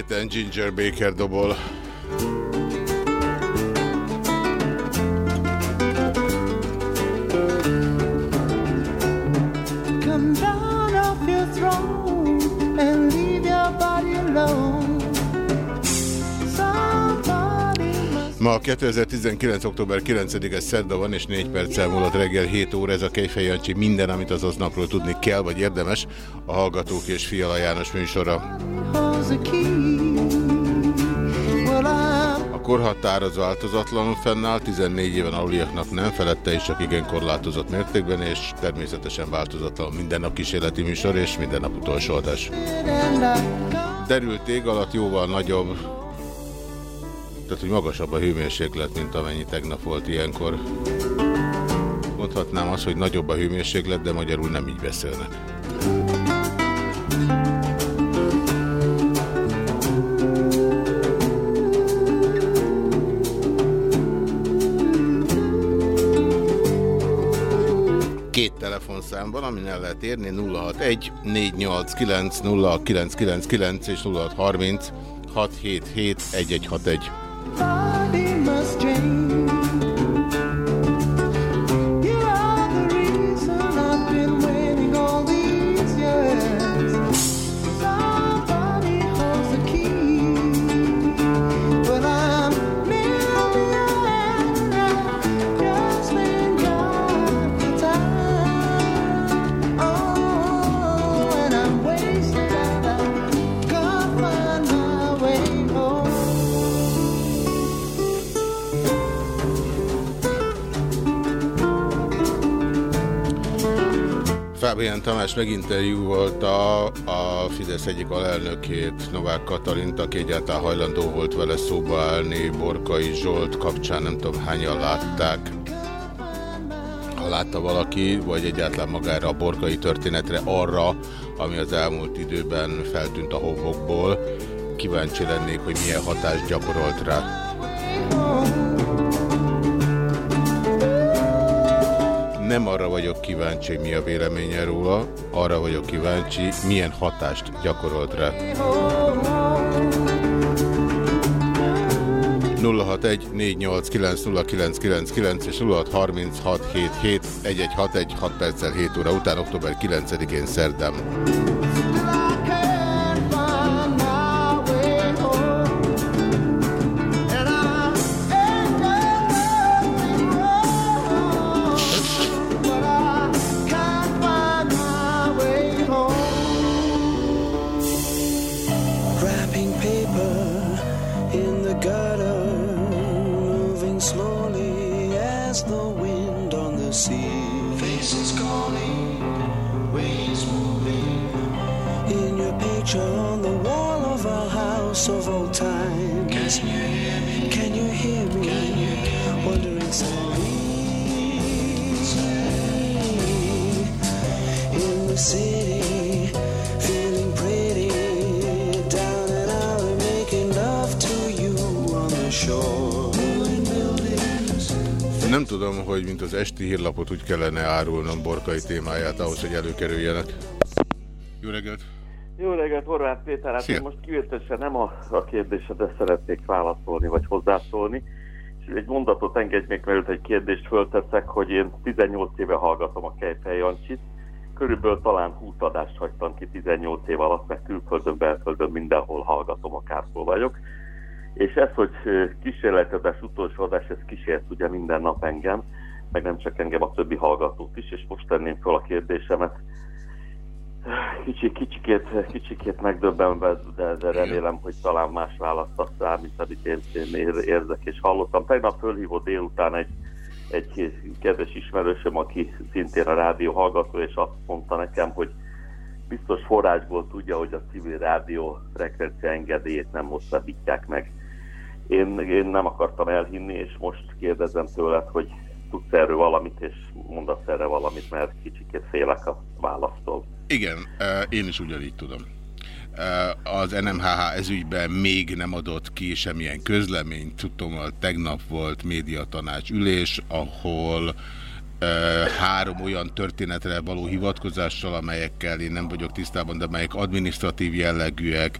Héten Ginger Baker dobol. Ma 2019. október 9-es szerda van, és 4 perccel múlott reggel 7 óra. Ez a Kejfej Jancsi minden, amit az napról tudni kell, vagy érdemes. A Hallgatók és Fiala János műsora. Korhatár az változatlanul fennáll, 14 éven aluliaknak nem felette, és csak igen korlátozott mértékben, és természetesen változatlan minden nap kísérleti műsor, és minden nap utolsó adás. Derült ég alatt jóval nagyobb, tehát hogy magasabb a hőmérséklet, mint amennyi tegnap volt ilyenkor. Mondhatnám azt, hogy nagyobb a hőmérséklet, de magyarul nem így beszélnek. Két telefonszám van, amin el lehet érni 061 489 0999 és 0630 677 1161. Fábián Tamás meginterjú volt a, Fidesz egyik alelnökét, Novák Katalint, aki egyáltalán hajlandó volt vele szóba állni, Borkai Zsolt kapcsán nem tudom hányan látták. Ha látta valaki, vagy egyáltalán magára a borkai történetre arra, ami az elmúlt időben feltűnt a hovokból, kíváncsi lennék, hogy milyen hatást gyakorolt rá. Nem arra vagyok kíváncsi, mi a véleménye róla, arra vagyok kíváncsi, milyen hatást gyakorolt rá. 061 489 és 0636771161 6 perccel 7 óra után, október 9-én szerdán. Nem tudom, hogy mint az esti hírlapot úgy kellene árulnom borkai témáját ahhoz, hogy előkerüljenek. Jó reggelt! Jó reggelt, Horváth Péter, hát én most kivételesen nem a, a kérdésedre szeretnék válaszolni, vagy hozzászólni. És egy mondatot engedj még, mielőtt egy kérdést fölteszek, hogy én 18 éve hallgatom a Kejfej Jancsit. Körülbelül talán 20 adást hagytam ki 18 év alatt, mert külföldön, belföldön mindenhol hallgatom, akárhol vagyok. És ez, hogy ö, kísérletedés utolsó adás, ez kísért ugye minden nap engem, meg nem csak engem, a többi hallgatót is, és most tenném fel a kérdésemet. Kicsi, kicsikét, kicsikét megdöbbenve, de, de remélem, hogy talán más választ azt rá, mint amit én, én ér- érzek és hallottam. Tegnap fölhívott délután egy, egy kedves ismerősöm, aki szintén a rádió hallgató, és azt mondta nekem, hogy biztos forrásból tudja, hogy a civil rádió frekvencia engedélyét nem hosszabbítják meg. Én, én nem akartam elhinni, és most kérdezem tőled, hogy tudsz erről valamit, és mondasz erre valamit, mert kicsikét félek a választól. Igen, eh, én is ugyanígy tudom. Eh, Az NMHH ezügyben még nem adott ki semmilyen közleményt. Tudom, hogy tegnap volt médiatanács ülés, ahol eh, három olyan történetre való hivatkozással, amelyekkel én nem vagyok tisztában, de amelyek administratív jellegűek,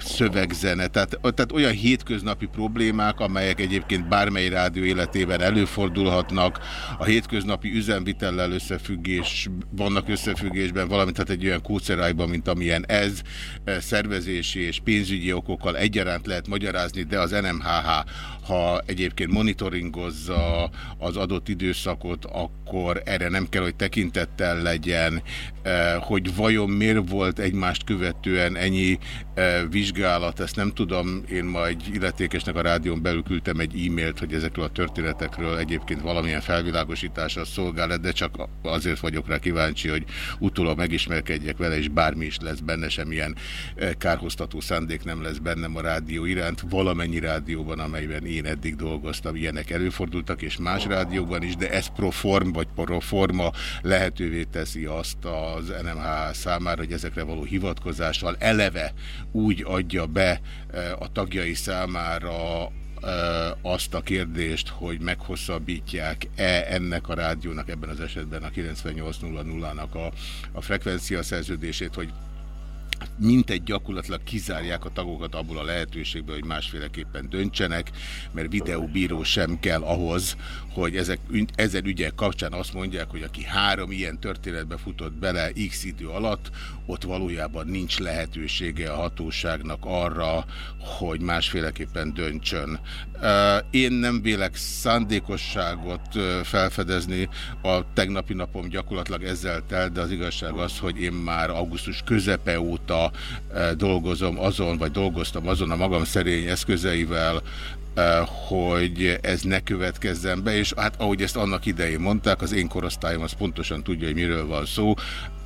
szövegzene, tehát, tehát olyan hétköznapi problémák, amelyek egyébként bármely rádió életében előfordulhatnak, a hétköznapi üzemvitellel összefüggés, vannak összefüggésben, valamint hát egy olyan kócerájban, mint amilyen ez, szervezési és pénzügyi okokkal egyaránt lehet magyarázni, de az NMHH, ha egyébként monitoringozza az adott időszakot, akkor erre nem kell, hogy tekintettel legyen, hogy vajon miért volt egymást követően ennyi eh, vizsgálat, ezt nem tudom, én majd illetékesnek a rádión belül küldtem egy e-mailt, hogy ezekről a történetekről egyébként valamilyen felvilágosításra szolgál, de csak azért vagyok rá kíváncsi, hogy utólag megismerkedjek vele, és bármi is lesz benne, semmilyen eh, kárhoztató szándék nem lesz bennem a rádió iránt. Valamennyi rádióban, amelyben én eddig dolgoztam, ilyenek előfordultak, és más rádióban is, de ez proform vagy proforma lehetővé teszi azt az NMH számára, hogy ezekre való hivatkozással eleve úgy adja be eh, a tagjai számára eh, azt a kérdést, hogy meghosszabbítják-e ennek a rádiónak, ebben az esetben a 9800-nak a, a frekvencia szerződését, hogy mintegy gyakorlatilag kizárják a tagokat abból a lehetőségből, hogy másféleképpen döntsenek, mert videóbíró sem kell ahhoz, hogy ezek, ezen ügyek kapcsán azt mondják, hogy aki három ilyen történetbe futott bele x idő alatt, ott valójában nincs lehetősége a hatóságnak arra, hogy másféleképpen döntsön. Én nem vélek szándékosságot felfedezni, a tegnapi napom gyakorlatilag ezzel telt, de az igazság az, hogy én már augusztus közepe óta dolgozom azon, vagy dolgoztam azon a magam szerény eszközeivel, hogy ez ne következzen be, és hát ahogy ezt annak idején mondták, az én korosztályom az pontosan tudja, hogy miről van szó.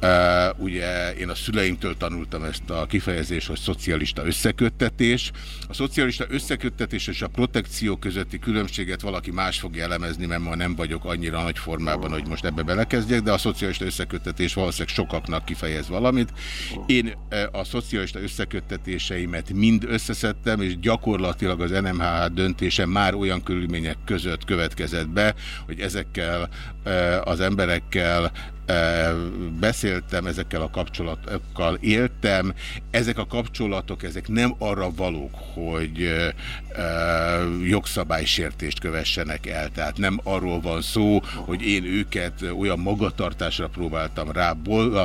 Uh, ugye én a szüleimtől tanultam ezt a kifejezést, hogy szocialista összeköttetés. A szocialista összeköttetés és a protekció közötti különbséget valaki más fogja elemezni, mert ma nem vagyok annyira nagy formában, hogy most ebbe belekezdjek, de a szocialista összeköttetés valószínűleg sokaknak kifejez valamit. Én a szocialista összeköttetéseimet mind összeszedtem, és gyakorlatilag az NMHH döntése már olyan körülmények között következett be, hogy ezekkel az emberekkel beszéltem, ezekkel a kapcsolatokkal éltem. Ezek a kapcsolatok, ezek nem arra valók, hogy jogszabálysértést kövessenek el. Tehát nem arról van szó, hogy én őket olyan magatartásra próbáltam rá,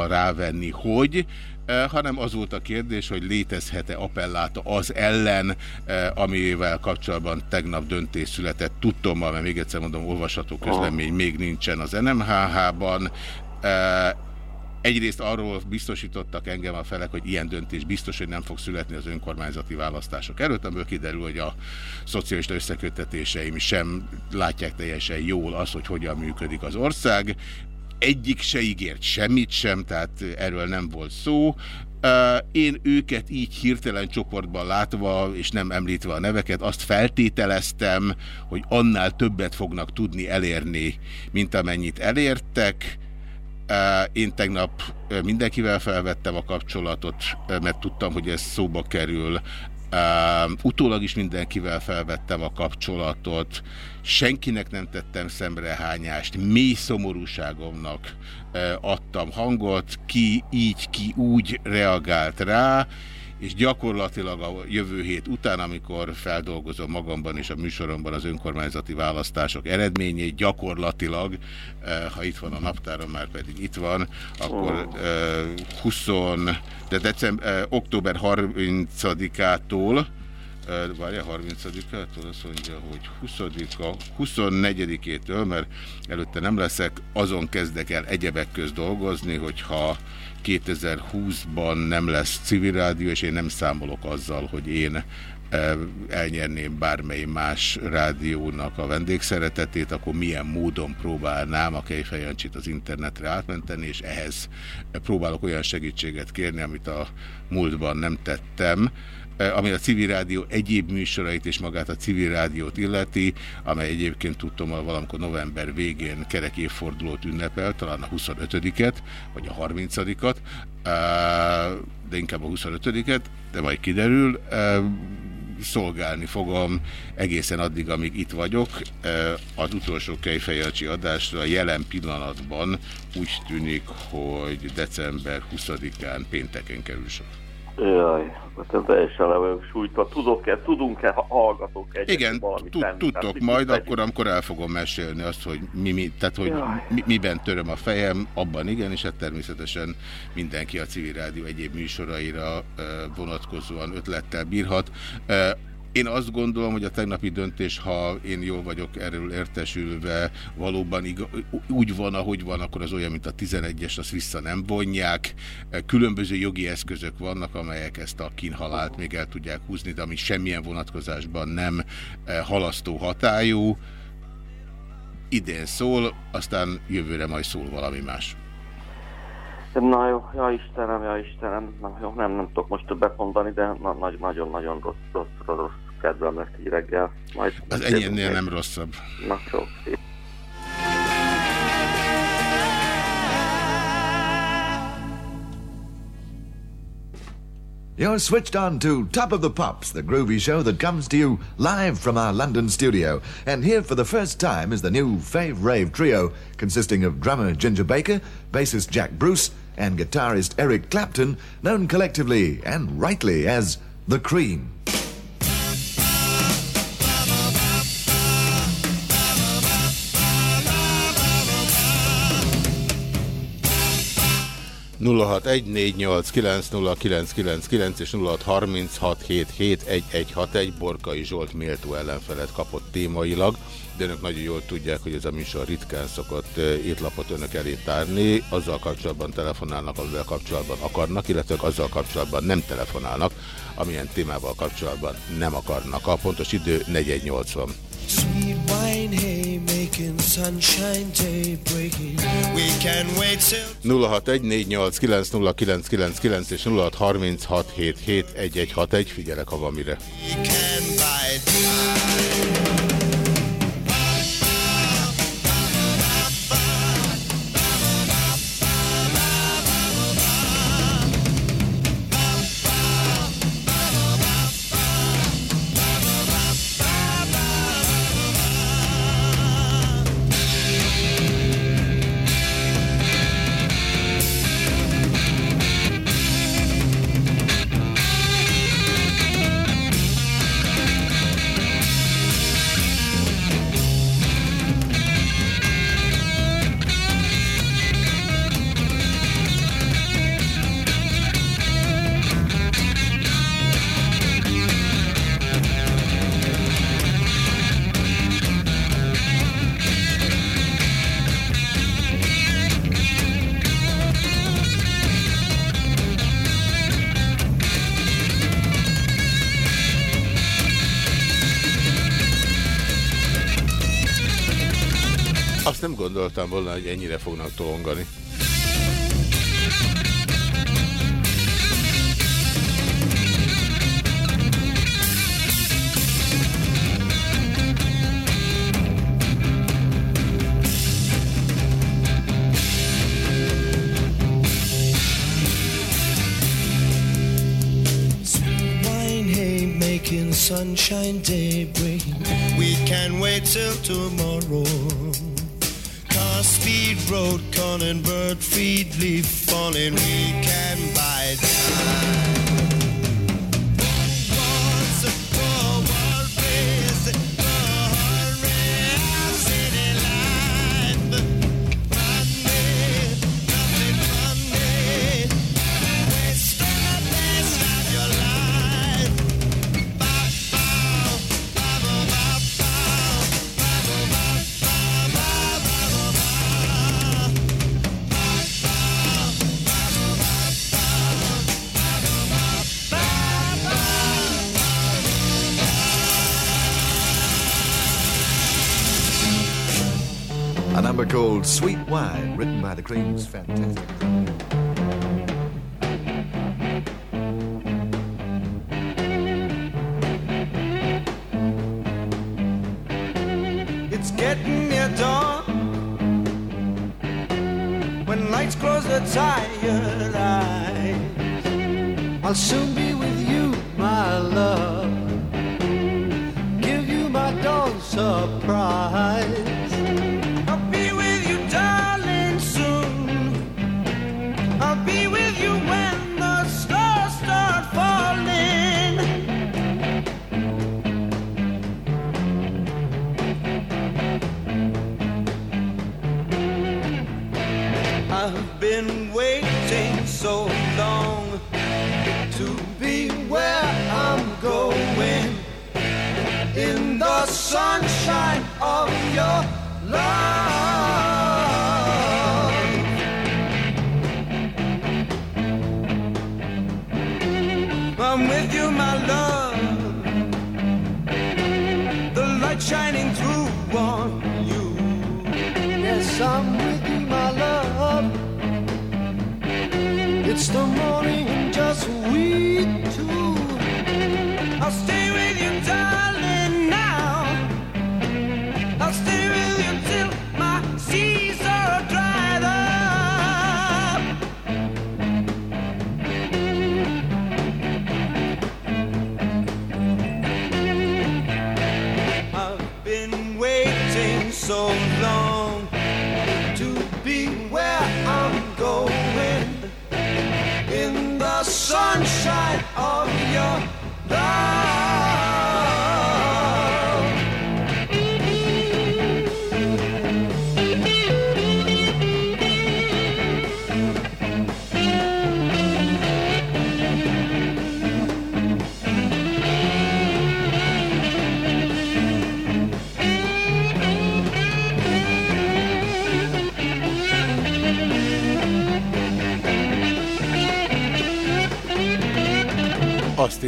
rávenni, hogy hanem az volt a kérdés, hogy létezhet-e appelláta az ellen, amivel kapcsolatban tegnap döntés született. Tudtom, mert még egyszer mondom, olvasható közlemény még nincsen az NMHH-ban, Egyrészt arról biztosítottak engem a felek, hogy ilyen döntés biztos, hogy nem fog születni az önkormányzati választások előtt, amiből kiderül, hogy a szocialista összekötetéseim sem látják teljesen jól az, hogy hogyan működik az ország. Egyik se ígért semmit sem, tehát erről nem volt szó. Én őket így hirtelen csoportban látva, és nem említve a neveket, azt feltételeztem, hogy annál többet fognak tudni elérni, mint amennyit elértek én tegnap mindenkivel felvettem a kapcsolatot, mert tudtam, hogy ez szóba kerül. Utólag is mindenkivel felvettem a kapcsolatot. Senkinek nem tettem szemrehányást. Mély szomorúságomnak adtam hangot. Ki így, ki úgy reagált rá és gyakorlatilag a jövő hét után, amikor feldolgozom magamban és a műsoromban az önkormányzati választások eredményét, gyakorlatilag, ha itt van a naptára, már pedig itt van, akkor 20, de december, október 30-ától Ö, Várja, 30-ától azt mondja, hogy 20-a, 24-től, mert előtte nem leszek, azon kezdek el egyebek köz dolgozni, hogyha 2020-ban nem lesz civil rádió, és én nem számolok azzal, hogy én e, elnyerném bármely más rádiónak a vendégszeretetét, akkor milyen módon próbálnám a Kejfej Jancsit az internetre átmenteni, és ehhez próbálok olyan segítséget kérni, amit a múltban nem tettem, ami a civil rádió egyéb műsorait és magát a civil rádiót illeti, amely egyébként tudtam, hogy valamikor november végén kerek évfordulót ünnepel, talán a 25-et, vagy a 30-at, e, de inkább a 25-et, de majd kiderül. E, szolgálni fogom egészen addig, amíg itt vagyok. Az utolsó Kejfejjelcsi adásra jelen pillanatban úgy tűnik, hogy december 20-án pénteken kerül sor. Jaj, hát teljesen le vagyok sújtva. Tudok-e, tudunk-e, hallgatok egy Igen, tudtok majd, akkor, amikor el fogom mesélni azt, hogy, mi, mi, tehát, hogy mi, miben töröm a fejem, abban igen, és hát természetesen mindenki a civil rádió egyéb műsoraira vonatkozóan ötlettel bírhat. Én azt gondolom, hogy a tegnapi döntés, ha én jól vagyok erről értesülve, valóban úgy van, ahogy van, akkor az olyan, mint a 11-es, azt vissza nem vonják. Különböző jogi eszközök vannak, amelyek ezt a kínhalált még el tudják húzni, de ami semmilyen vonatkozásban nem eh, halasztó hatályú. Idén szól, aztán jövőre majd szól valami más. Na jó, ja Istenem, ja Istenem, na jó, nem, nem tudok most többet mondani, de nagyon-nagyon rossz, rossz, rossz kedvem lesz így reggel. Majd Az enyémnél nem rosszabb. Na, jó. You're switched on to Top of the Pops, the groovy show that comes to you live from our London studio. And here for the first time is the new Fave Rave trio, consisting of drummer Ginger Baker, bassist Jack Bruce, and guitarist Eric Clapton, known collectively and rightly as The Cream. és 0636771161 Borkai Zsolt méltó ellenfelet kapott témailag, de önök nagyon jól tudják, hogy ez a műsor ritkán szokott étlapot önök elé tárni, azzal kapcsolatban telefonálnak, amivel kapcsolatban akarnak, illetve azzal kapcsolatban nem telefonálnak, amilyen témával kapcsolatban nem akarnak. A pontos idő 4180. Sweet wine, hey, making sunshine day breaking. We can wait till... 0614890999 és 0636771161. Figyelek, ha van mire. We can buy tolongani.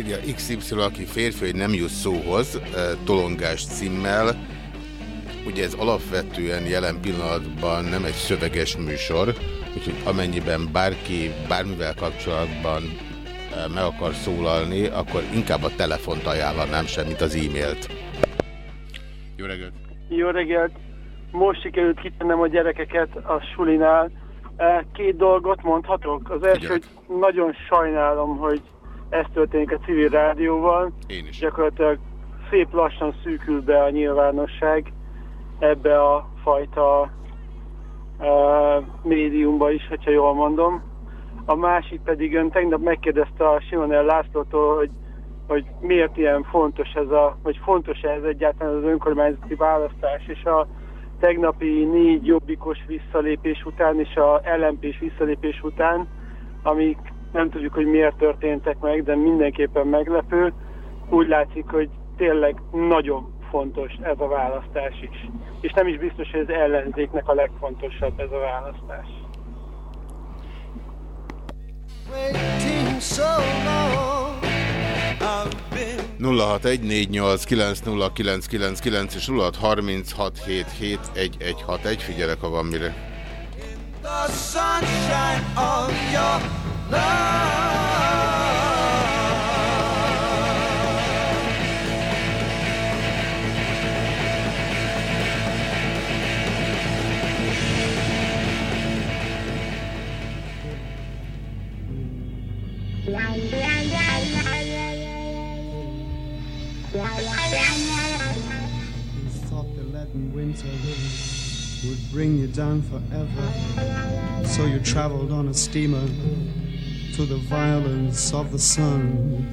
Írja XY, aki férfi, hogy nem jut szóhoz, tolongás címmel. Ugye ez alapvetően jelen pillanatban nem egy szöveges műsor, úgyhogy amennyiben bárki bármivel kapcsolatban meg akar szólalni, akkor inkább a telefont ajánlanám sem, mint az e-mailt. Jó reggelt! Jó reggelt! Most sikerült kitennem a gyerekeket a sulinál. Két dolgot mondhatok. Az első, hogy nagyon sajnálom, hogy ez történik a civil rádióval. Én is. Gyakorlatilag szép lassan szűkül be a nyilvánosság ebbe a fajta uh, médiumba is, hogyha jól mondom. A másik pedig ön tegnap megkérdezte a Simonel Lászlótól, hogy, hogy miért ilyen fontos ez a, vagy fontos ez egyáltalán az önkormányzati választás, és a tegnapi négy jobbikos visszalépés után és a lmp visszalépés után, amik nem tudjuk, hogy miért történtek meg, de mindenképpen meglepő. Úgy látszik, hogy tényleg nagyon fontos ez a választás is. És nem is biztos, hogy az ellenzéknek a legfontosabb ez a választás. Waiting so long. I've been 0614890999 és 0636771161. Figyelek, ha van mire. The sunshine of your love. Thought the leaden winter wind would bring you down forever. So you traveled on a steamer to the violence of the sun.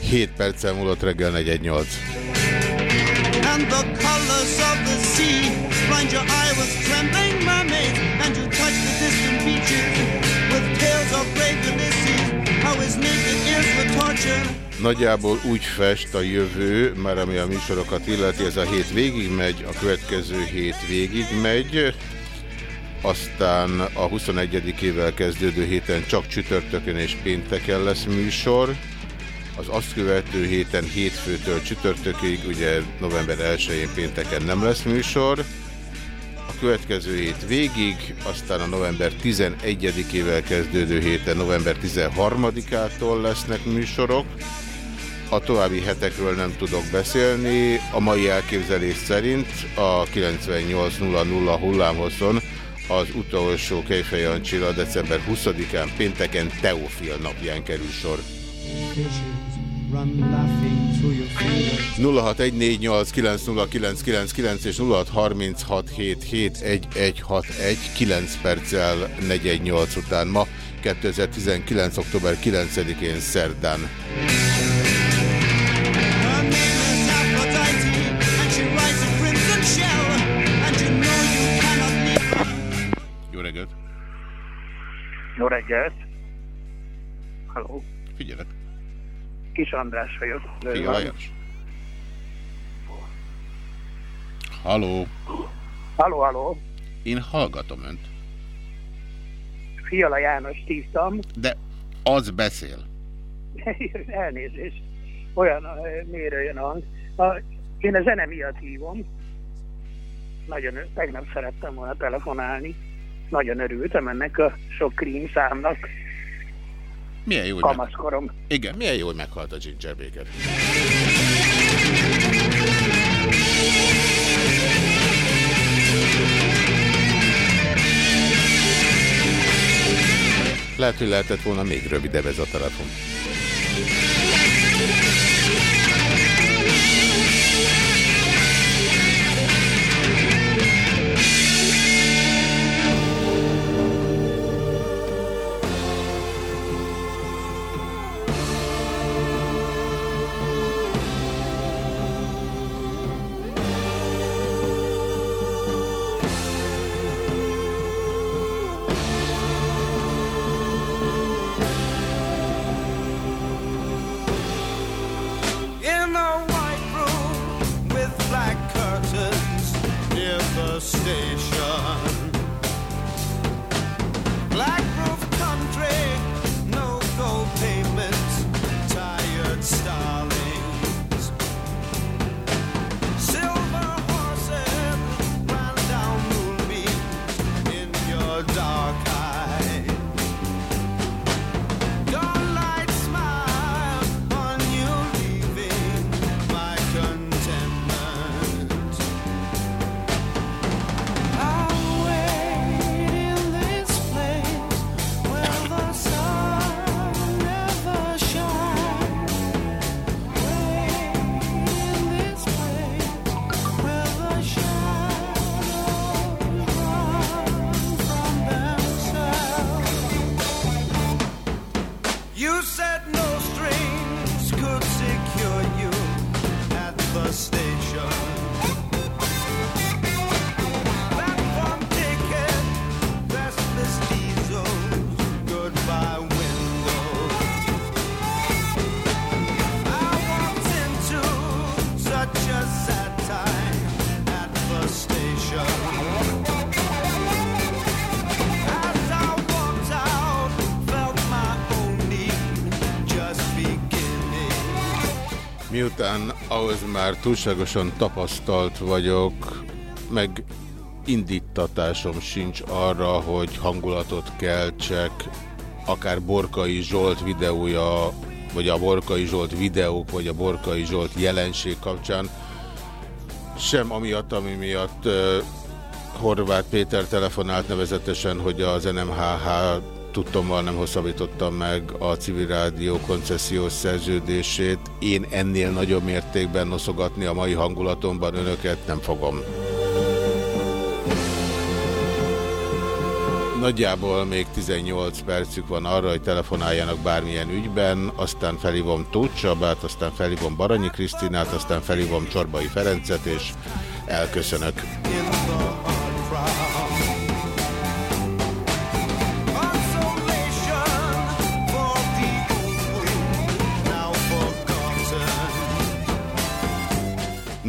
Hét perccel múlott reggel 418. And the colors of the sea blind your eye with trembling mermaids, and you touch the distant beaches with tales of brave Nagyjából úgy fest a jövő, már ami a műsorokat illeti, ez a hét végig megy, a következő hét végig megy, aztán a 21-ével kezdődő héten csak csütörtökön és pénteken lesz műsor, az azt követő héten hétfőtől csütörtökig, ugye november 1-én pénteken nem lesz műsor, következő hét végig, aztán a november 11-ével kezdődő héten november 13-ától lesznek műsorok, a további hetekről nem tudok beszélni. A mai elképzelés szerint a 98.00 hullámhosszon az utolsó Kejfej Jancsira december 20-án pénteken Teofil napján kerül sor. 0614890999 és 0636771161 9 perccel 418 után ma 2019. október 9-én szerdán. Jó reggelt! Jó reggelt! Halló! Figyelek! Kis András vagyok. Fia Lajos. Halló! Halló, halló! Én hallgatom önt. Fiala János hívtam. De az beszél. Elnézést. Olyan eh, mélyre jön a hang. A, én a zene miatt hívom. Nagyon, tegnap szerettem volna telefonálni. Nagyon örültem ennek a sok krím számnak. Milyen jó, hogy meg... Kamaszkorom. Igen, milyen jó, hogy meghalt a Ginger Baker. Lehet, hogy lehetett volna még rövidebb ez a telefon. Miután ahhoz már túlságosan tapasztalt vagyok, meg indítatásom sincs arra, hogy hangulatot keltsek, akár Borkai Zsolt videója, vagy a Borkai Zsolt videók, vagy a Borkai Zsolt jelenség kapcsán, sem amiatt, ami miatt uh, Horváth Péter telefonált nevezetesen, hogy az NMHH tudtommal nem hosszabbította meg a civil rádió koncesziós szerződését. Én ennél nagyobb mértékben noszogatni a mai hangulatomban önöket nem fogom. Nagyjából még 18 percük van arra, hogy telefonáljanak bármilyen ügyben, aztán felhívom Tóth Csabát, aztán felhívom Baranyi Krisztinát, aztán felhívom Csorbai Ferencet, és elköszönök.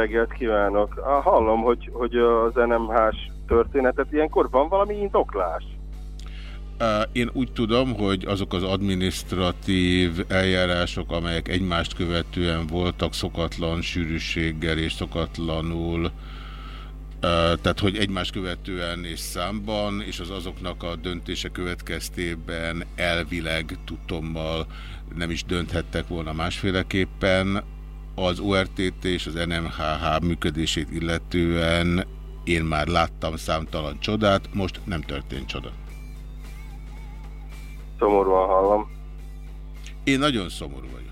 reggelt kívánok. Ah, Hallom, hogy, hogy az NMH-s történetet, ilyenkor van valami indoklás? Én úgy tudom, hogy azok az administratív eljárások, amelyek egymást követően voltak szokatlan sűrűséggel és szokatlanul, tehát hogy egymást követően és számban, és az azoknak a döntése következtében elvileg tudtommal nem is dönthettek volna másféleképpen. Az ORTT és az NMHH működését illetően én már láttam számtalan csodát, most nem történt csoda. Szomorúan hallom. Én nagyon szomorú vagyok.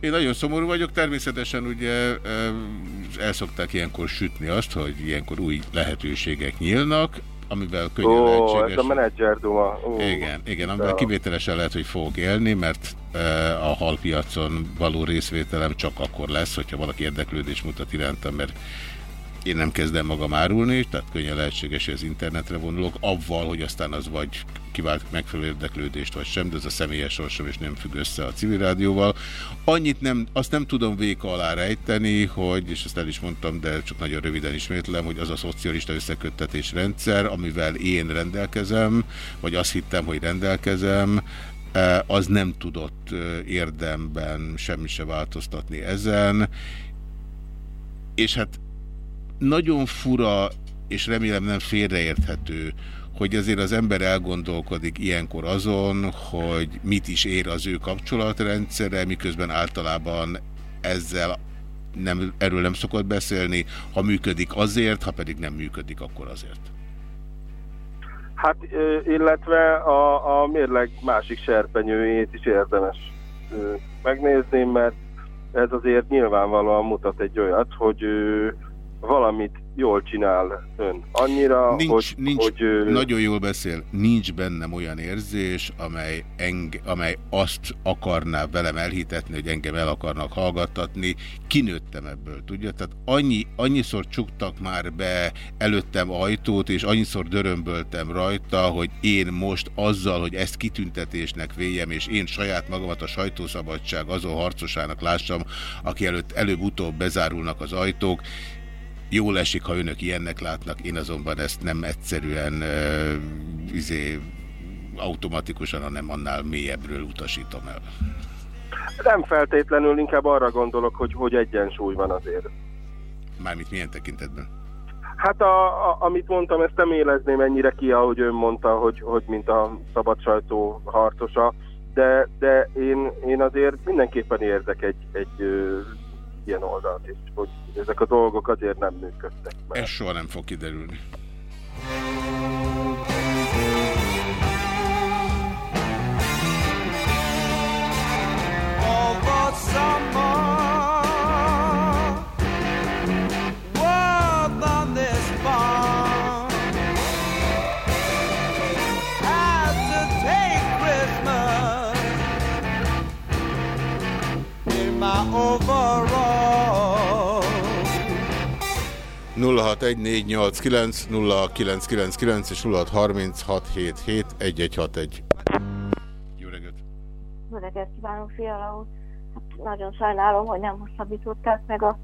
Én nagyon szomorú vagyok, természetesen ugye el szokták ilyenkor sütni azt, hogy ilyenkor új lehetőségek nyílnak, amivel könnyen Ó, lehetséges. ez a menedzser duma. Ó, Igen, igen, amivel kivételesen lehet, hogy fogok élni, mert e, a halpiacon való részvételem csak akkor lesz, hogyha valaki érdeklődés mutat irántam, mert én nem kezdem magam árulni, tehát könnyen lehetséges, hogy az internetre vonulok, avval, hogy aztán az vagy kivált megfelelő érdeklődést, vagy sem, de ez a személyes sorsom, és nem függ össze a civil rádióval. Annyit nem, azt nem tudom véka alá rejteni, hogy, és ezt el is mondtam, de csak nagyon röviden ismétlem, hogy az a szocialista összeköttetés rendszer, amivel én rendelkezem, vagy azt hittem, hogy rendelkezem, eh, az nem tudott eh, érdemben semmi se változtatni ezen, és hát nagyon fura, és remélem nem félreérthető, hogy azért az ember elgondolkodik ilyenkor azon, hogy mit is ér az ő kapcsolatrendszere, miközben általában ezzel nem, erről nem szokott beszélni, ha működik azért, ha pedig nem működik, akkor azért. Hát, illetve a, a mérleg másik serpenyőjét is érdemes megnézni, mert ez azért nyilvánvalóan mutat egy olyat, hogy valamit jól csinál ön. Annyira, nincs, hogy, nincs, hogy nagyon jól beszél, nincs bennem olyan érzés, amely, eng, amely azt akarná velem elhitetni, hogy engem el akarnak hallgattatni. Kinőttem ebből, tudja? Tehát annyi, annyiszor csuktak már be előttem ajtót, és annyiszor dörömböltem rajta, hogy én most azzal, hogy ezt kitüntetésnek véjem, és én saját magamat a sajtószabadság azon harcosának lássam, aki előtt előbb-utóbb bezárulnak az ajtók, Jól esik, ha önök ilyennek látnak, én azonban ezt nem egyszerűen uh, izé, automatikusan, hanem annál mélyebbről utasítom el. nem feltétlenül, inkább arra gondolok, hogy, hogy egyensúly van azért. Mármint milyen tekintetben? Hát a, a, amit mondtam, ezt nem élezném ennyire ki, ahogy ön mondta, hogy, hogy mint a szabad sajtó harcosa, de, de én, én azért mindenképpen érzek egy, egy ö, ilyen oldalt is, hogy ezek a dolgok azért nem működtek. Ez soha nem fog kiderülni. All the summer my overall. 061489 0999 és 0636771161. Jó reggelt! Jó reggelt kívánok, Fiala úr. Hát nagyon sajnálom, hogy nem hosszabbították meg a,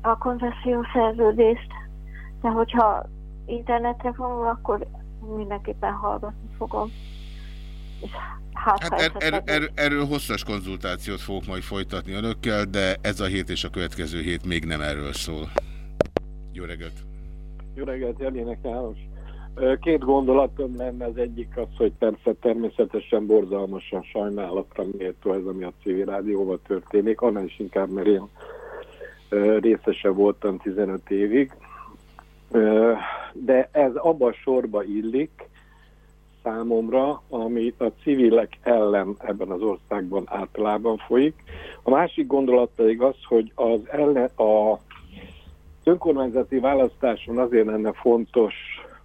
a konvesszió szerződést, de hogyha internetre vonul, akkor mindenképpen hallgatni fogom. Hát, Hát er, er, er, erről hosszas konzultációt fogok majd folytatni önökkel, de ez a hét és a következő hét még nem erről szól. Jó reggelt! Jó reggelt, Jelének János. Két gondolatom lenne, az egyik az, hogy persze természetesen borzalmasan sajnálatra méltó ez, ami a civil rádióval történik, annál is inkább, mert én részese voltam 15 évig, de ez abba a sorba illik számomra, ami a civilek ellen ebben az országban általában folyik. A másik gondolat pedig az, hogy az ellen, a önkormányzati választáson azért lenne fontos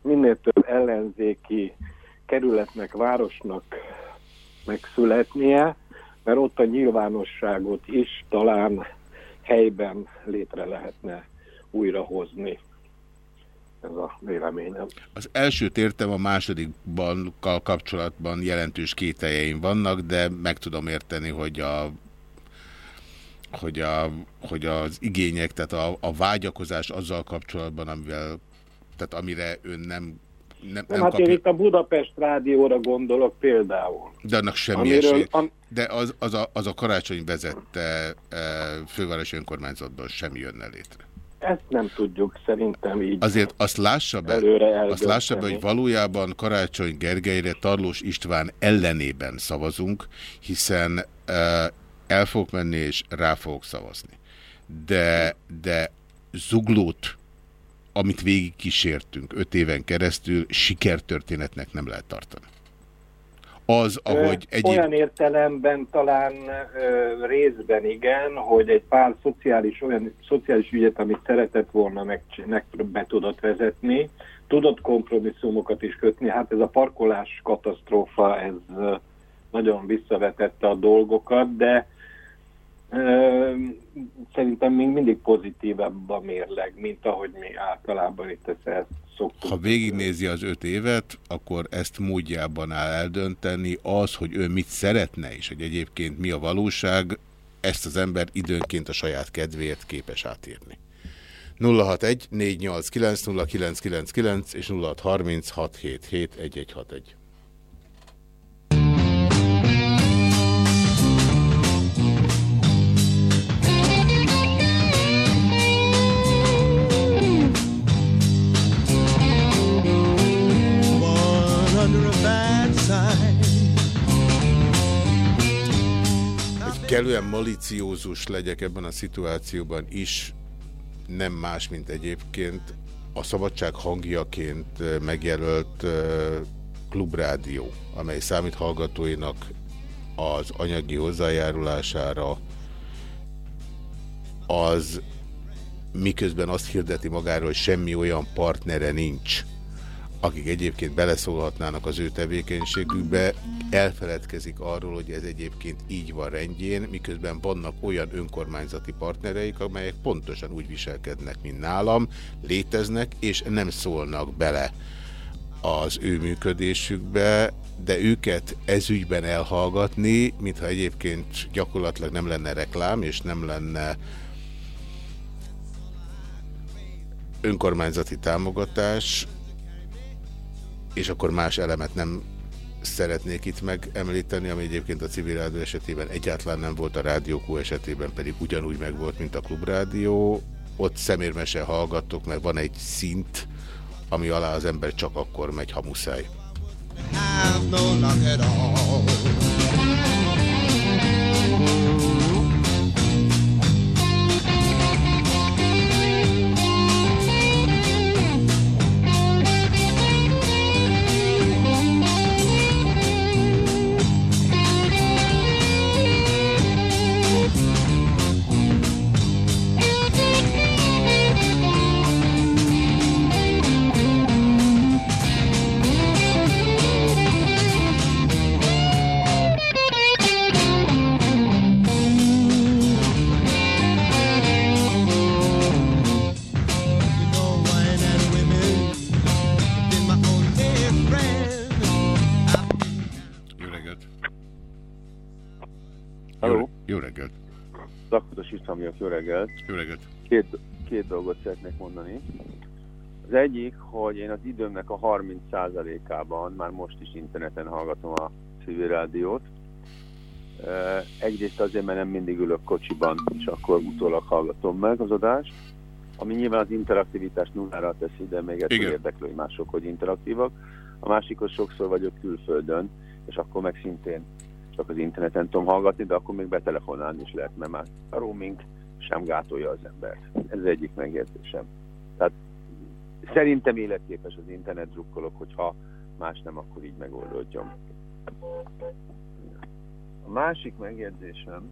minél több ellenzéki kerületnek, városnak megszületnie, mert ott a nyilvánosságot is talán helyben létre lehetne újrahozni. Ez a véleményem. Az elsőt értem, a másodikban kapcsolatban jelentős kételjeim vannak, de meg tudom érteni, hogy a hogy, a, hogy az igények, tehát a, a vágyakozás azzal kapcsolatban, amivel, tehát amire ön nem nem, Nem, nem hát kapja. én itt a Budapest rádióra gondolok például. De annak semmi Amiről- esély. am- De az, az, a, az a karácsony vezette e, fővárosi önkormányzatban sem jönne létre. Ezt nem tudjuk szerintem így. Azért azt lássa be, azt lássa be, hogy valójában Karácsony Gergelyre Tarlós István ellenében szavazunk, hiszen e, el fogok menni és rá fogok szavazni. De, de zuglót, amit végig kísértünk öt éven keresztül, sikertörténetnek nem lehet tartani. Az, ahogy egyéb... Olyan értelemben talán ö, részben igen, hogy egy pár szociális, olyan szociális ügyet, amit szeretett volna meg, meg be tudott vezetni, tudott kompromisszumokat is kötni. Hát ez a parkolás katasztrófa, ez ö, nagyon visszavetette a dolgokat, de ö, szerintem még mindig pozitívabb a mérleg, mint ahogy mi általában itt ezt el szoktuk. Ha végignézi az öt évet, akkor ezt módjában áll eldönteni. Az, hogy ő mit szeretne, és hogy egyébként mi a valóság, ezt az ember időnként a saját kedvéért képes átírni. 061 489 0999 és 0630 kellően maliciózus legyek ebben a szituációban is, nem más, mint egyébként a szabadság hangjaként megjelölt klubrádió, amely számít hallgatóinak az anyagi hozzájárulására, az miközben azt hirdeti magáról, hogy semmi olyan partnere nincs, akik egyébként beleszólhatnának az ő tevékenységükbe, elfeledkezik arról, hogy ez egyébként így van rendjén, miközben vannak olyan önkormányzati partnereik, amelyek pontosan úgy viselkednek, mint nálam, léteznek, és nem szólnak bele az ő működésükbe, de őket ezügyben elhallgatni, mintha egyébként gyakorlatilag nem lenne reklám, és nem lenne önkormányzati támogatás, és akkor más elemet nem szeretnék itt megemlíteni, ami egyébként a civil rádió esetében egyáltalán nem volt, a Rádió Q esetében pedig ugyanúgy megvolt, mint a klubrádió. Ott szemérmesen hallgattok, mert van egy szint, ami alá az ember csak akkor megy, ha muszáj. Have no luck at all. Jó reggelt. Két, két dolgot szeretnék mondani. Az egyik, hogy én az időmnek a 30%-ában már most is interneten hallgatom a civil rádiót. Egyrészt azért, mert nem mindig ülök kocsiban, és akkor utólag hallgatom meg az adást, ami nyilván az interaktivitást nullára teszi, de még ettől érdeklő, hogy mások hogy interaktívak. A másik, hogy sokszor vagyok külföldön, és akkor meg szintén csak az interneten tudom hallgatni, de akkor még betelefonálni is lehet, mert már a roaming sem gátolja az embert. Ez az egyik megjegyzésem. Tehát szerintem életképes az internet drukkolok, hogyha más nem, akkor így megoldódjon. A másik megjegyzésem,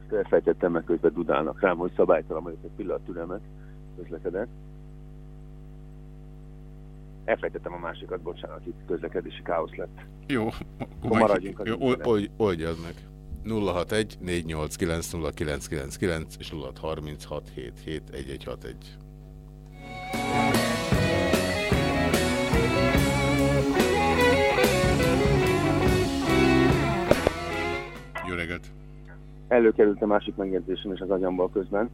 ezt elfejtettem meg, közben dudálnak rám, hogy szabálytalan vagyok, egy pillanat türelmet közlekedek. Elfejtettem a másikat, bocsánat, itt közlekedési káosz lett. Jó, Akkor maradjunk jó, old, old, oldjad meg. 061 489 0999 és 0636 77 1161. Jó reggelt! előkerült a másik megjegyzésem is az agyamból közben,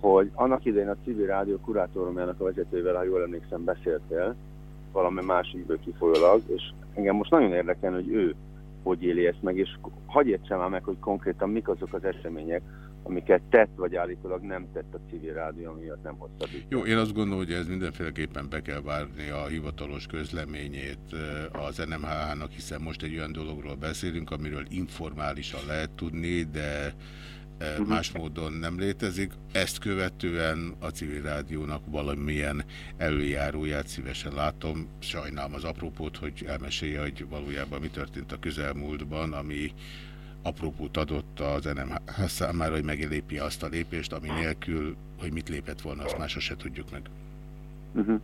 hogy annak idején a civil rádió kurátoromjának a vezetővel, ha jól emlékszem, beszéltél, valami másikből kifolyólag, és engem most nagyon érdekel, hogy ő hogy éli ezt meg, és hagyj értsem már meg, hogy konkrétan mik azok az események, amiket tett, vagy állítólag nem tett a civil rádió, miatt nem hosszabbít. Jó, én azt gondolom, hogy ez mindenféleképpen be kell várni a hivatalos közleményét eh, az NMHH-nak, hiszen most egy olyan dologról beszélünk, amiről informálisan lehet tudni, de. Más módon nem létezik. Ezt követően a civil rádiónak valamilyen előjáróját szívesen látom. Sajnálom az apropót, hogy elmesélje, hogy valójában mi történt a közelmúltban, ami apropót adott az NMH számára, hogy megelépi azt a lépést, ami nélkül, hogy mit lépett volna, azt másra se tudjuk meg. Uh -huh.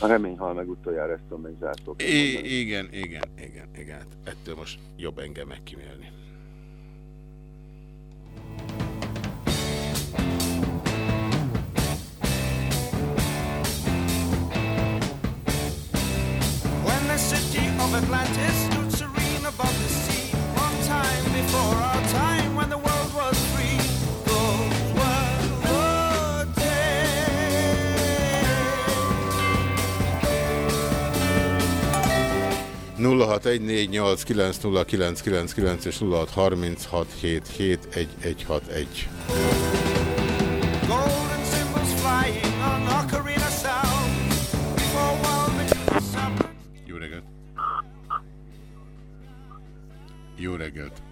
A remény hal meg utoljára ezt tudom meg Igen, igen, igen, igen. Ettől most jobb engem megkímélni. Atlantis stood serene above the sea, time before our time, when the world was free, those were days. 0614890999 és 0636771161. Jó reggelt!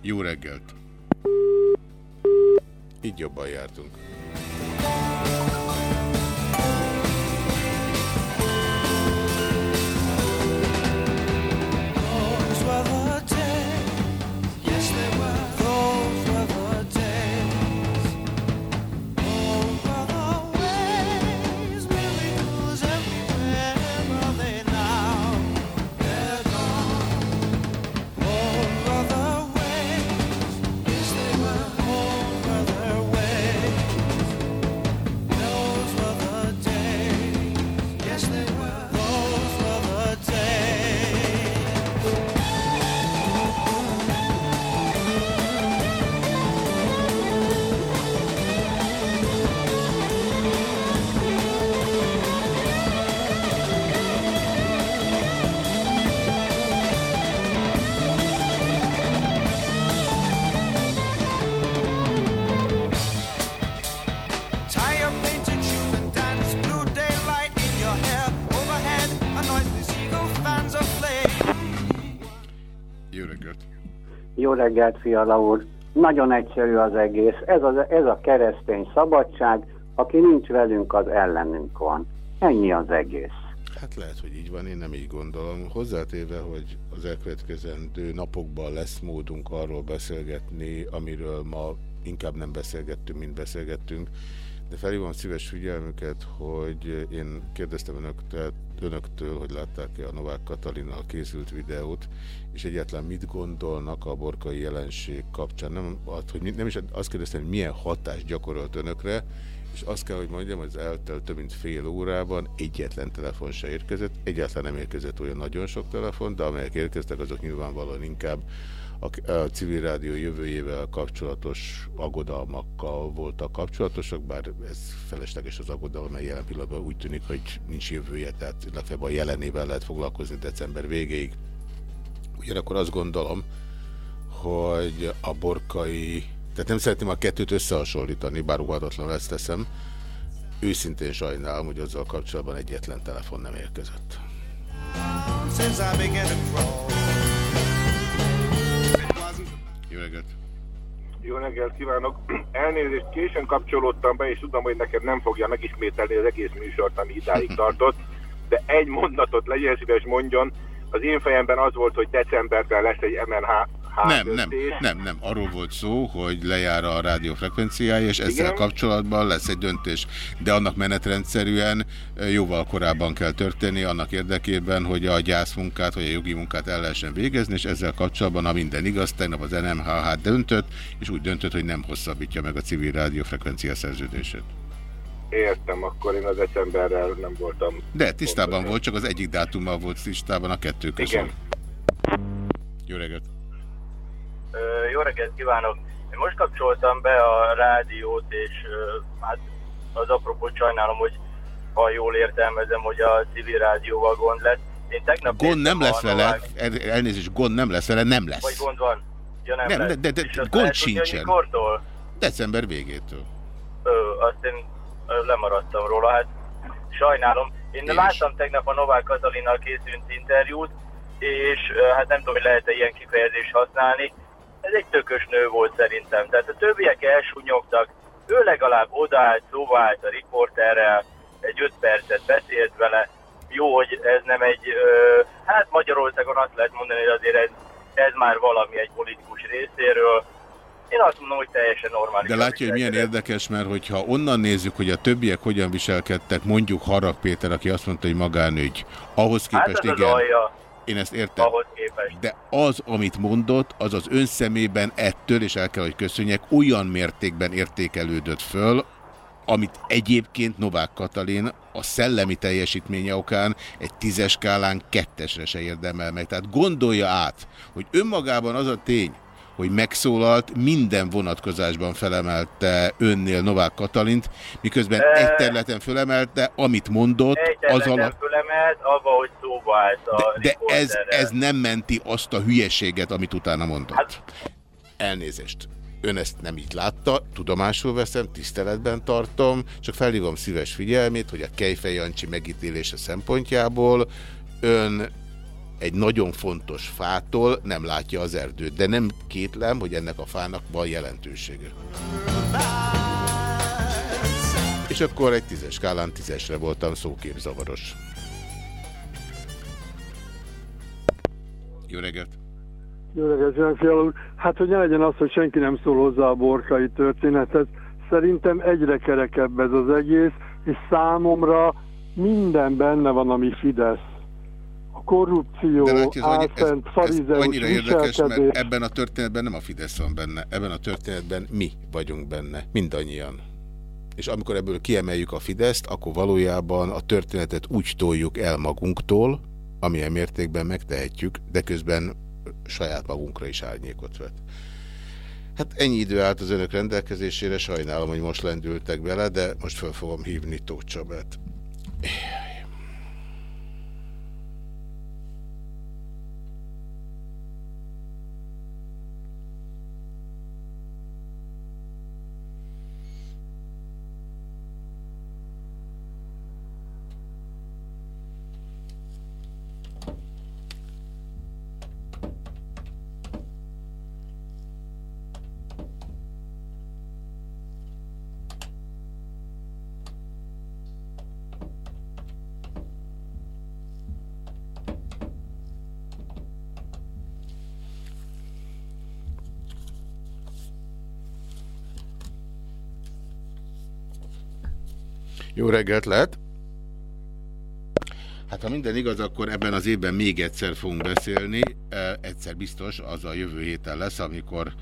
Jó reggelt! Így jobban jártunk. Reggelt, Fiala úr! Nagyon egyszerű az egész. Ez, az, ez a keresztény szabadság, aki nincs velünk, az ellenünk van. Ennyi az egész. Hát lehet, hogy így van, én nem így gondolom. Hozzátéve, hogy az elkövetkezendő napokban lesz módunk arról beszélgetni, amiről ma inkább nem beszélgettünk, mint beszélgettünk, de felhívom szíves figyelmüket, hogy én kérdeztem önöktől, önöktől hogy látták-e a Novák Katalinnal készült videót, és egyáltalán mit gondolnak a borkai jelenség kapcsán. Nem, hogy nem is azt kérdeztem, hogy milyen hatást gyakorolt önökre, és azt kell, hogy mondjam, hogy az eltelt több mint fél órában egyetlen telefon se érkezett, egyáltalán nem érkezett olyan nagyon sok telefon, de amelyek érkeztek, azok nyilvánvalóan inkább a, civil rádió jövőjével kapcsolatos aggodalmakkal voltak kapcsolatosak, bár ez felesleges az aggodalom, mert jelen pillanatban úgy tűnik, hogy nincs jövője, tehát legfeljebb a jelenével lehet foglalkozni december végéig. Ugyanakkor azt gondolom, hogy a borkai, tehát nem szeretném a kettőt összehasonlítani, bár ugadatlan ezt teszem, őszintén sajnálom, hogy azzal kapcsolatban egyetlen telefon nem érkezett. Since I began to crawl. Jó reggelt! Jó reggelt kívánok! Elnézést, későn kapcsolódtam be, és tudom, hogy neked nem fogja megismételni az egész műsort, ami idáig tartott, de egy mondatot legyen szíves mondjon. Az én fejemben az volt, hogy decemberben lesz egy MNH nem, nem, nem, nem. Arról volt szó, hogy lejár a rádió frekvenciája, és ezzel Igen? kapcsolatban lesz egy döntés. De annak menetrendszerűen jóval korábban kell történni, annak érdekében, hogy a gyászmunkát, vagy a jogi munkát el lehessen végezni, és ezzel kapcsolatban, a minden igaz, tegnap az NMHH döntött, és úgy döntött, hogy nem hosszabbítja meg a civil rádió frekvencia szerződését. Értem, akkor én a decemberrel nem voltam. De tisztában volt, csak az egyik dátummal volt tisztában, a kettő között. Igen. Jó reggelt! Jó reggelt kívánok! Én most kapcsoltam be a rádiót, és hát az apropót sajnálom, hogy ha jól értelmezem, hogy a civil rádióval gond lett. Én tegnap Gond nem lesz vele, el- elnézést, gond nem lesz vele, nem Vagy lesz. gond van? Ja, nem, Nem, lesz. de- de- azt gond lehet sincsen. Mikortól? December végétől. Ö, azt én lemaradtam róla, hát sajnálom. Én, Én is. láttam tegnap a Novák Katalinnal készült interjút, és hát nem tudom, hogy lehet-e ilyen kifejezést használni. Ez egy tökös nő volt szerintem. Tehát a többiek elsúnyogtak, ő legalább odaállt, szóba állt a riporterrel, egy öt percet beszélt vele. Jó, hogy ez nem egy, ö, hát Magyarországon azt lehet mondani, hogy azért ez, ez már valami egy politikus részéről. Én azt mondom, hogy teljesen normális. De látja, hogy milyen érdekes, mert hogyha onnan nézzük, hogy a többiek hogyan viselkedtek, mondjuk Harag Péter, aki azt mondta, hogy magánügy, ahhoz Hát képest az az igen, alja, én ezt értem. ahhoz képest. De az, amit mondott, az az ön szemében ettől, és el kell, hogy köszönjek, olyan mértékben értékelődött föl, amit egyébként Novák Katalin a szellemi teljesítménye okán egy tízes skálán kettesre se érdemel meg. Tehát gondolja át, hogy önmagában az a tény, hogy megszólalt, minden vonatkozásban felemelte önnél Novák Katalint, miközben E- egy területen fölemelte, amit mondott, Egy az alatt... fölemelt, abba, hogy szóba állt a De ez, riporterrel. ez nem menti azt a hülyeséget, amit utána mondott. Hát- Elnézést. Ön ezt nem így látta, tudomásul veszem, tiszteletben tartom, csak felhívom szíves figyelmét, hogy a Kejfej Jancsi megítélése szempontjából ön egy nagyon fontos fától nem látja az erdőt, de nem kétlem, hogy ennek a fának van jelentősége. És akkor egy tízes skálán tízesre voltam szóképzavaros. Jó reggelt! Jó reggelt, úr. Hát, hogy ne legyen az, hogy senki nem szól hozzá a borkai történethez. Szerintem egyre kerekebb ez az egész, és számomra minden benne van, ami Fidesz. Korrupció, De látja, ez, álszent, farizeus annyira érdekes, mert ebben a történetben nem a Fidesz van benne, ebben a történetben mi vagyunk benne, mindannyian. És amikor ebből kiemeljük a Fideszt, akkor valójában a történetet úgy toljuk el magunktól, amilyen mértékben megtehetjük, de közben saját magunkra is árnyékot vet. Hát ennyi idő állt az önök rendelkezésére, sajnálom, hogy most lendültek bele, de most fel fogom hívni Tóth Csabát. Jó reggelt lehet! Hát ha minden igaz, akkor ebben az évben még egyszer fogunk beszélni. Egyszer biztos, az a jövő héten lesz, amikor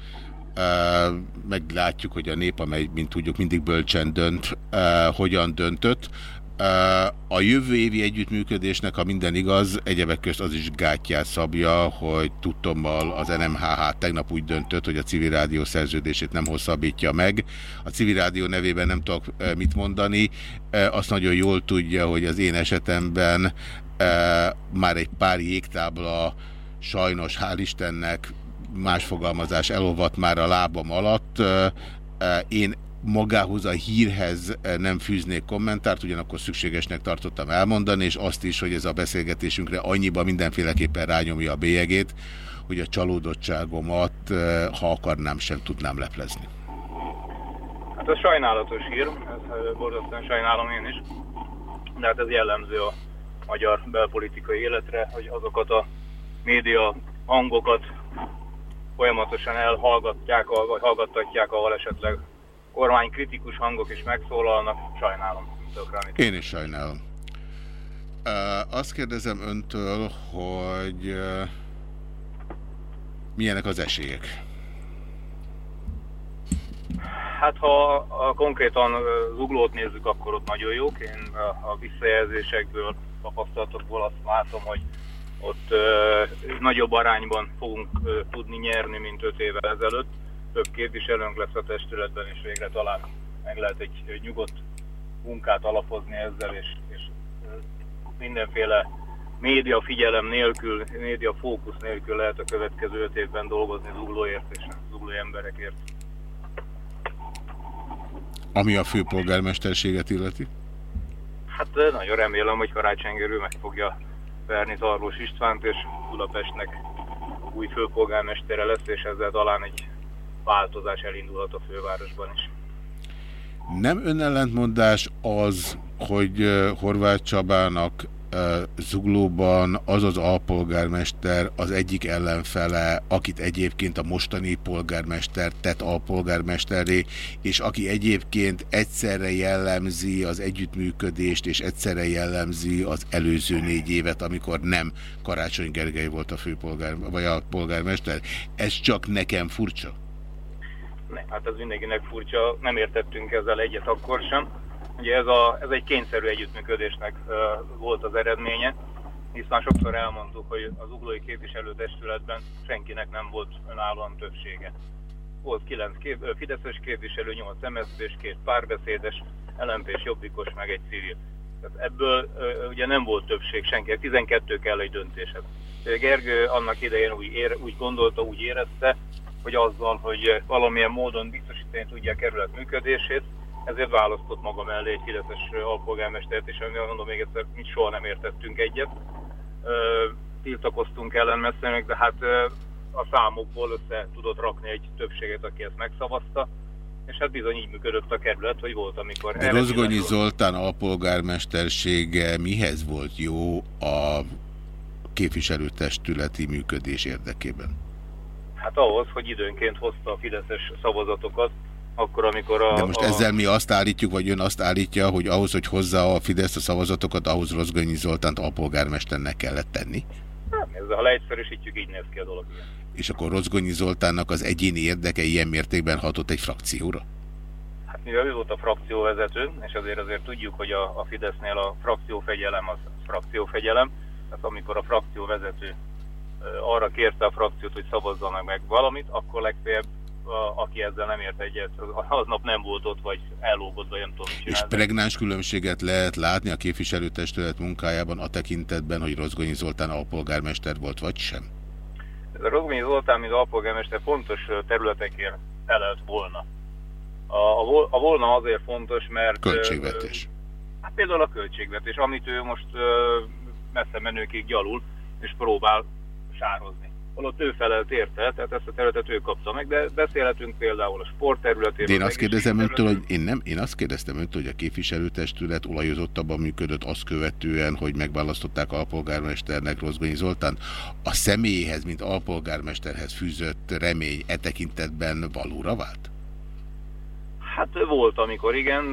eh, meglátjuk, hogy a nép, amely, mint tudjuk, mindig bölcsen dönt, eh, hogyan döntött. A jövő évi együttműködésnek, ha minden igaz, egyebek közt az is gátját szabja, hogy tudtommal az NMHH tegnap úgy döntött, hogy a civil rádió szerződését nem hosszabbítja meg. A civil rádió nevében nem tudok mit mondani. Azt nagyon jól tudja, hogy az én esetemben már egy pár jégtábla sajnos, hál' Istennek, más fogalmazás elolvadt már a lábam alatt. Én magához a hírhez eh, nem fűznék kommentárt, ugyanakkor szükségesnek tartottam elmondani, és azt is, hogy ez a beszélgetésünkre annyiba mindenféleképpen rányomja a bélyegét, hogy a csalódottságomat, eh, ha akarnám, sem tudnám leplezni. Hát ez sajnálatos hír, ez ö, borzasztóan sajnálom én is. De hát ez jellemző a magyar belpolitikai életre, hogy azokat a média hangokat folyamatosan elhallgatják, hallgattatják, ahol esetleg kormánykritikus hangok is megszólalnak. Sajnálom. Én is sajnálom. Uh, azt kérdezem öntől, hogy uh, milyenek az esélyek? Hát ha a konkrétan zuglót nézzük, akkor ott nagyon jók. Én a visszajelzésekből, tapasztalatokból azt látom, hogy ott ö, nagyobb arányban fogunk ö, tudni nyerni, mint 5 évvel ezelőtt. Több képviselőnk lesz a testületben, és végre talán meg lehet egy nyugodt munkát alapozni ezzel, és, és mindenféle média figyelem nélkül, média fókusz nélkül lehet a következő 5 évben dolgozni zuglóért és zuglói emberekért. Ami a főpolgármesterséget illeti? Hát nagyon remélem, hogy Karácsony Gerő meg fogja verni Tarlós Istvánt, és Budapestnek új főpolgármestere lesz, és ezzel talán egy változás elindulhat a fővárosban is. Nem önellentmondás az, hogy Horváth Csabának Zuglóban az az alpolgármester az egyik ellenfele, akit egyébként a mostani polgármester tett alpolgármesterré, és aki egyébként egyszerre jellemzi az együttműködést, és egyszerre jellemzi az előző négy évet, amikor nem Karácsony Gergely volt a főpolgár, vagy a polgármester. Ez csak nekem furcsa? Ne, hát ez mindenkinek furcsa, nem értettünk ezzel egyet akkor sem. Ugye ez, a, ez egy kényszerű együttműködésnek volt az eredménye, hiszen sokszor elmondtuk, hogy az uglói képviselőtestületben senkinek nem volt önállóan többsége. Volt kilenc kép, ö, fideszes képviselő, nyolc mszp és két párbeszédes, lmp jobbikos, meg egy civil. Tehát ebből ugye nem volt többség senki, 12 kell egy döntéshez. Gergő annak idején úgy, ér, úgy gondolta, úgy érezte, hogy azzal, hogy valamilyen módon biztosítani tudja a kerület működését, ezért választott maga mellé egy fideszes alpolgármestert, és amivel mondom még egyszer, mi soha nem értettünk egyet. Tiltakoztunk ellen messzenek, de hát ö, a számokból össze tudott rakni egy többséget, aki ezt megszavazta, és hát bizony így működött a kerület, hogy volt, amikor... De Rozgonyi Zoltán alpolgármestersége mihez volt jó a képviselőtestületi működés érdekében? Hát ahhoz, hogy időnként hozta a fideszes szavazatokat, akkor, amikor a... De most a... ezzel mi azt állítjuk, vagy ön azt állítja, hogy ahhoz, hogy hozza a Fidesz a szavazatokat, ahhoz Rozgonyi Zoltánt alpolgármesternek kellett tenni? Nem, ezzel, ha leegyszerűsítjük, így néz ki a dolog. És akkor Rozgonyi Zoltánnak az egyéni érdeke ilyen mértékben hatott egy frakcióra? Hát mivel ő volt a frakcióvezető, és azért azért tudjuk, hogy a, a Fidesznél a frakciófegyelem az frakciófegyelem, tehát amikor a frakcióvezető arra kérte a frakciót, hogy szavazzanak meg valamit, akkor legfeljebb aki ezzel nem ért egyet, aznap nem volt ott, vagy ellógott, vagy nem tudom, mit És pregnáns különbséget lehet látni a képviselőtestület munkájában a tekintetben, hogy Rozgonyi Zoltán alpolgármester volt, vagy sem? Rozgonyi Zoltán, mint alpolgármester fontos területekért felelt volna. A, a, a volna azért fontos, mert... Költségvetés. Hát például a költségvetés, amit ő most messze menőkig gyalul, és próbál sározni. Holott ő felelt érte, tehát ezt a területet ő kapta meg, de beszélhetünk például a sport területéről. Én az azt kérdezem öntől, hogy én nem, én azt kérdeztem öntől, hogy a képviselőtestület olajozottabban működött azt követően, hogy megválasztották alpolgármesternek Rozgonyi Zoltán. A személyéhez, mint alpolgármesterhez fűzött remény e tekintetben valóra vált? Hát volt, amikor igen,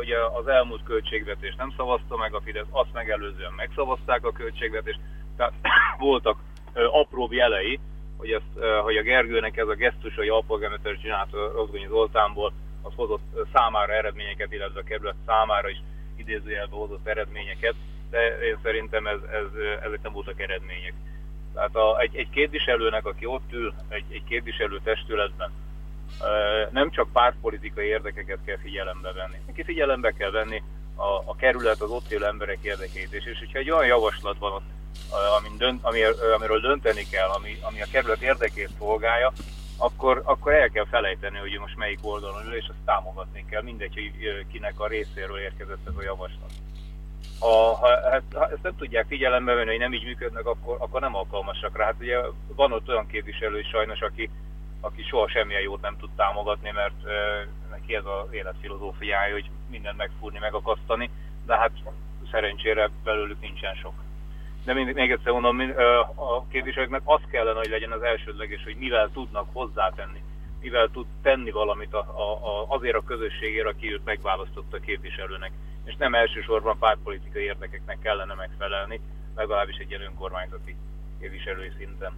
ugye az elmúlt költségvetés nem szavazta meg a Fidesz, azt megelőzően megszavazták a költségvetést, tehát voltak apróbb jelei, hogy, ezt, ö, hogy a Gergőnek ez a gesztus, hogy alpolgármester csinált Rozgonyi Zoltánból, az hozott számára eredményeket, illetve a kerület számára is idézőjelbe hozott eredményeket, de én szerintem ez, ez, ezek nem voltak eredmények. Tehát a, egy, egy képviselőnek, aki ott ül egy, egy képviselő testületben, nem csak pártpolitikai érdekeket kell figyelembe venni. Neki figyelembe kell venni a, a kerület, az ott élő emberek érdekeit is. És hogyha egy olyan javaslat van ott, amin dönt, ami, amiről dönteni kell, ami, ami a kerület érdekét szolgálja, akkor, akkor el kell felejteni, hogy most melyik oldalon ül, és azt támogatni kell, mindegy, hogy kinek a részéről érkezett ez a javaslat. Ha, ha, hát, ha ezt nem tudják figyelembe venni, hogy nem így működnek, akkor, akkor nem alkalmasak rá. Hát ugye van ott olyan képviselő is sajnos, aki, aki soha semmilyen jót nem tud támogatni, mert neki ez az életfilozófiája, hogy mindent megfúrni, megakasztani, de hát szerencsére belőlük nincsen sok. De még, még egyszer mondom, a képviselőknek az kellene, hogy legyen az elsődleges, hogy mivel tudnak hozzátenni, mivel tud tenni valamit a, a, a, azért a közösségért, aki őt megválasztotta képviselőnek. És nem elsősorban pártpolitikai érdekeknek kellene megfelelni, legalábbis egy ilyen önkormányzati képviselői szinten.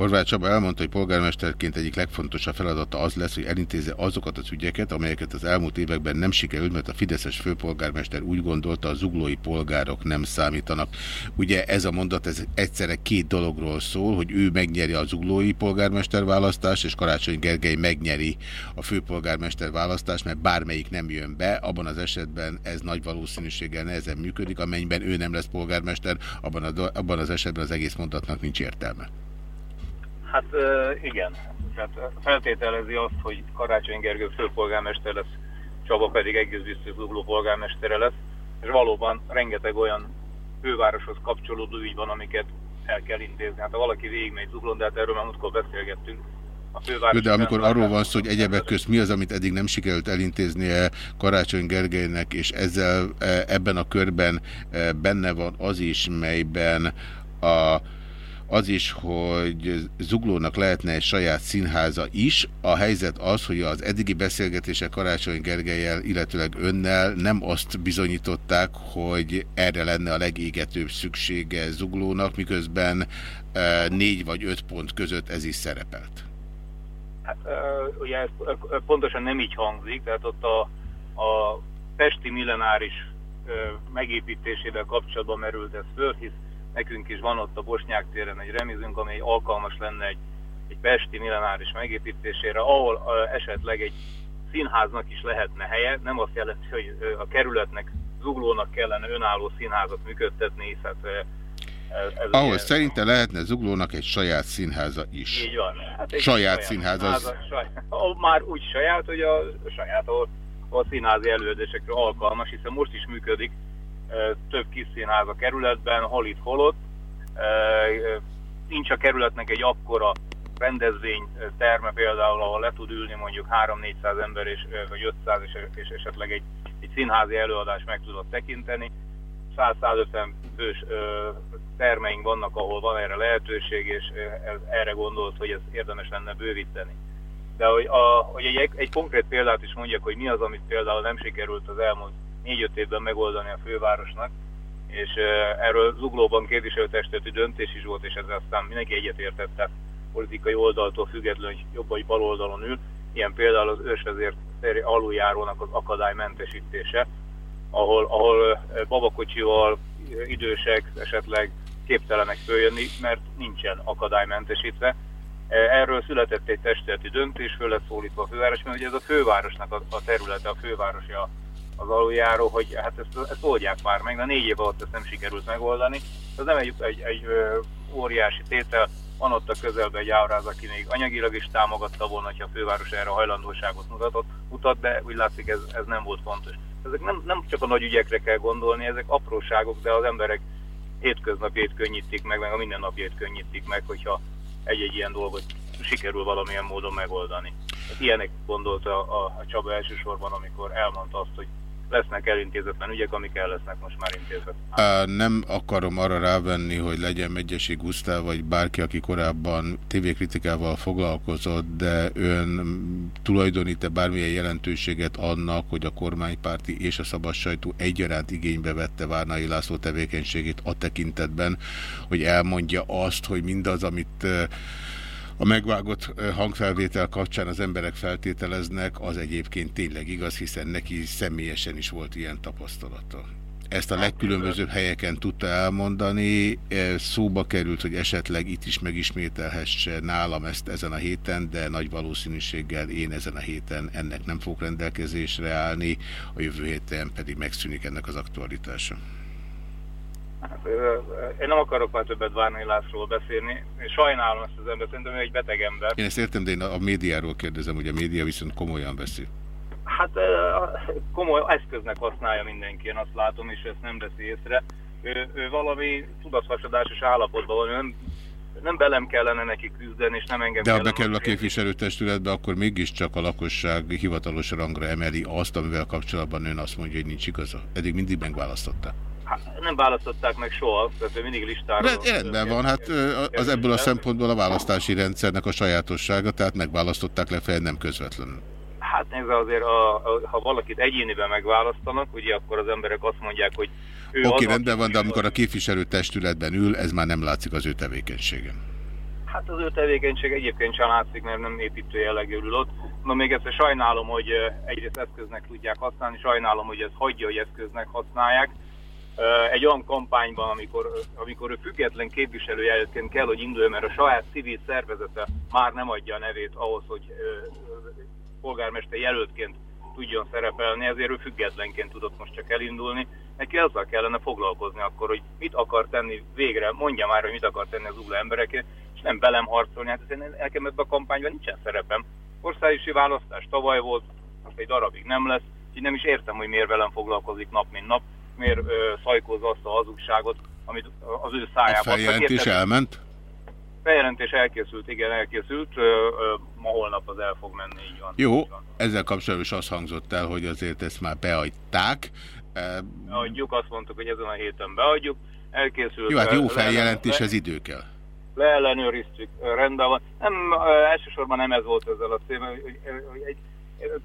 Horváth Csaba elmondta, hogy polgármesterként egyik legfontosabb feladata az lesz, hogy elintézze azokat az ügyeket, amelyeket az elmúlt években nem sikerült, mert a Fideszes főpolgármester úgy gondolta, a zuglói polgárok nem számítanak. Ugye ez a mondat ez egyszerre két dologról szól, hogy ő megnyeri a zuglói polgármester választást, és Karácsony Gergely megnyeri a főpolgármester választást, mert bármelyik nem jön be, abban az esetben ez nagy valószínűséggel nehezen működik, amennyiben ő nem lesz polgármester, abban, a, abban az esetben az egész mondatnak nincs értelme. Hát igen, tehát feltételezi azt, hogy Karácsony Gergő főpolgármester lesz, Csaba pedig egész biztos zugló polgármestere lesz, és valóban rengeteg olyan fővároshoz kapcsolódó ügy van, amiket el kell intézni. Hát ha valaki végigmegy zuglón, de hát erről már múltkor beszélgettünk, főváros... De amikor arról van szó, hogy egyebek közt mi az, amit eddig nem sikerült elintéznie Karácsony Gergelynek, és ezzel e, ebben a körben e, benne van az is, melyben a az is, hogy Zuglónak lehetne egy saját színháza is. A helyzet az, hogy az eddigi beszélgetések Karácsony Gergelyel, illetőleg önnel nem azt bizonyították, hogy erre lenne a legégetőbb szüksége Zuglónak, miközben e, négy vagy öt pont között ez is szerepelt. Hát, ugye ez pontosan nem így hangzik, tehát ott a, a Pesti millenáris megépítésével kapcsolatban merült ez föl, hisz nekünk is van ott a Bosnyák téren egy remizünk, amely alkalmas lenne egy, egy Pesti millenáris megépítésére, ahol esetleg egy színháznak is lehetne helye, nem azt jelenti, hogy a kerületnek, zuglónak kellene önálló színházat működtetni, hisz hát ez, ez Ahol szerinte lehetne Zuglónak egy saját színháza is. Így van. Hát saját, saját színháza. Az... Saját, már úgy saját, hogy a saját, ahol a színházi előadésekre alkalmas, hiszen most is működik több kis színház a kerületben, hol itt, hol ott. Nincs a kerületnek egy akkora rendezvény terme például, ahol le tud ülni mondjuk 3-400 ember, és, vagy 500, és, és esetleg egy, egy színházi előadást meg tudod tekinteni. 100-150 fős termeink vannak, ahol van erre lehetőség, és erre gondolt, hogy ez érdemes lenne bővíteni. De hogy, a, hogy egy, egy konkrét példát is mondjak, hogy mi az, amit például nem sikerült az elmúlt négy-öt évben megoldani a fővárosnak, és erről Zuglóban képviselőtestületi döntés is volt, és ezzel aztán mindenki egyetértett, tehát politikai oldaltól függetlenül, hogy jobb vagy bal oldalon ül. Ilyen például az ősvezért aluljárónak az akadálymentesítése, ahol, ahol babakocsival idősek esetleg képtelenek följönni, mert nincsen akadálymentesítve. Erről született egy testületi döntés, föl lett szólítva a főváros, mert ugye ez a fővárosnak a, a területe, a fővárosi az aluljáró, hogy hát ezt, ezt oldják már meg, de négy év alatt ezt nem sikerült megoldani. Ez nem egy, egy, egy óriási tétel, van ott a közelben egy ábráz, aki még anyagilag is támogatta volna, hogyha a főváros erre hajlandóságot mutatott, mutat, de úgy látszik ez, ez nem volt fontos. Ezek nem, nem csak a nagy ügyekre kell gondolni, ezek apróságok, de az emberek hétköznapjét könnyítik meg, meg a mindennapjét könnyítik meg, hogyha egy-egy ilyen dolgot sikerül valamilyen módon megoldani. Hát ilyenek gondolta a, a Csaba elsősorban, amikor elmondta azt, hogy lesznek elintézetlen ügyek, amik el lesznek most már intézet. Nem akarom arra rávenni, hogy legyen Megyesi Gusztáv, vagy bárki, aki korábban tévékritikával foglalkozott, de ön tulajdonít-e bármilyen jelentőséget annak, hogy a kormánypárti és a szabad sajtó egyaránt igénybe vette Várnai László tevékenységét a tekintetben, hogy elmondja azt, hogy mindaz, amit a megvágott hangfelvétel kapcsán az emberek feltételeznek, az egyébként tényleg igaz, hiszen neki személyesen is volt ilyen tapasztalata. Ezt a hát, legkülönbözőbb helyeken tudta elmondani, szóba került, hogy esetleg itt is megismételhesse nálam ezt ezen a héten, de nagy valószínűséggel én ezen a héten ennek nem fog rendelkezésre állni, a jövő héten pedig megszűnik ennek az aktualitása. Hát, én nem akarok már többet Várnai Lászlóról beszélni. Én sajnálom ezt az ember, szerintem ő egy beteg ember. Én ezt értem, de én a médiáról kérdezem, hogy a média viszont komolyan beszél. Hát komoly eszköznek használja mindenki, én azt látom, és ezt nem veszi észre. Ő, ő valami tudathasadásos állapotban van, nem, nem belem kellene neki küzdeni, és nem engem De ha bekerül a képviselőtestületbe, akkor mégiscsak a lakosság hivatalos rangra emeli azt, amivel kapcsolatban ön azt mondja, hogy nincs igaza. Eddig mindig megválasztották. Hát, nem választották meg soha, tehát mindig listára... De, rendben van, hát az ebből a szempontból a választási rendszernek a sajátossága, tehát megválasztották lefelé nem közvetlenül. Hát nézze azért, a, a, ha valakit egyéniben megválasztanak, ugye akkor az emberek azt mondják, hogy ő Oké, okay, rendben van, de amikor a képviselő testületben ül, ez már nem látszik az ő tevékenységen. Hát az ő tevékenység egyébként sem látszik, mert nem építő jellegű ül ott. Na még egyszer sajnálom, hogy egyrészt eszköznek tudják használni, sajnálom, hogy ez hagyja, hogy eszköznek használják. Egy olyan kampányban, amikor, amikor ő független képviselőjelöltként kell, hogy induljon, mert a saját civil szervezete már nem adja a nevét ahhoz, hogy polgármester jelöltként tudjon szerepelni, ezért ő függetlenként tudott most csak elindulni. Neki azzal kellene foglalkozni akkor, hogy mit akar tenni végre, mondja már, hogy mit akar tenni az új emberekért, és nem velem harcolni. Hát ezért nekem ebben a kampányban nincsen szerepem. Országosi választás tavaly volt, azt egy darabig nem lesz, úgyhogy nem is értem, hogy miért velem foglalkozik nap, mint nap, miért ö, szajkózza azt a hazugságot, amit az ő A szájába. feljelentés elment? Feljelentés elkészült, igen, elkészült. Ö, ö, ma holnap az el fog menni, így van. Jó, ezzel kapcsolatban is azt hangzott el, hogy azért ezt már beadták. Beadjuk, azt mondtuk, hogy ezen a héten beadjuk. Elkészült. Jó, hát jó le- feljelentés, le- ez idő kell. leellenőriztük, rendben van. Nem, elsősorban nem ez volt ezzel a cím. Egy,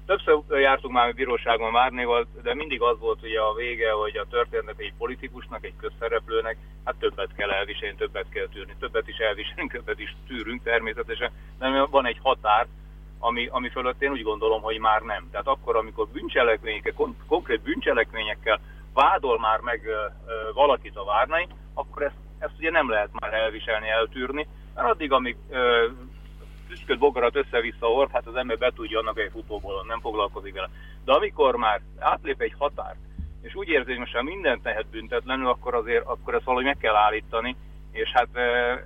többször jártunk már a bíróságon Márnéval, de mindig az volt ugye a vége, hogy a történet egy politikusnak, egy közszereplőnek, hát többet kell elviselni, többet kell tűrni, többet is elviselünk, többet is tűrünk természetesen, de van egy határ, ami, ami fölött én úgy gondolom, hogy már nem. Tehát akkor, amikor bűncselekményekkel, kon- konkrét bűncselekményekkel vádol már meg valakit a várnai, akkor ezt, ezt ugye nem lehet már elviselni, eltűrni, mert addig, amíg tüsköd bogarat össze-vissza hord, hát az ember be tudja annak egy futóból, nem foglalkozik vele. De amikor már átlép egy határt, és úgy érzi, hogy most már mindent tehet büntetlenül, akkor azért akkor ezt valahogy meg kell állítani, és hát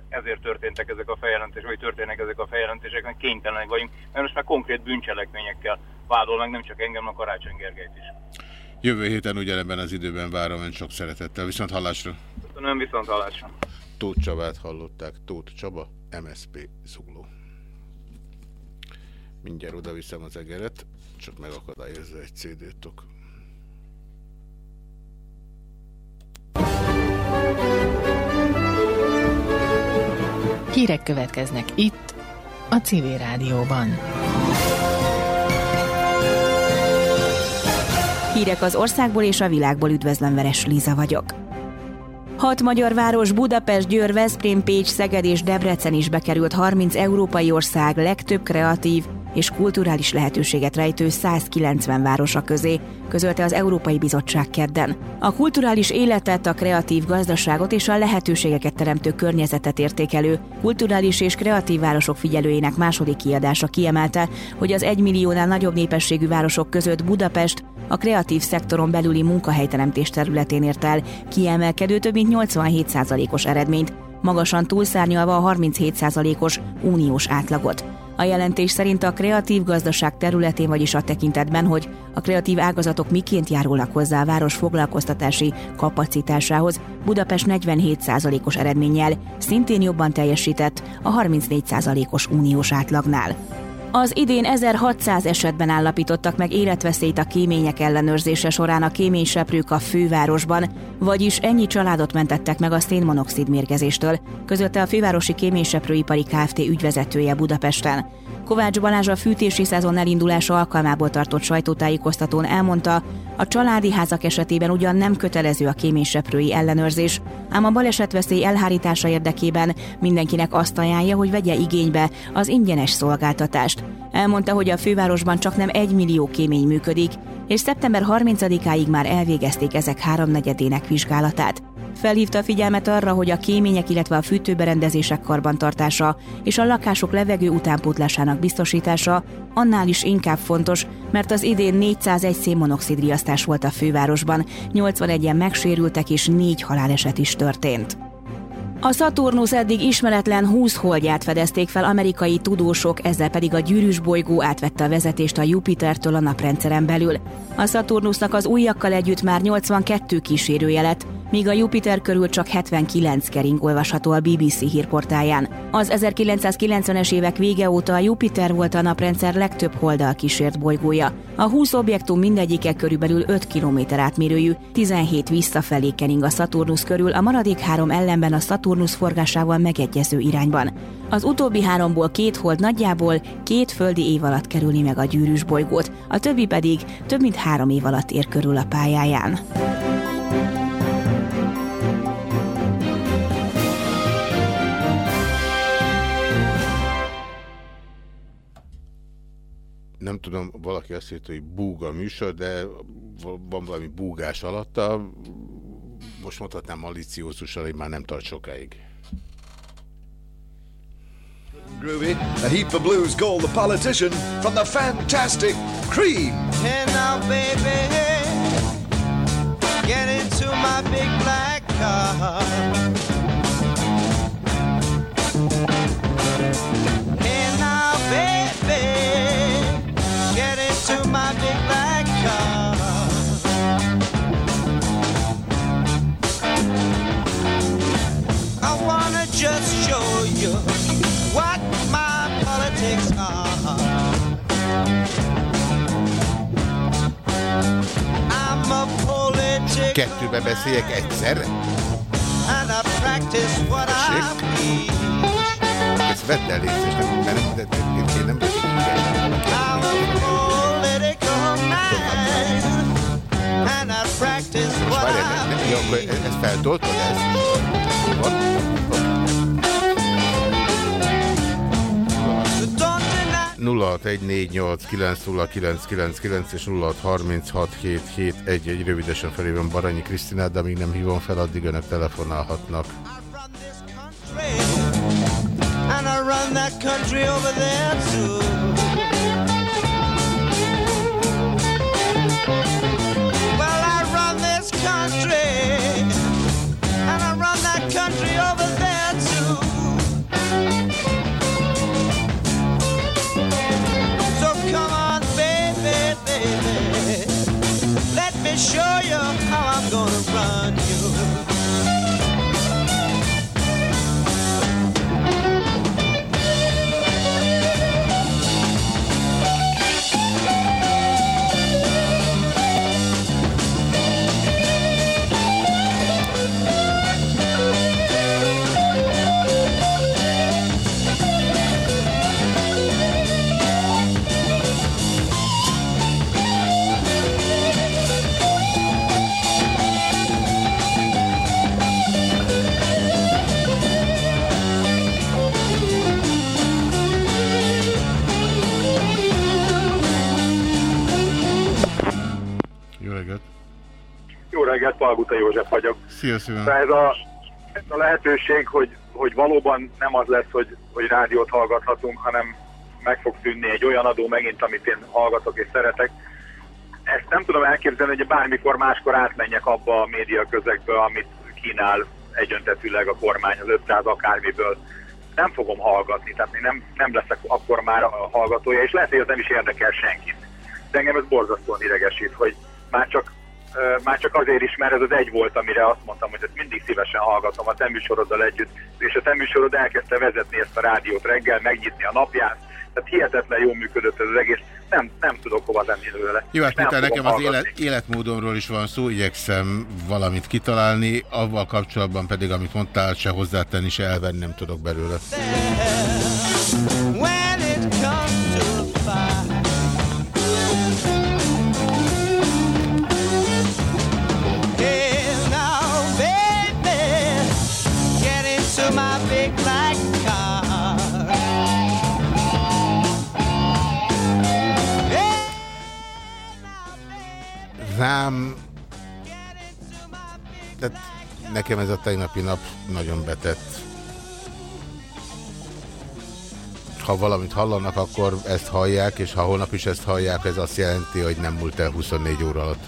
ezért történtek ezek a feljelentések, vagy történnek ezek a feljelentések, mert kénytelenek vagyunk, mert most már konkrét bűncselekményekkel vádol meg nem csak engem, a Karácsony Gergelyt is. Jövő héten ugyanebben az időben várom ön sok szeretettel. Viszont hallásra. Köszönöm, viszont hallásra. Tóth Csabát hallották. Tóth Csaba, MSP Zugló. Mindjárt oda viszem az egeret, csak megakadályozza egy CD-tok. Hírek következnek itt, a Civil Rádióban. Hírek az országból és a világból üdvözlöm, Veres Líza vagyok. Hat magyar város Budapest, Győr, Veszprém, Pécs, Szeged és Debrecen is bekerült 30 európai ország legtöbb kreatív és kulturális lehetőséget rejtő 190 városa közé, közölte az Európai Bizottság kedden. A kulturális életet, a kreatív gazdaságot és a lehetőségeket teremtő környezetet értékelő kulturális és kreatív városok figyelőjének második kiadása kiemelte, hogy az egymilliónál nagyobb népességű városok között Budapest a kreatív szektoron belüli munkahelyteremtés területén ért el kiemelkedő több mint 87%-os eredményt, magasan túlszárnyalva a 37%-os uniós átlagot. A jelentés szerint a kreatív gazdaság területén, vagyis a tekintetben, hogy a kreatív ágazatok miként járulnak hozzá a város foglalkoztatási kapacitásához, Budapest 47%-os eredménnyel szintén jobban teljesített a 34%-os uniós átlagnál. Az idén 1600 esetben állapítottak meg életveszélyt a kémények ellenőrzése során a kéményseprők a fővárosban, vagyis ennyi családot mentettek meg a szénmonoxid mérgezéstől, közölte a fővárosi kéményseprőipari Kft. ügyvezetője Budapesten. Kovács Balázs a fűtési szezon elindulása alkalmából tartott sajtótájékoztatón elmondta, a családi házak esetében ugyan nem kötelező a kéményseprői ellenőrzés, ám a balesetveszély elhárítása érdekében mindenkinek azt ajánlja, hogy vegye igénybe az ingyenes szolgáltatást. Elmondta, hogy a fővárosban csak nem egy millió kémény működik, és szeptember 30-áig már elvégezték ezek háromnegyedének vizsgálatát. Felhívta a figyelmet arra, hogy a kémények, illetve a fűtőberendezések karbantartása és a lakások levegő utánpótlásának biztosítása annál is inkább fontos, mert az idén 401 szénmonoxid riasztás volt a fővárosban, 81-en megsérültek és 4 haláleset is történt. A Saturnus eddig ismeretlen 20 holdját fedezték fel amerikai tudósok, ezzel pedig a gyűrűs bolygó átvette a vezetést a Jupitertől a naprendszeren belül. A Saturnusnak az újakkal együtt már 82 kísérője lett, míg a Jupiter körül csak 79 kering olvasható a BBC hírportáján. Az 1990-es évek vége óta a Jupiter volt a naprendszer legtöbb holdal kísért bolygója. A 20 objektum mindegyike körülbelül 5 km átmérőjű, 17 visszafelé kering a Saturnus körül, a maradék három ellenben a Saturnus forgásával megegyező irányban. Az utóbbi háromból két hold nagyjából két földi év alatt kerülni meg a gyűrűs bolygót, a többi pedig több mint három év alatt ér körül a pályáján. Nem tudom, valaki azt írta, hogy búg a műsor, de van valami búgás alatta. Most mondhatnám maliciózusan, hogy már nem tart sokáig. Groovy, a heap of blues called The Politician from the fantastic Cream. Hey now, baby, get into my big black car. Just show you what my politics are. I'm a political Kettőbe beszéljek egyszerre? and I practice what I preach. Ezt vedd el és nem, mert de, de, de, én nem vagyok híres. I'm a political man and I practice Most what várj, I ne, ne, jó, akkor e- ezt feltoltad, ez? Van? 0614890999 és 06367711 rövidesen felében Baranyi Krisztinát, de amíg nem hívom fel, addig önök telefonálhatnak. and I run that country over there too. Well, I run this country, gonna run Palguta József vagyok. Szia! Tehát ez a, ez a lehetőség, hogy, hogy valóban nem az lesz, hogy, hogy rádiót hallgathatunk, hanem meg fog szűnni egy olyan adó megint, amit én hallgatok és szeretek. Ezt nem tudom elképzelni, hogy bármikor máskor átmenjek abba a média közegbe, amit kínál egyöntetűleg a kormány az 500 akármiből. Nem fogom hallgatni, tehát én nem, nem leszek akkor már a hallgatója, és lehet, hogy ez nem is érdekel senkit. De engem ez borzasztóan idegesít, hogy már csak már csak azért is, mert ez az egy volt, amire azt mondtam, hogy ezt mindig szívesen hallgatom a te műsoroddal együtt, és a te műsorod elkezdte vezetni ezt a rádiót reggel, megnyitni a napját, tehát hihetetlen jól működött ez az egész, nem, nem tudok hova tenni előle. Jó, hát fogom nekem az élet, életmódomról is van szó, igyekszem valamit kitalálni, avval kapcsolatban pedig, amit mondtál, se hozzátenni, se elvenni nem tudok belőle. Rám... Tehát nekem ez a tegnapi nap nagyon betett. Ha valamit hallanak, akkor ezt hallják, és ha holnap is ezt hallják, ez azt jelenti, hogy nem múlt el 24 óra alatt.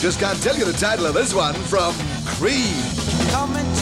Just can't tell you the title of this one from Cream.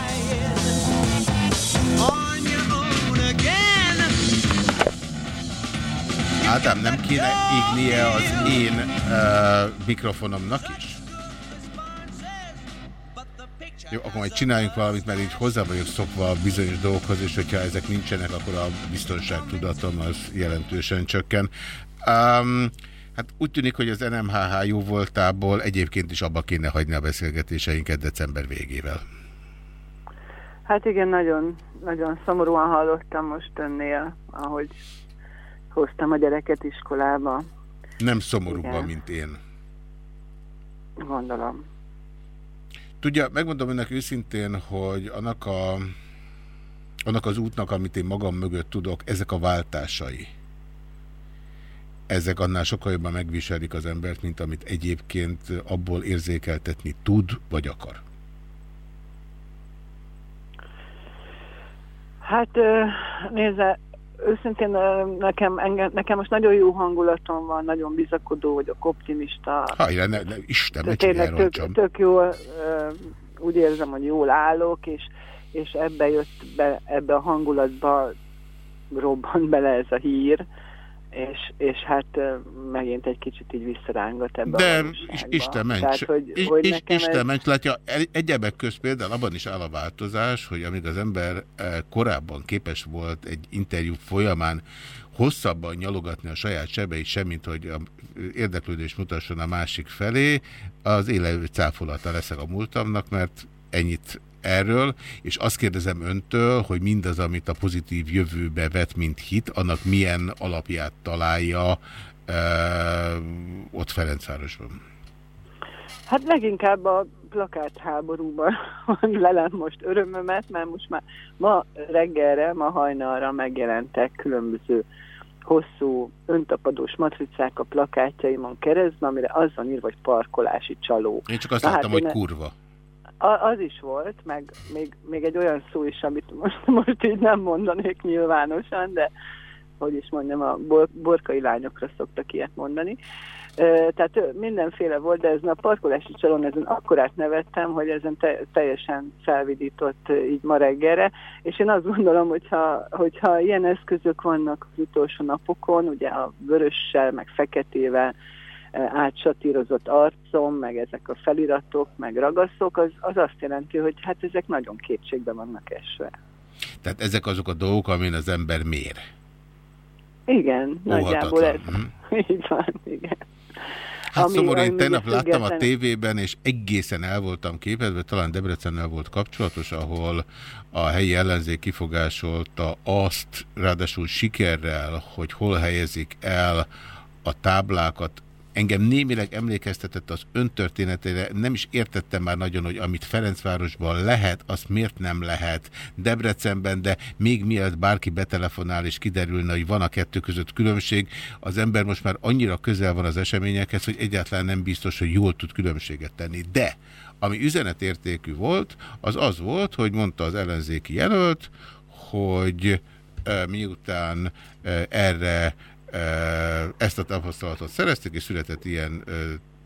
Ádám, nem kéne égnie az én uh, mikrofonomnak is? Jó, akkor majd csináljunk valamit, mert így hozzá vagyok szokva a bizonyos dolgokhoz, és hogyha ezek nincsenek, akkor a biztonságtudatom az jelentősen csökken. Um, hát úgy tűnik, hogy az NMHH jó voltából egyébként is abba kéne hagyni a beszélgetéseinket december végével. Hát igen, nagyon, nagyon szomorúan hallottam most önnél, ahogy hoztam a gyereket iskolába. Nem szomorúban, mint én. Gondolom. Tudja, megmondom önnek őszintén, hogy annak, a, annak az útnak, amit én magam mögött tudok, ezek a váltásai, ezek annál sokkal jobban megviselik az embert, mint amit egyébként abból érzékeltetni tud, vagy akar. Hát nézze, őszintén nekem, engem, nekem most nagyon jó hangulatom van, nagyon bizakodó vagyok, optimista. Hajrá, ne, ne, Isten, ne Tényleg tök, tök jól, úgy érzem, hogy jól állok, és, és ebbe jött be, ebbe a hangulatba robbant bele ez a hír, és, és hát megint egy kicsit így visszarángat ebbe De a is, Isten ments, Tehát, hogy, is, hogy is, Isten ez... ments, látja, egyebek közt például abban is áll a változás, hogy amíg az ember korábban képes volt egy interjú folyamán hosszabban nyalogatni a saját sebeit, semmint hogy a érdeklődés mutasson a másik felé, az élő cáfolata leszek a múltamnak, mert ennyit erről, és azt kérdezem öntől, hogy mindaz, amit a pozitív jövőbe vet, mint hit, annak milyen alapját találja e, ott Ferencvárosban? Hát leginkább a plakátháborúban lelem most örömömet, mert most már ma reggelre, ma hajnalra megjelentek különböző hosszú öntapadós matricák a plakátjaimon keresztül, amire az van írva, hogy parkolási csaló. Én csak azt Na láttam, hát hogy kurva. Az is volt, meg még, még egy olyan szó is, amit most, most így nem mondanék nyilvánosan, de hogy is mondjam, a bor, borkai lányokra szoktak ilyet mondani. Tehát mindenféle volt, de ezen a parkolási csalon ezen akkorát nevettem, hogy ezen te, teljesen felvidított így ma reggelre, és én azt gondolom, hogyha, hogyha ilyen eszközök vannak az utolsó napokon, ugye a vörössel, meg feketével, átsatírozott arcom, meg ezek a feliratok, meg ragaszok, az, az azt jelenti, hogy hát ezek nagyon kétségbe vannak esve. Tehát ezek azok a dolgok, amin az ember mér. Igen, nagyjából ez. Hm? Így van, igen. Hát ami, szomorú, én tegnap láttam a tévében, és egészen el voltam képezve, talán Debrecennel volt kapcsolatos, ahol a helyi ellenzék kifogásolta azt, ráadásul sikerrel, hogy hol helyezik el a táblákat engem némileg emlékeztetett az öntörténetére, nem is értettem már nagyon, hogy amit Ferencvárosban lehet, azt miért nem lehet Debrecenben, de még mielőtt bárki betelefonál és kiderülne, hogy van a kettő között különbség, az ember most már annyira közel van az eseményekhez, hogy egyáltalán nem biztos, hogy jól tud különbséget tenni. De ami üzenetértékű volt, az az volt, hogy mondta az ellenzéki jelölt, hogy miután erre ezt a tapasztalatot szerezték, és született ilyen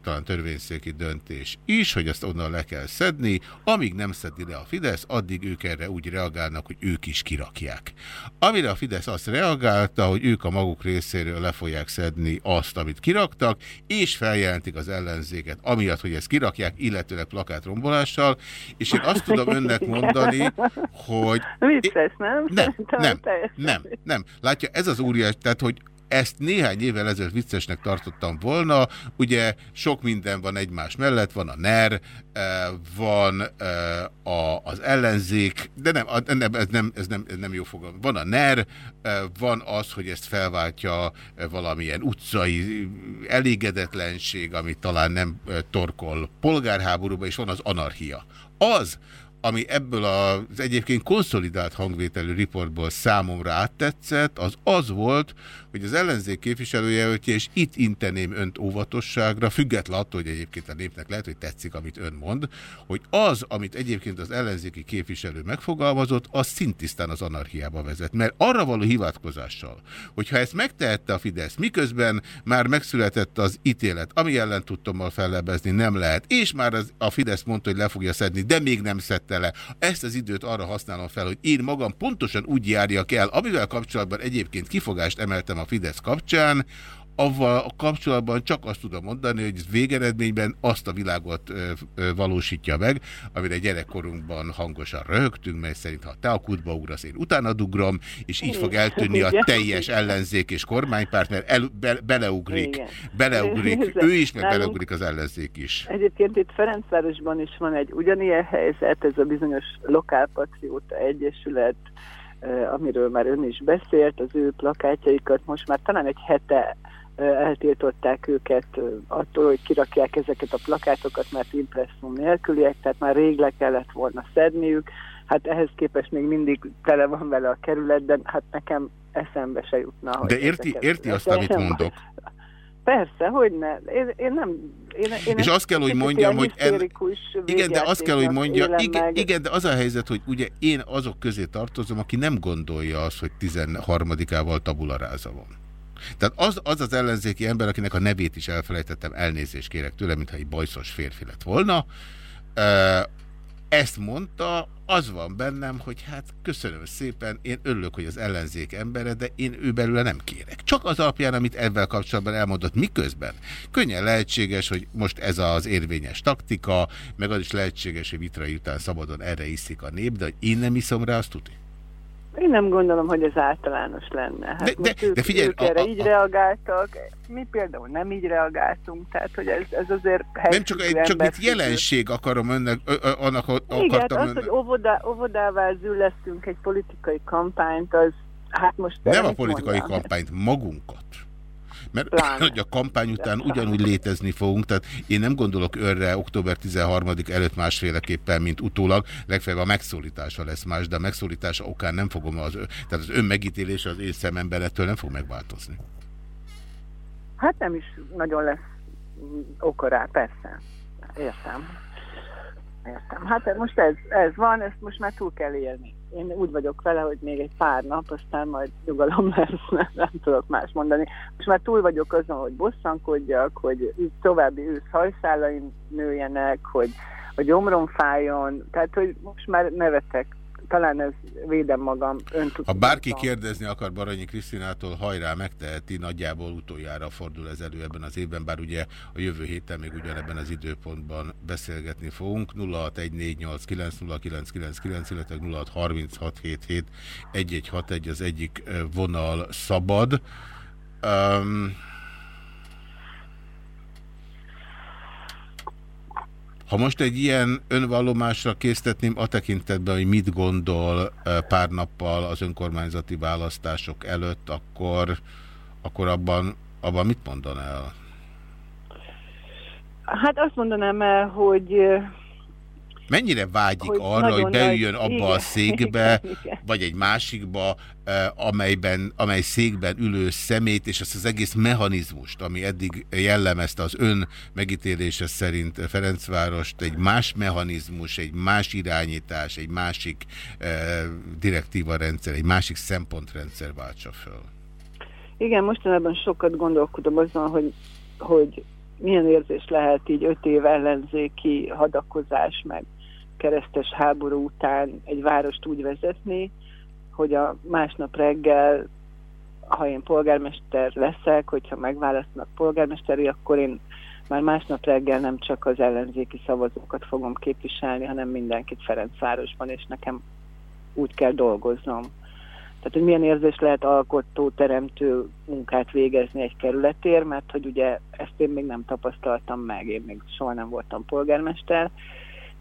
talán törvényszéki döntés is, hogy ezt onnan le kell szedni. Amíg nem szedi le a Fidesz, addig ők erre úgy reagálnak, hogy ők is kirakják. Amire a Fidesz azt reagálta, hogy ők a maguk részéről le fogják szedni azt, amit kiraktak, és feljelentik az ellenzéket, amiatt, hogy ezt kirakják, illetőleg plakátrombolással, és én azt tudom önnek mondani, hogy... Vicces, nem? Nem, nem, nem, nem. Látja, ez az óriás, tehát, hogy ezt néhány évvel ezelőtt viccesnek tartottam volna. Ugye sok minden van egymás mellett, van a NER, eh, van eh, a, az ellenzék, de nem, nem, ez, nem, ez, nem, ez nem jó fogalom. Van a NER, eh, van az, hogy ezt felváltja valamilyen utcai elégedetlenség, amit talán nem torkol polgárháborúba, és van az anarchia. Az, ami ebből az egyébként konszolidált hangvételű riportból számomra áttetszett, az az volt, hogy az ellenzék képviselőjelöltje, és itt inteném önt óvatosságra, független attól, hogy egyébként a népnek lehet, hogy tetszik, amit ön mond, hogy az, amit egyébként az ellenzéki képviselő megfogalmazott, az szintisztán az anarchiába vezet. Mert arra való hivatkozással, hogyha ezt megtehette a Fidesz, miközben már megszületett az ítélet, ami ellen tudtommal fellebezni nem lehet, és már az, a Fidesz mondta, hogy le fogja szedni, de még nem szedte tele. Ezt az időt arra használom fel, hogy én magam pontosan úgy járjak el, amivel kapcsolatban egyébként kifogást emeltem a Fidesz kapcsán, avval a kapcsolatban csak azt tudom mondani, hogy végeredményben azt a világot ö, ö, valósítja meg, amire gyerekkorunkban hangosan röhögtünk, mely szerint ha te a kutba ugrasz, én utána dugrom, és így fog eltűnni a teljes ellenzék és kormánypárt, mert el, be, beleugrik, Igen. beleugrik ő is, meg beleugrik az ellenzék is. Egyébként itt Ferencvárosban is van egy ugyanilyen helyzet, ez a bizonyos Lokálpatrióta Egyesület, amiről már ön is beszélt, az ő plakátjaikat most már talán egy hete eltiltották őket attól, hogy kirakják ezeket a plakátokat, mert impresszum nélküliek, tehát már rég le kellett volna szedniük. Hát ehhez képest még mindig tele van vele a kerület, de hát nekem eszembe se jutna. De érti, érti azt, amit mondok? Persze, hogy ne. Én, én nem... Én, én És azt kell, hogy mondjam, hogy en... igen, de azt kell, hogy mondja, igen, meg. igen, de az a helyzet, hogy ugye én azok közé tartozom, aki nem gondolja azt, hogy 13-ával tabularáza van. Tehát az, az az ellenzéki ember, akinek a nevét is elfelejtettem, elnézést kérek tőle, mintha egy bajszos férfi lett volna, ezt mondta, az van bennem, hogy hát köszönöm szépen, én örülök, hogy az ellenzék embere, de én ő belőle nem kérek. Csak az alapján, amit ebben kapcsolatban elmondott, miközben könnyen lehetséges, hogy most ez az érvényes taktika, meg az is lehetséges, hogy vitrai után szabadon erre iszik a nép, de hogy én nem iszom rá, azt tudni. Én nem gondolom, hogy ez általános lenne. Hát De- de- ők, de figyelj, ők erre a- így a- reagáltak, mi például nem így reagáltunk, tehát hogy ez, ez azért Nem csak, egy, csak itt jelenség akarom önnek, ö, ö, annak a- Igen, akartam az, önnek. hogy óvodá, óvodává züllesztünk egy politikai kampányt, az hát most... Nem a politikai mondjam? kampányt, magunkat. Mert Pláne. hogy a kampány után ugyanúgy létezni fogunk, tehát én nem gondolok önre október 13 előtt másféleképpen, mint utólag, legfeljebb a megszólítása lesz más, de a megszólítása okán nem fogom az, tehát az ön megítélése az én szememben ettől nem fog megváltozni. Hát nem is nagyon lesz oka rá, persze. Értem. Értem. Hát most ez, ez van, ezt most már túl kell élni. Én úgy vagyok vele, hogy még egy pár nap, aztán majd nyugalom lesz, nem, nem tudok más mondani. Most már túl vagyok azon, hogy bosszankodjak, hogy további ősz hajszálaim nőjenek, hogy a gyomrom fájjon, tehát hogy most már nevetek. Talán ez védem magam Ha bárki kérdezni akar Baranyi Krisztinától, hajrá megteheti, nagyjából utoljára fordul ez elő ebben az évben, bár ugye a jövő héten még ugyanebben az időpontban beszélgetni fogunk. 0614890999, illetve 0636771161 az egyik vonal szabad. Um, Ha most egy ilyen önvallomásra késztetném a tekintetben, hogy mit gondol pár nappal az önkormányzati választások előtt, akkor, akkor abban, abban mit mondaná el? Hát azt mondanám el, hogy Mennyire vágyik Hogy arra, hogy beüljön nagy- abba a igen, székbe, igen, igen. vagy egy másikba, eh, amelyben, amely székben ülő szemét, és azt az egész mechanizmust, ami eddig jellemezte az ön megítélése szerint Ferencvárost, egy más mechanizmus, egy más irányítás, egy másik eh, direktíva rendszer, egy másik szempontrendszer váltsa föl. Igen, mostanában sokat gondolkodom azon, hogy, hogy milyen érzés lehet így öt év ellenzéki hadakozás, meg keresztes háború után egy várost úgy vezetni, hogy a másnap reggel, ha én polgármester leszek, hogyha megválasztanak polgármesteri, akkor én már másnap reggel nem csak az ellenzéki szavazókat fogom képviselni, hanem mindenkit Ferencvárosban, és nekem úgy kell dolgoznom. Tehát, hogy milyen érzés lehet alkotó, teremtő munkát végezni egy kerületér, mert hogy ugye ezt én még nem tapasztaltam meg, én még soha nem voltam polgármester,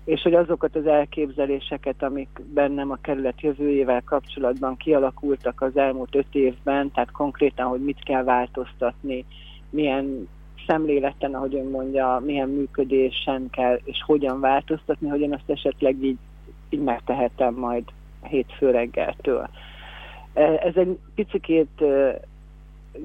és hogy azokat az elképzeléseket, amik bennem a kerület jövőjével kapcsolatban kialakultak az elmúlt öt évben, tehát konkrétan, hogy mit kell változtatni, milyen szemléleten, ahogy ön mondja, milyen működésen kell, és hogyan változtatni, hogy én azt esetleg így, így megtehetem majd hétfő reggeltől. Ez egy picikét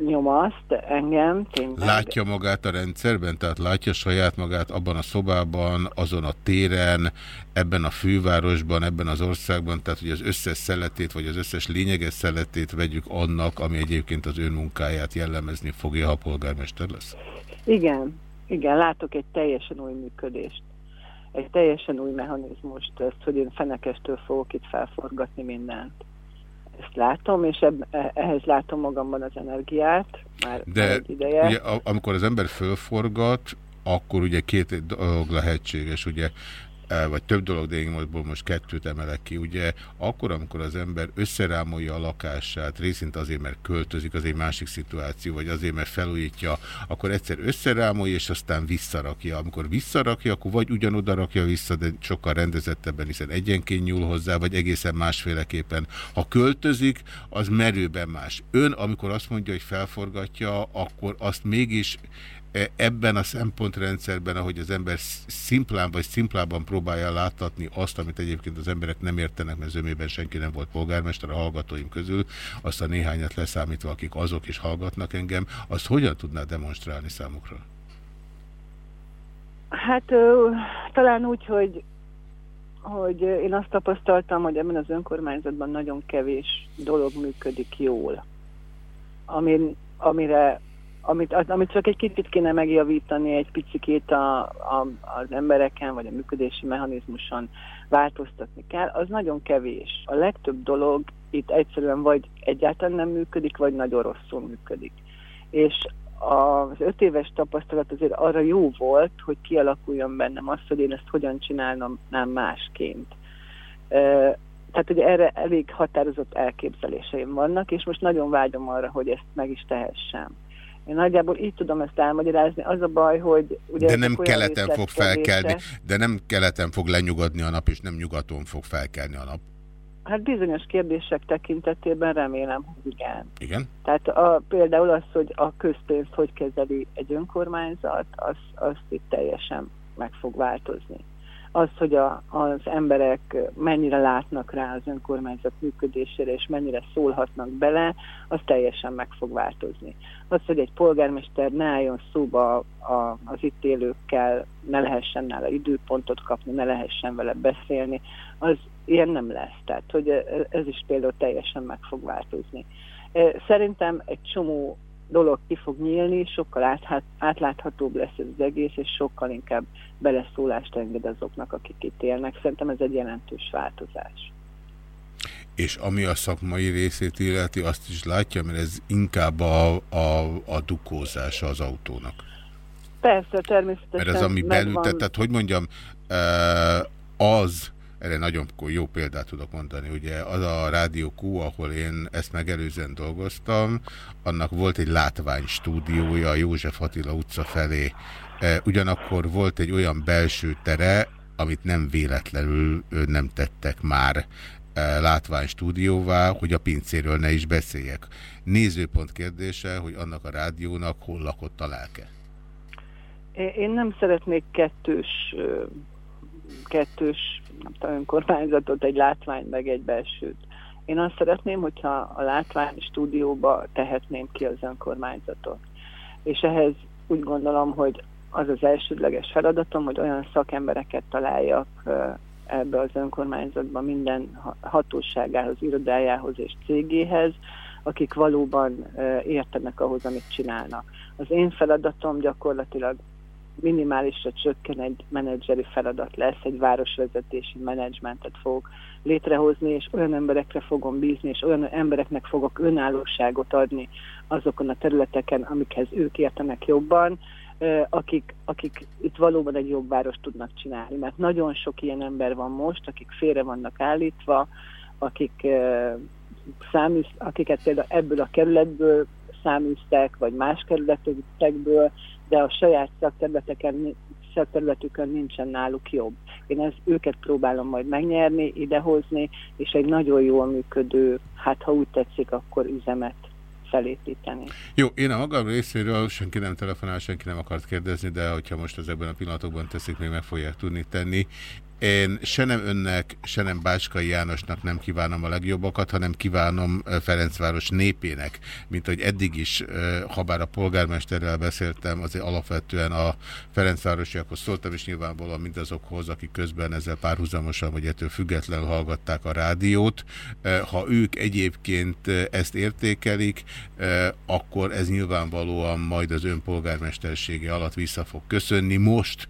nyomaszt engem, tényleg. Látja magát a rendszerben, tehát látja saját magát abban a szobában, azon a téren, ebben a fővárosban, ebben az országban, tehát hogy az összes szeletét, vagy az összes lényeges szeletét vegyük annak, ami egyébként az ön munkáját jellemezni fogja, ha polgármester lesz. Igen, igen, látok egy teljesen új működést. egy teljesen új mechanizmust, ezt, hogy én fenekestől fogok itt felforgatni mindent. Ezt látom, és eb, e- ehhez látom magamban az energiát, már, De egy ideje. ugye, amikor az ember fölforgat, akkor ugye két dolog lehetséges, ugye vagy több dolog, de én most, most kettőt emelek ki. Ugye akkor, amikor az ember összerámolja a lakását, részint azért, mert költözik, az egy másik szituáció, vagy azért, mert felújítja, akkor egyszer összerámolja, és aztán visszarakja. Amikor visszarakja, akkor vagy ugyanoda rakja vissza, de sokkal rendezettebben, hiszen egyenként nyúl hozzá, vagy egészen másféleképpen. Ha költözik, az merőben más. Ön, amikor azt mondja, hogy felforgatja, akkor azt mégis ebben a szempontrendszerben, ahogy az ember sz- szimplán vagy szimplában próbálja láttatni azt, amit egyébként az emberek nem értenek, mert zömében senki nem volt polgármester a hallgatóim közül, azt a néhányat leszámítva, akik azok is hallgatnak engem, azt hogyan tudná demonstrálni számukra? Hát ö, talán úgy, hogy, hogy én azt tapasztaltam, hogy ebben az önkormányzatban nagyon kevés dolog működik jól. Amin, amire, amit, amit csak egy kicsit kéne megjavítani, egy picikét a, a, az embereken, vagy a működési mechanizmuson változtatni kell, az nagyon kevés. A legtöbb dolog itt egyszerűen vagy egyáltalán nem működik, vagy nagyon rosszul működik. És az öt éves tapasztalat azért arra jó volt, hogy kialakuljon bennem az, hogy én ezt hogyan csinálnám másként. Tehát ugye erre elég határozott elképzeléseim vannak, és most nagyon vágyom arra, hogy ezt meg is tehessem. Én nagyjából így tudom ezt elmagyarázni. Az a baj, hogy... Ugye De nem keleten fog felkelni, de nem keleten fog lenyugodni a nap, és nem nyugaton fog felkelni a nap. Hát bizonyos kérdések tekintetében remélem, hogy igen. Igen? Tehát a, például az, hogy a közpénzt hogy kezeli egy önkormányzat, az, az itt teljesen meg fog változni. Az, hogy a, az emberek mennyire látnak rá az önkormányzat működésére, és mennyire szólhatnak bele, az teljesen meg fog változni. Az, hogy egy polgármester ne álljon szóba a, az itt élőkkel, ne lehessen nála időpontot kapni, ne lehessen vele beszélni, az ilyen nem lesz. Tehát, hogy ez is például teljesen meg fog változni. Szerintem egy csomó dolog ki fog nyílni, sokkal áthát, átláthatóbb lesz ez az egész, és sokkal inkább beleszólást enged azoknak, akik itt élnek. Szerintem ez egy jelentős változás. És ami a szakmai részét illeti, azt is látja, mert ez inkább a, a, a dukózása az autónak. Persze, természetesen Mert ez ami belül, tehát hogy mondjam, eh, az, erre nagyon jó példát tudok mondani, ugye az a Rádió Q, ahol én ezt megelőzően dolgoztam, annak volt egy látványstúdiója a József Attila utca felé. Eh, Ugyanakkor volt egy olyan belső tere, amit nem véletlenül nem tettek már eh, látványstúdióvá, hogy a pincéről ne is beszéljek. Nézőpont kérdése, hogy annak a rádiónak hol lakott a lelke. Én- nem szeretnék kettős, kettős nem tudom, önkormányzatot, egy látvány meg egy belsőt. Én azt szeretném, hogyha a látvány stúdióba tehetném ki az önkormányzatot. És ehhez úgy gondolom, hogy az az elsődleges feladatom, hogy olyan szakembereket találjak ebbe az önkormányzatban minden ha- hatóságához, irodájához és cégéhez, akik valóban értenek ahhoz, amit csinálnak. Az én feladatom gyakorlatilag minimálisra csökken egy menedzseri feladat lesz, egy városvezetési menedzsmentet fogok létrehozni, és olyan emberekre fogom bízni, és olyan embereknek fogok önállóságot adni azokon a területeken, amikhez ők értenek jobban, akik, akik itt valóban egy jobb várost tudnak csinálni. Mert nagyon sok ilyen ember van most, akik félre vannak állítva, akik száműz, akiket például ebből a kerületből száműztek, vagy más kerületekből, de a saját szakterületeken, szakterületükön nincsen náluk jobb. Én ezt, őket próbálom majd megnyerni, idehozni, és egy nagyon jól működő, hát ha úgy tetszik, akkor üzemet felépíteni. Jó, én a magam részéről senki nem telefonál, senki nem akart kérdezni, de hogyha most ezekben a pillanatokban teszik, még meg fogják tudni tenni. Én se nem önnek, se nem Báskai Jánosnak nem kívánom a legjobbakat, hanem kívánom Ferencváros népének, mint hogy eddig is, ha bár a polgármesterrel beszéltem, azért alapvetően a Ferencvárosiakhoz szóltam, és nyilvánvalóan mindazokhoz, akik közben ezzel párhuzamosan, vagy ettől függetlenül hallgatták a rádiót. Ha ők egyébként ezt értékelik, akkor ez nyilvánvalóan majd az önpolgármestersége alatt vissza fog köszönni. Most,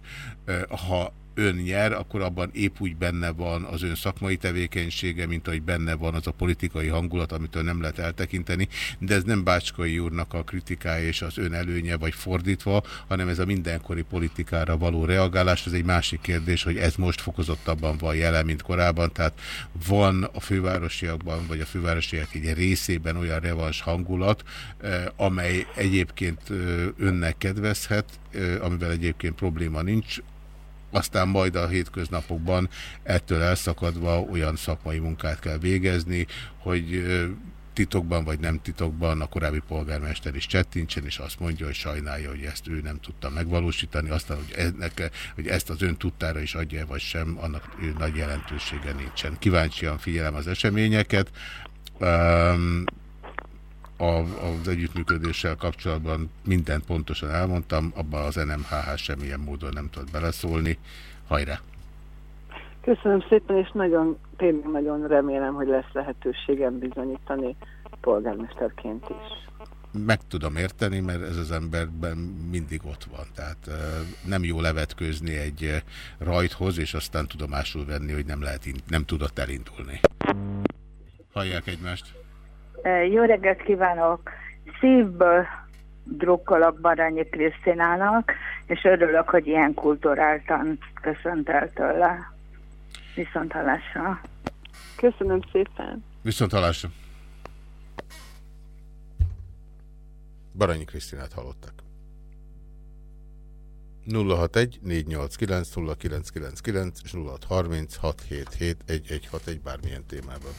ha ön nyer, akkor abban épp úgy benne van az ön szakmai tevékenysége, mint ahogy benne van az a politikai hangulat, amitől nem lehet eltekinteni, de ez nem Bácskai úrnak a kritikája és az ön előnye, vagy fordítva, hanem ez a mindenkori politikára való reagálás. Ez egy másik kérdés, hogy ez most fokozottabban van jelen, mint korábban, tehát van a fővárosiakban, vagy a fővárosiak egy részében olyan revans hangulat, eh, amely egyébként eh, önnek kedvezhet, eh, amivel egyébként probléma nincs, aztán majd a hétköznapokban ettől elszakadva olyan szakmai munkát kell végezni, hogy titokban vagy nem titokban a korábbi polgármester is csettincsen, és azt mondja, hogy sajnálja, hogy ezt ő nem tudta megvalósítani, aztán, hogy, ennek, hogy ezt az ön tudtára is adja vagy sem, annak nagy jelentősége nincsen. Kíváncsian figyelem az eseményeket. Um, a, az együttműködéssel kapcsolatban mindent pontosan elmondtam, abban az NMHH semmilyen módon nem tud beleszólni. Hajrá! Köszönöm szépen, és nagyon, tényleg nagyon remélem, hogy lesz lehetőségem bizonyítani polgármesterként is. Meg tudom érteni, mert ez az emberben mindig ott van. Tehát nem jó levetkőzni egy rajthoz, és aztán tudomásul venni, hogy nem, lehet, nem tudott elindulni. Hallják egymást! Jó reggelt kívánok! Szívből drukkolok Baranyi Krisztinának, és örülök, hogy ilyen kulturáltan köszönt el tőle. Viszont hallásra. Köszönöm szépen. Viszont hallásra. Baranyi Krisztinát hallottak. 061 489 0999 és 0630 677 1161 bármilyen témában.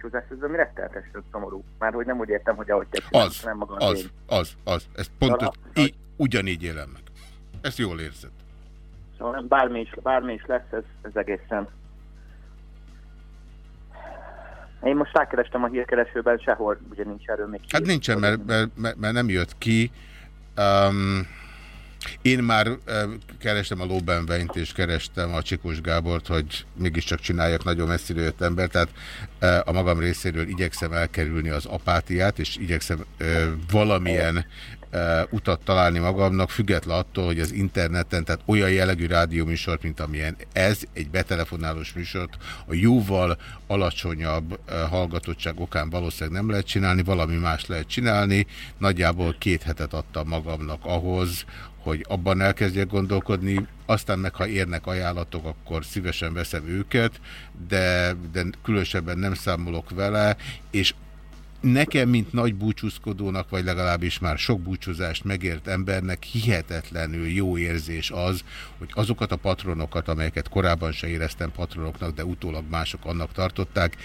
Búcsúzás, ez ami rettenetesen szomorú. Már hogy nem úgy értem, hogy ahogy te az, nem maga az, én. az, az, ez pontos, Szóval, így, ugyanígy élem meg. Ezt jól érzed. Szóval bármi is, bármi is lesz, ez, ez egészen. Én most rákerestem a hírkeresőben, sehol ugye nincs erről még Hát nincsen, mert, mert, mert, mert nem jött ki. Um, én már kerestem a Lóbenveint, és kerestem a Csikós Gábort, hogy mégiscsak csináljak nagyon messzire jött ember, tehát a magam részéről igyekszem elkerülni az apátiát, és igyekszem valamilyen utat találni magamnak, független attól, hogy az interneten, tehát olyan jellegű rádióműsort, mint amilyen ez, egy betelefonálós műsort, a jóval alacsonyabb hallgatottság okán valószínűleg nem lehet csinálni, valami más lehet csinálni. Nagyjából két hetet adtam magamnak ahhoz, hogy abban elkezdjek gondolkodni, aztán meg ha érnek ajánlatok, akkor szívesen veszem őket, de, de különösebben nem számolok vele, és nekem, mint nagy búcsúzkodónak, vagy legalábbis már sok búcsúzást megért embernek hihetetlenül jó érzés az, hogy azokat a patronokat, amelyeket korábban se éreztem patronoknak, de utólag mások annak tartották,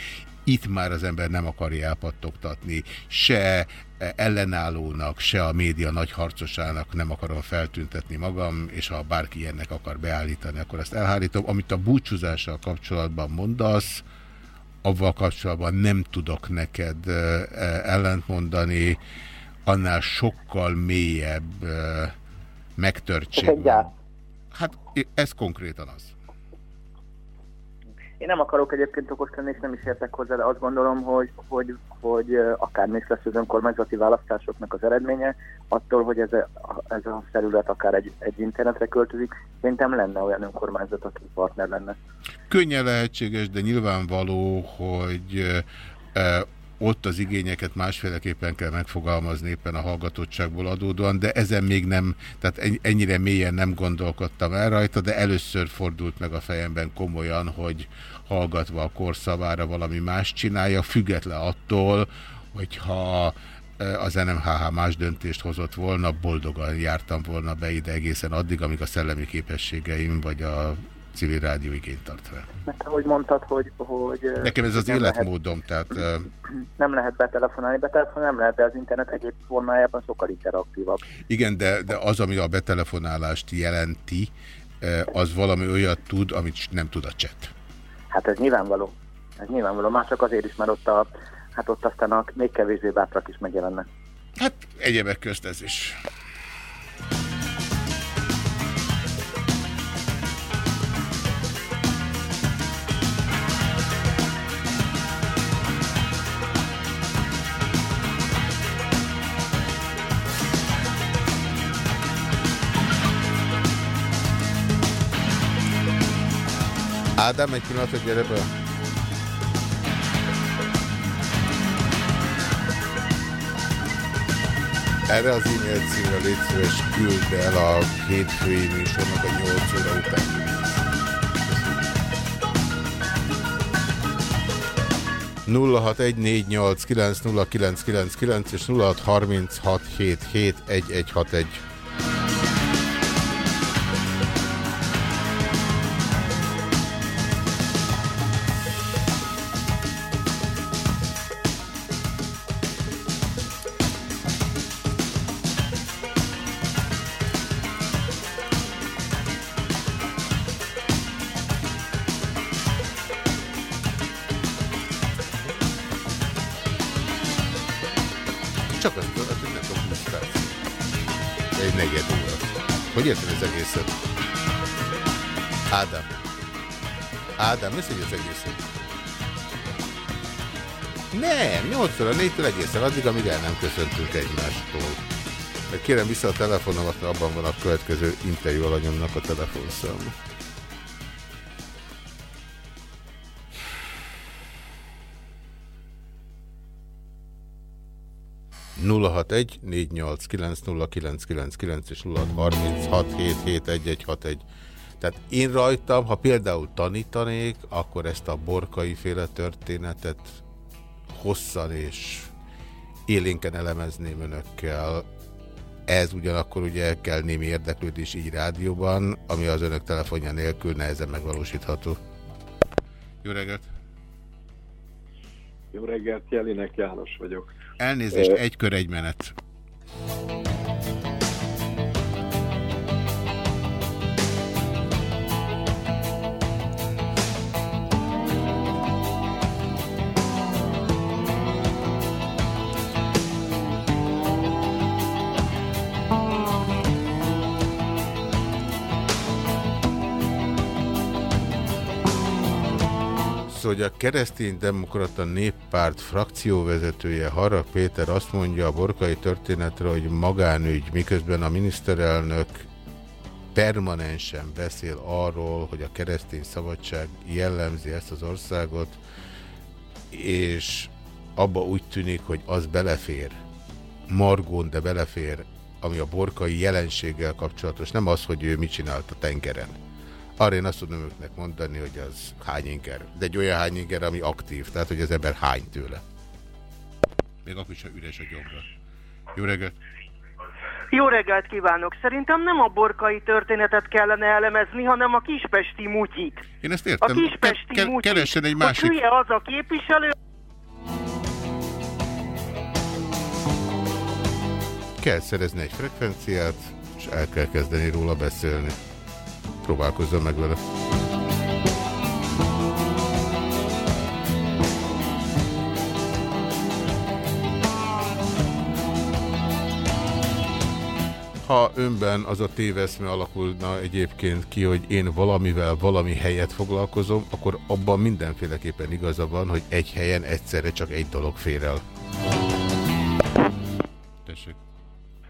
itt már az ember nem akarja elpattogtatni, se ellenállónak, se a média nagy harcosának nem akarom feltüntetni magam, és ha bárki ilyennek akar beállítani, akkor ezt elhárítom. Amit a búcsúzással kapcsolatban mondasz, avval kapcsolatban nem tudok neked ellentmondani, annál sokkal mélyebb megtörtség. Hát ez konkrétan az. Én nem akarok egyébként okos lenni, és nem is értek hozzá, de azt gondolom, hogy, hogy, hogy akármi is lesz az önkormányzati választásoknak az eredménye, attól, hogy ez a, ez a felület akár egy, egy internetre költözik, szerintem lenne olyan önkormányzat, aki partner lenne. Könnyen lehetséges, de nyilvánvaló, hogy ott az igényeket másféleképpen kell megfogalmazni éppen a hallgatottságból adódóan, de ezen még nem, tehát ennyire mélyen nem gondolkodtam el rajta, de először fordult meg a fejemben komolyan, hogy hallgatva a korszavára valami más csinálja, független attól, hogyha az NMHH más döntést hozott volna, boldogan jártam volna be ide egészen addig, amíg a szellemi képességeim vagy a civil rádió igényt tart fel. Mert ahogy mondtad, hogy... hogy Nekem ez az életmódom, tehát Lehet, nem lehet betelefonálni, betelefonálni nem lehet, de az internet egyéb formájában sokkal interaktívabb. igen, de, de az, ami a betelefonálást jelenti, az valami olyat tud, amit nem tud a chat. Hát ez nyilvánvaló. Ez nyilvánvaló. Már csak azért is, mert ott, a, hát ott aztán a még kevésbé bátrak is megjelennek. Hát egyebek közt ez is. Ádám, egy pillanatot gyere be. Erre az e-mail címre légy szíves, küld el a hétfői műsornak a 8 óra után. 0614890999 és 0636771161. Ádám, mi hogy az egészet? Nem, 8 óra 4-től egészen addig, amíg el nem köszöntünk egymástól. Mert kérem vissza a telefonomat, mert abban van a következő interjú alanyomnak a telefonszám. nulla hat egy négy nyolc kilenc nulla kilenc kilenc kilenc és nulla harminc hat hét hét egy egy hat egy. Tehát én rajtam, ha például tanítanék, akkor ezt a borkai féle történetet hosszan és élénken elemezném önökkel. Ez ugyanakkor ugye kell némi érdeklődés így rádióban, ami az önök telefonja nélkül nehezen megvalósítható. Jó reggelt! Jó reggelt, Jelinek János vagyok. Elnézést, egy kör, egy menet. Hogy a kereszténydemokrata néppárt frakcióvezetője Harag Péter azt mondja a borkai történetre, hogy magánügy, miközben a miniszterelnök permanensen beszél arról, hogy a keresztény szabadság jellemzi ezt az országot, és abba úgy tűnik, hogy az belefér, margón, de belefér, ami a borkai jelenséggel kapcsolatos, nem az, hogy ő mit csinált a tengeren arra én azt tudom őknek mondani, hogy az hány inger. De egy olyan hány inger, ami aktív, tehát hogy az ember hány tőle. Még akkor is, ha üres a gyomra. Jó reggelt! Jó reggelt kívánok! Szerintem nem a borkai történetet kellene elemezni, hanem a kispesti mutyit. Én ezt értem. A kispesti ke ke mutyit. Keressen egy másik... Hogy az a képviselő... Kell szerezni egy frekvenciát, és el kell kezdeni róla beszélni. Próbálkozzon meg vele. Ha önben az a téveszme alakulna egyébként ki, hogy én valamivel valami helyet foglalkozom, akkor abban mindenféleképpen igaza van, hogy egy helyen egyszerre csak egy dolog fér el. Tessék.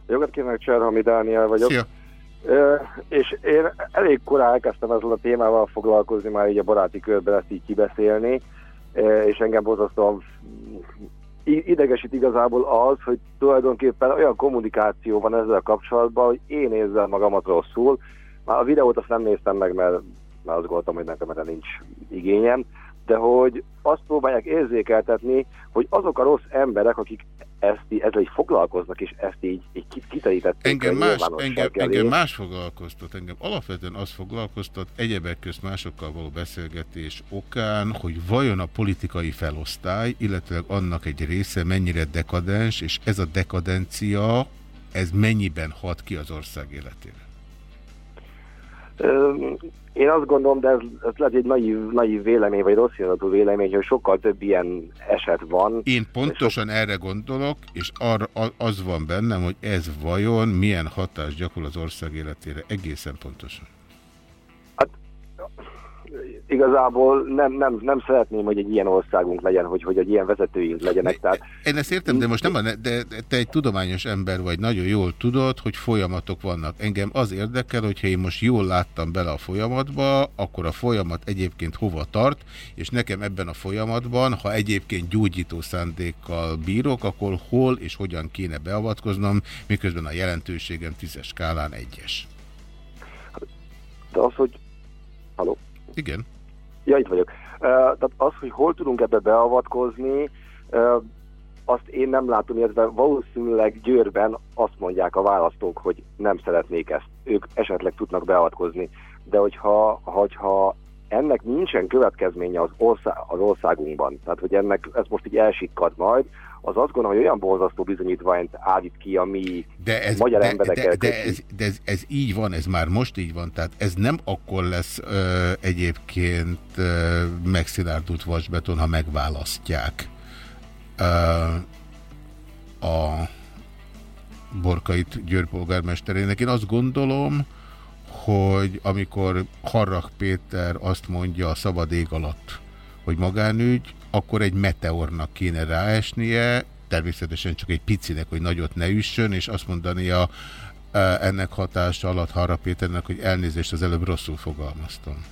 Jogat kívánok, Cserhami Dániel vagyok. Szia. És én elég korán elkezdtem ezzel a témával foglalkozni, már így a baráti körben ezt így kibeszélni, és engem borzasztóan idegesít igazából az, hogy tulajdonképpen olyan kommunikáció van ezzel kapcsolatban, hogy én érzem magamat rosszul. Már a videót azt nem néztem meg, mert, mert azt gondoltam, hogy nekem erre nincs igényem, de hogy azt próbálják érzékeltetni, hogy azok a rossz emberek, akik ezt, ezzel így foglalkoznak, és ezt így, így kit- kiterítették Engem más, engem, elé. engem más foglalkoztat, engem alapvetően az foglalkoztat egyebek közt másokkal való beszélgetés okán, hogy vajon a politikai felosztály, illetve annak egy része mennyire dekadens, és ez a dekadencia, ez mennyiben hat ki az ország életére? Én azt gondolom, de ez, ez lehet egy naív, naív vélemény, vagy rossz indulatú vélemény, hogy sokkal több ilyen eset van. Én pontosan erre gondolok, és arra, az van bennem, hogy ez vajon milyen hatást gyakorol az ország életére egészen pontosan. Igazából nem, nem, nem szeretném, hogy egy ilyen országunk legyen, hogy, hogy egy ilyen vezetőink legyenek. Tehát Én ezt értem, de most nem a, de te egy tudományos ember vagy, nagyon jól tudod, hogy folyamatok vannak. Engem az érdekel, hogyha én most jól láttam bele a folyamatba, akkor a folyamat egyébként hova tart, és nekem ebben a folyamatban, ha egyébként gyógyító szándékkal bírok, akkor hol és hogyan kéne beavatkoznom, miközben a jelentőségem tízes skálán egyes. de az, hogy... Haló? Igen. Ja, itt vagyok. Tehát az, hogy hol tudunk ebbe beavatkozni, azt én nem látom, illetve valószínűleg Győrben azt mondják a választók, hogy nem szeretnék ezt. Ők esetleg tudnak beavatkozni. De hogyha, hogyha ennek nincsen következménye az, ország, az országunkban, tehát hogy ennek ez most így elsikkad majd, az azt gondolom, hogy olyan borzasztó bizonyítványt állít ki, ami De ez, magyar de, emberekkel de, de, ez, de ez, ez így van, ez már most így van, tehát ez nem akkor lesz ö, egyébként ö, megszilárdult vasbeton, ha megválasztják ö, a Borkait Győr polgármesterének. Én azt gondolom, hogy amikor Harrak Péter azt mondja a szabad ég alatt, hogy magánügy, akkor egy meteornak kéne ráesnie, természetesen csak egy picinek, hogy nagyot ne üssön, és azt mondania e, ennek hatása alatt Harra Péternek, hogy elnézést az előbb rosszul fogalmaztam.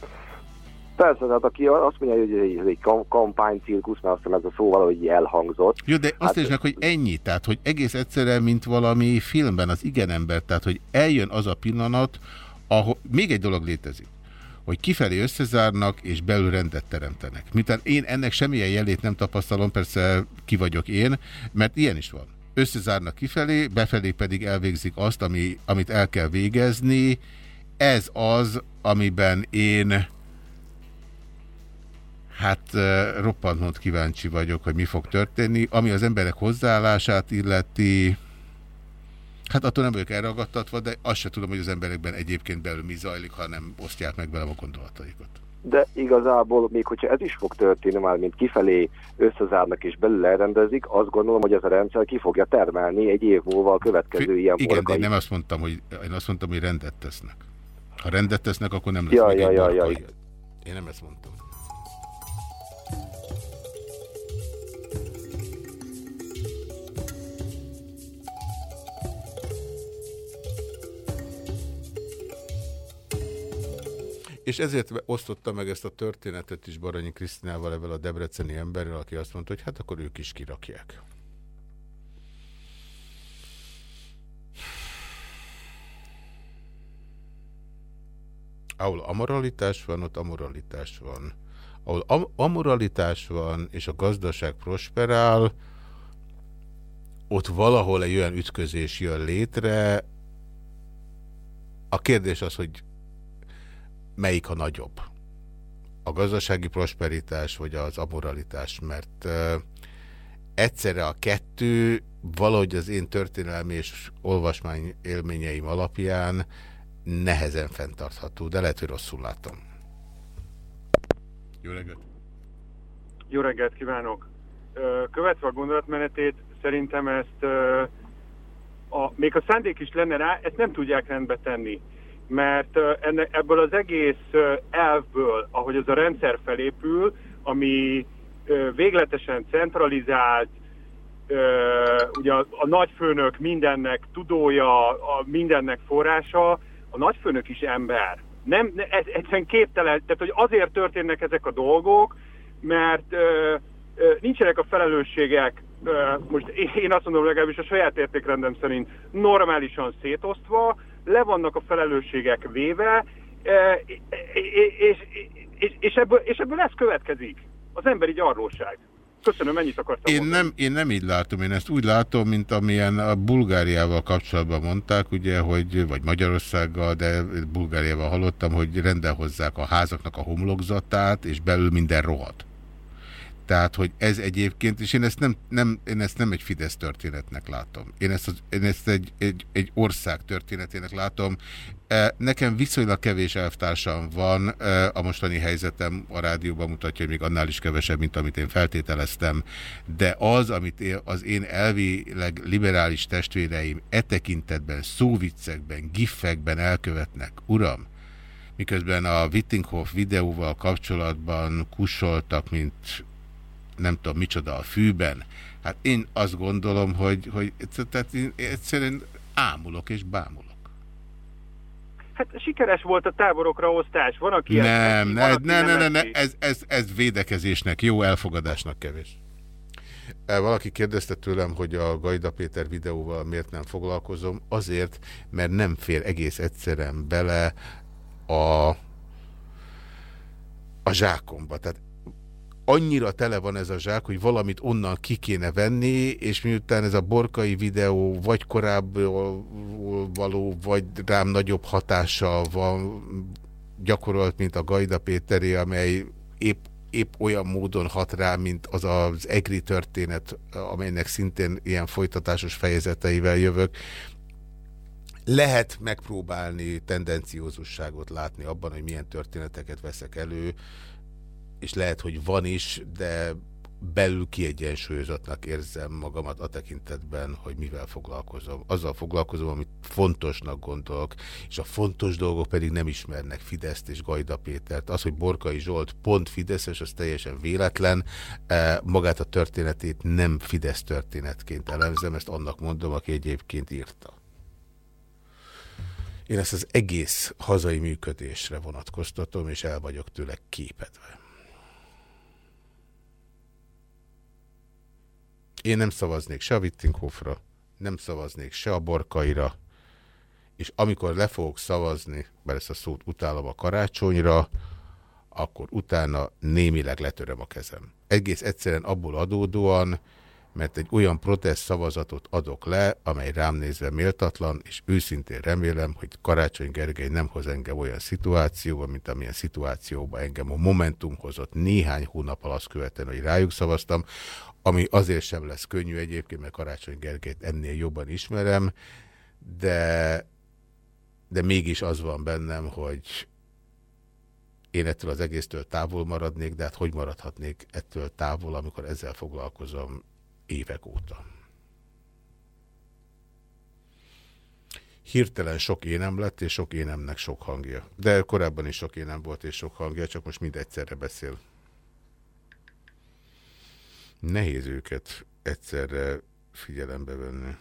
Persze, tehát aki azt mondja, hogy ez egy kam- kampánycirkusz, mert azt hiszem ez a szó valahogy elhangzott. Jó, de azt hát, meg, hogy ennyi, tehát hogy egész egyszerűen, mint valami filmben az igen ember, tehát hogy eljön az a pillanat, ahol még egy dolog létezik, hogy kifelé összezárnak és belül rendet teremtenek. Miután én ennek semmilyen jelét nem tapasztalom, persze ki vagyok én, mert ilyen is van. Összezárnak kifelé, befelé pedig elvégzik azt, ami, amit el kell végezni. Ez az, amiben én Hát roppant kíváncsi vagyok, hogy mi fog történni. Ami az emberek hozzáállását illeti, hát attól nem vagyok elragadtatva, de azt se tudom, hogy az emberekben egyébként belül mi zajlik, ha nem osztják meg velem a gondolataikat. De igazából, még hogyha ez is fog történni, már mint kifelé összezárnak és belül elrendezik, azt gondolom, hogy ez a rendszer ki fogja termelni egy év múlva a következő ilyen Igen, de én nem azt mondtam, hogy én azt mondtam, hogy rendet tesznek. Ha rendet tesznek, akkor nem lesz Ja, meg ja, egy ja, borkai. ja. Én nem ezt mondtam. És ezért osztotta meg ezt a történetet is Baranyi Krisztinával, evel a debreceni emberrel, aki azt mondta, hogy hát akkor ők is kirakják. Ahol amoralitás van, ott amoralitás van. Ahol am amoralitás van, és a gazdaság prosperál, ott valahol egy olyan ütközés jön létre. A kérdés az, hogy melyik a nagyobb? A gazdasági prosperitás, vagy az amoralitás? Mert egyszerre a kettő valahogy az én történelmi és olvasmány élményeim alapján nehezen fenntartható, de lehet, hogy rosszul látom. Jó reggelt! Jó reggelt kívánok! Követve a gondolatmenetét, szerintem ezt, a, még a szándék is lenne rá, ezt nem tudják rendbe tenni. Mert enne, ebből az egész elvből, ahogy ez a rendszer felépül, ami végletesen centralizált, ugye a, a nagyfőnök mindennek tudója, a mindennek forrása, a nagyfőnök is ember. Nem, ne- ez egyszerűen képtelen, tehát hogy azért történnek ezek a dolgok, mert ö, ö, nincsenek a felelősségek, ö, most én azt mondom legalábbis a saját értékrendem szerint normálisan szétosztva, le vannak a felelősségek véve, ö, és, és, és, és, ebből, és ebből ez következik, az emberi gyarlóság. Köszönöm, ennyit akartam Én nem, én nem így látom, én ezt úgy látom, mint amilyen a Bulgáriával kapcsolatban mondták, ugye, hogy, vagy Magyarországgal, de Bulgáriával hallottam, hogy rendelhozzák a házaknak a homlokzatát, és belül minden rohadt. Tehát, hogy ez egyébként, és én ezt nem, nem, én ezt nem egy Fidesz történetnek látom. Én ezt, az, én ezt egy, egy, egy ország történetének látom. E, nekem viszonylag kevés elvtársam van, e, a mostani helyzetem a rádióban mutatja, hogy még annál is kevesebb, mint amit én feltételeztem, de az, amit én, az én elvileg liberális testvéreim e tekintetben, szóviccekben, giffekben elkövetnek, uram, miközben a Wittinghoff videóval kapcsolatban kusoltak, mint nem tudom micsoda a fűben. Hát én azt gondolom, hogy, hogy tehát én egyszerűen ámulok és bámulok. Hát sikeres volt a táborokra osztás. Van, aki... Nem, ne, van, ne, ne, ne, ne, ez, ez, ez védekezésnek, jó elfogadásnak kevés. E, valaki kérdezte tőlem, hogy a Gajda Péter videóval miért nem foglalkozom. Azért, mert nem fér egész egyszerűen bele a, a zsákomba. Tehát annyira tele van ez a zsák, hogy valamit onnan ki kéne venni, és miután ez a borkai videó vagy korábban való, vagy rám nagyobb hatással van gyakorolt, mint a Gajda Péteri, amely épp, épp olyan módon hat rá, mint az az EGRI történet, amelynek szintén ilyen folytatásos fejezeteivel jövök. Lehet megpróbálni tendenciózusságot látni abban, hogy milyen történeteket veszek elő, és lehet, hogy van is, de belül kiegyensúlyozatnak érzem magamat a tekintetben, hogy mivel foglalkozom. Azzal foglalkozom, amit fontosnak gondolok, és a fontos dolgok pedig nem ismernek Fideszt és Gajda Pétert. Az, hogy Borkai Zsolt pont Fideszes, az teljesen véletlen. E, magát a történetét nem Fidesz történetként elemzem, ezt annak mondom, aki egyébként írta. Én ezt az egész hazai működésre vonatkoztatom, és el vagyok tőle képedve. Én nem szavaznék se a Wittinghofra, nem szavaznék se a Borkaira, és amikor le fogok szavazni, bár ezt a szót utálom a karácsonyra, akkor utána némileg letöröm a kezem. Egész egyszerűen abból adódóan, mert egy olyan protest szavazatot adok le, amely rám nézve méltatlan, és őszintén remélem, hogy Karácsony Gergely nem hoz engem olyan szituációba, mint amilyen szituációba engem a Momentum hozott néhány hónap azt követően, hogy rájuk szavaztam, ami azért sem lesz könnyű egyébként, mert Karácsony Gergelyt ennél jobban ismerem, de, de mégis az van bennem, hogy én ettől az egésztől távol maradnék, de hát hogy maradhatnék ettől távol, amikor ezzel foglalkozom évek óta. Hirtelen sok énem lett, és sok énemnek sok hangja. De korábban is sok énem volt, és sok hangja, csak most mind egyszerre beszél. Nehéz őket egyszerre figyelembe venni.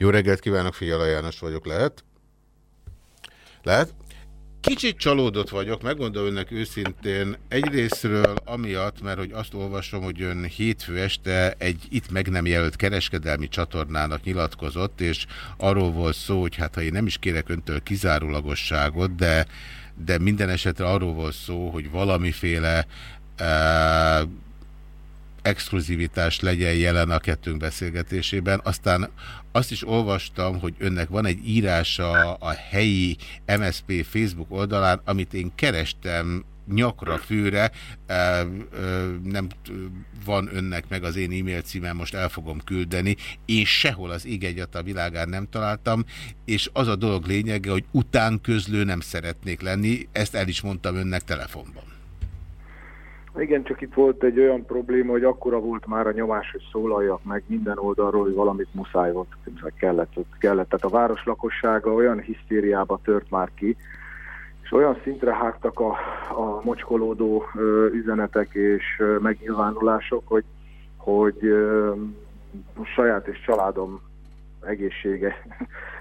Jó reggelt kívánok, Fiala János vagyok, lehet? Lehet? Kicsit csalódott vagyok, megmondom önnek őszintén, egyrésztről amiatt, mert hogy azt olvasom, hogy ön hétfő este egy itt meg nem jelölt kereskedelmi csatornának nyilatkozott, és arról volt szó, hogy hát ha én nem is kérek öntől kizárólagosságot, de, de minden esetre arról volt szó, hogy valamiféle uh, exkluzivitás legyen jelen a kettőnk beszélgetésében. Aztán azt is olvastam, hogy önnek van egy írása a helyi MSP Facebook oldalán, amit én kerestem nyakra főre, nem van önnek meg az én e-mail címem, most el fogom küldeni, én sehol az ég egyat a világán nem találtam, és az a dolog lényege, hogy utánközlő nem szeretnék lenni, ezt el is mondtam önnek telefonban. Igen, csak itt volt egy olyan probléma, hogy akkora volt már a nyomás, hogy szólaljak meg minden oldalról, hogy valamit muszáj volt, kellett, kellett. Tehát a város lakossága olyan hisztériába tört már ki, és olyan szintre hágtak a, a mocskolódó ö, üzenetek és ö, megnyilvánulások, hogy, hogy ö, saját és családom egészsége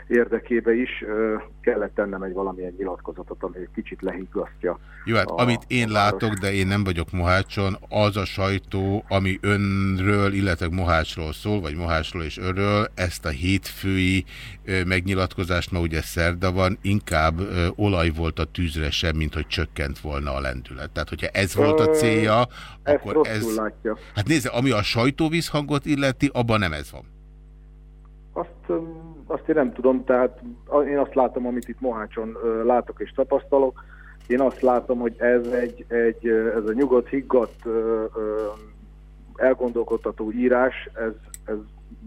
érdekébe is ö, kellett tennem egy valamilyen nyilatkozatot, ami egy kicsit lehiggasztja. Jó, hát a- amit én látok, de én nem vagyok Mohácson, az a sajtó, ami önről, illetve Mohácsról szól, vagy Mohácsról és önről, ezt a hétfői ö, megnyilatkozást, ma ugye szerda van, inkább ö, olaj volt a tűzre sem, mint hogy csökkent volna a lendület. Tehát, hogyha ez volt a Ö, célja, ezt akkor ez... látja. Hát nézze, ami a sajtóvízhangot illeti, abban nem ez van. Azt, azt én nem tudom, tehát én azt látom, amit itt Mohácson látok és tapasztalok. Én azt látom, hogy ez egy, egy ez a nyugodt, higgadt, elgondolkodtató írás, ez, ez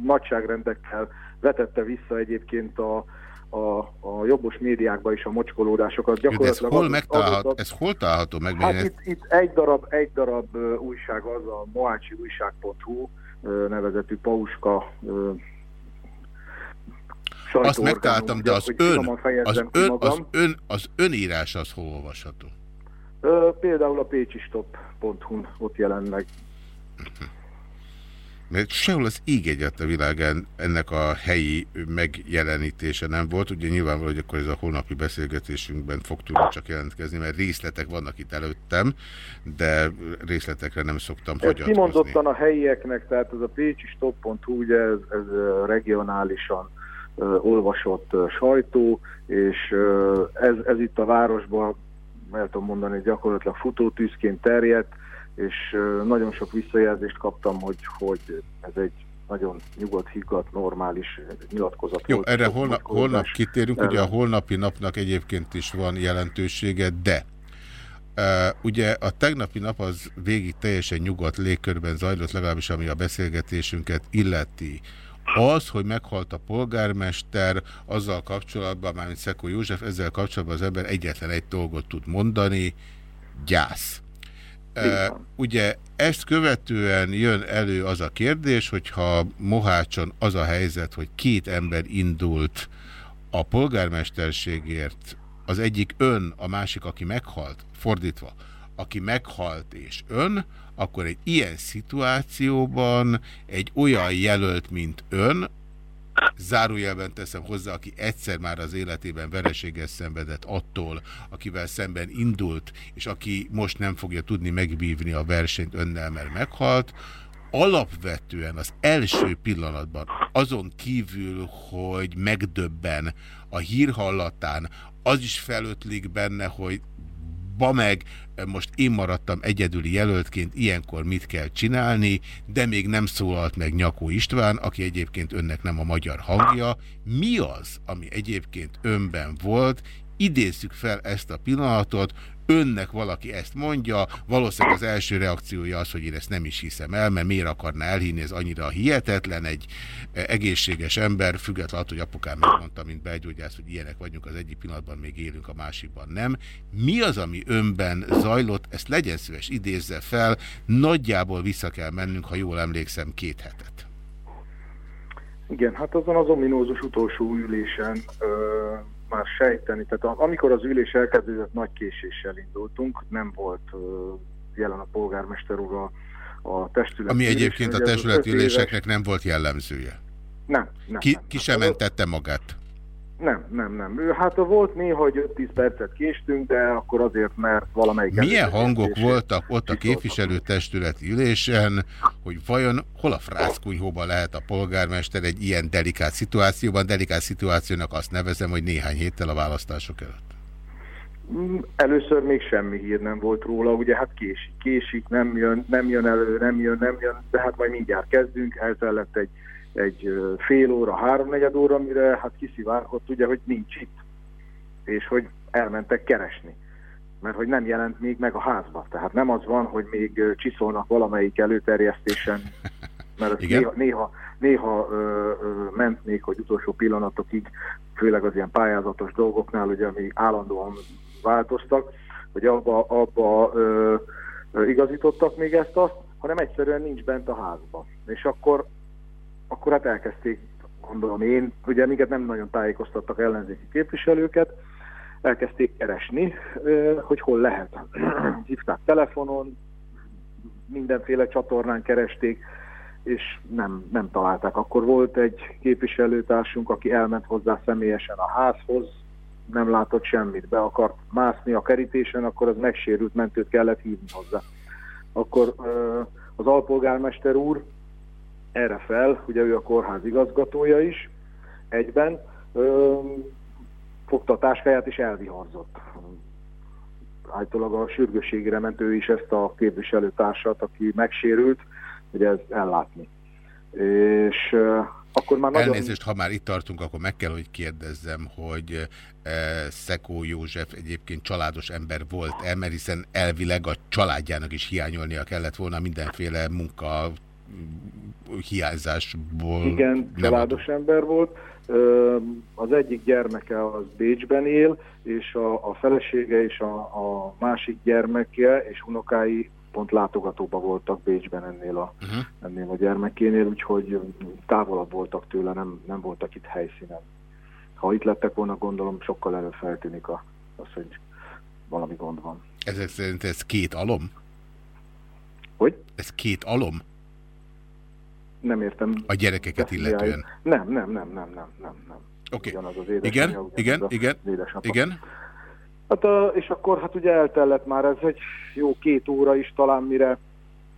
nagyságrendekkel vetette vissza egyébként a, a, a jobbos médiákba is a mocskolódásokat. Jó, de ez Gyakorlatilag hol, megtalálható, azóta- ez hol található meg? Hát itt, itt egy darab, egy darab újság az a Moácsi újság.hu ö, nevezetű Pauska Azt megtaláltam, de az ön, az ön, az ön, az önírás az hol olvasható? Ö, például a pécsistop.hu-n ott jelent meg. Mert sehol az íg egyet a világán ennek a helyi megjelenítése nem volt. Ugye nyilvánvaló, hogy akkor ez a holnapi beszélgetésünkben fog tudni csak jelentkezni, mert részletek vannak itt előttem, de részletekre nem szoktam Ez hagyatkozni. kimondottan a helyieknek, tehát ez a pécsistop.hu, ugye ez, ez regionálisan olvasott sajtó, és ez, ez itt a városban, el tudom mondani, gyakorlatilag futótűzként terjedt, és nagyon sok visszajelzést kaptam, hogy, hogy ez egy nagyon nyugodt, higgadt, normális nyilatkozat Jó, volt. erre holnap, holnap kitérünk, ugye a ellen. holnapi napnak egyébként is van jelentősége, de uh, ugye a tegnapi nap az végig teljesen nyugodt légkörben zajlott, legalábbis ami a beszélgetésünket illeti. Az, hogy meghalt a polgármester, azzal kapcsolatban, mármint Szekó József, ezzel kapcsolatban az ember egyetlen egy dolgot tud mondani, gyász. Uh, ugye ezt követően jön elő az a kérdés, hogyha Mohácson az a helyzet, hogy két ember indult a polgármesterségért, az egyik ön, a másik, aki meghalt, fordítva, aki meghalt és ön, akkor egy ilyen szituációban egy olyan jelölt, mint ön, zárójelben teszem hozzá, aki egyszer már az életében vereséget szenvedett attól, akivel szemben indult, és aki most nem fogja tudni megbívni a versenyt önnel, mert meghalt, alapvetően az első pillanatban azon kívül, hogy megdöbben a hírhallatán, az is felötlik benne, hogy ba meg, most én maradtam egyedüli jelöltként, ilyenkor mit kell csinálni, de még nem szólalt meg Nyakó István, aki egyébként önnek nem a magyar hangja. Mi az, ami egyébként önben volt? Idézzük fel ezt a pillanatot, önnek valaki ezt mondja, valószínűleg az első reakciója az, hogy én ezt nem is hiszem el, mert miért akarná elhinni, ez annyira hihetetlen, egy eh, egészséges ember, függetlenül attól, hogy apukám megmondta, mint belgyógyász, hogy ilyenek vagyunk, az egyik pillanatban még élünk, a másikban nem. Mi az, ami önben zajlott, ezt legyen szíves, idézze fel, nagyjából vissza kell mennünk, ha jól emlékszem, két hetet. Igen, hát azon az ominózus utolsó ülésen ö, már sejteni, tehát a- amikor az ülés elkezdődött, nagy késéssel indultunk, nem volt ö, jelen a polgármester úr a, a testület Ami ülésen, egyébként a ugye ez az öt testületüléseknek nem volt jellemzője. Nem, nem, Ki, nem. ki sem mentette magát. Nem, nem, nem. Ő, hát volt néha, hogy 5-10 percet késtünk, de akkor azért, mert valamelyik... Milyen hangok voltak ott a képviselőtestületi ülésen, hogy vajon hol a frászkunyhóban lehet a polgármester egy ilyen delikát szituációban? Delikát szituációnak azt nevezem, hogy néhány héttel a választások előtt. Mm, Először még semmi hír nem volt róla, ugye hát késik, késik, nem jön, nem jön elő, nem jön, nem jön, de hát majd mindjárt kezdünk, eltellett egy, egy fél óra, háromnegyed óra, mire hát kiszivárgott ugye, hogy nincs itt, és hogy elmentek keresni, mert hogy nem jelent még meg a házba, tehát nem az van, hogy még csiszolnak valamelyik előterjesztésen, mert néha, néha, néha ö, ö, ment még, hogy utolsó pillanatokig, főleg az ilyen pályázatos dolgoknál, ugye, ami állandóan változtak, hogy abba, abba ö, ö, igazítottak még ezt azt, hanem egyszerűen nincs bent a házban. És akkor, akkor hát elkezdték, gondolom én, ugye minket nem nagyon tájékoztattak ellenzéki képviselőket, elkezdték keresni, hogy hol lehet. Hívták telefonon, mindenféle csatornán keresték, és nem, nem találták. Akkor volt egy képviselőtársunk, aki elment hozzá személyesen a házhoz, nem látott semmit, be akart mászni a kerítésen, akkor az megsérült, mentőt kellett hívni hozzá. Akkor az alpolgármester úr erre fel, ugye ő a kórház igazgatója is, egyben fogta a táskáját és elviharzott. Általában a sürgőségére ment is ezt a képviselőtársat, aki megsérült, hogy ez ellátni. És akkor már nagyon... Elnézést, ha már itt tartunk, akkor meg kell, hogy kérdezzem, hogy uh, Szekó József egyébként családos ember volt-e, mert hiszen elvileg a családjának is hiányolnia kellett volna mindenféle munka hiányzásból. Igen, családos ember volt. Az egyik gyermeke az Bécsben él, és a, a felesége és a, a másik gyermeke és unokái pont látogatóba voltak Bécsben ennél a, uh-huh. ennél a gyermekénél, úgyhogy távolabb voltak tőle, nem, nem voltak itt helyszínen. Ha itt lettek volna, gondolom sokkal előbb feltűnik a, az, hogy valami gond van. Ezek szerint ez két alom? Hogy? Ez két alom? Nem értem. A gyerekeket illetően? Nem, nem, nem, nem, nem, nem. nem. Oké. Okay. Igen, igen, igen, igen. Hát, és akkor hát ugye eltellett már ez egy jó két óra is talán, mire,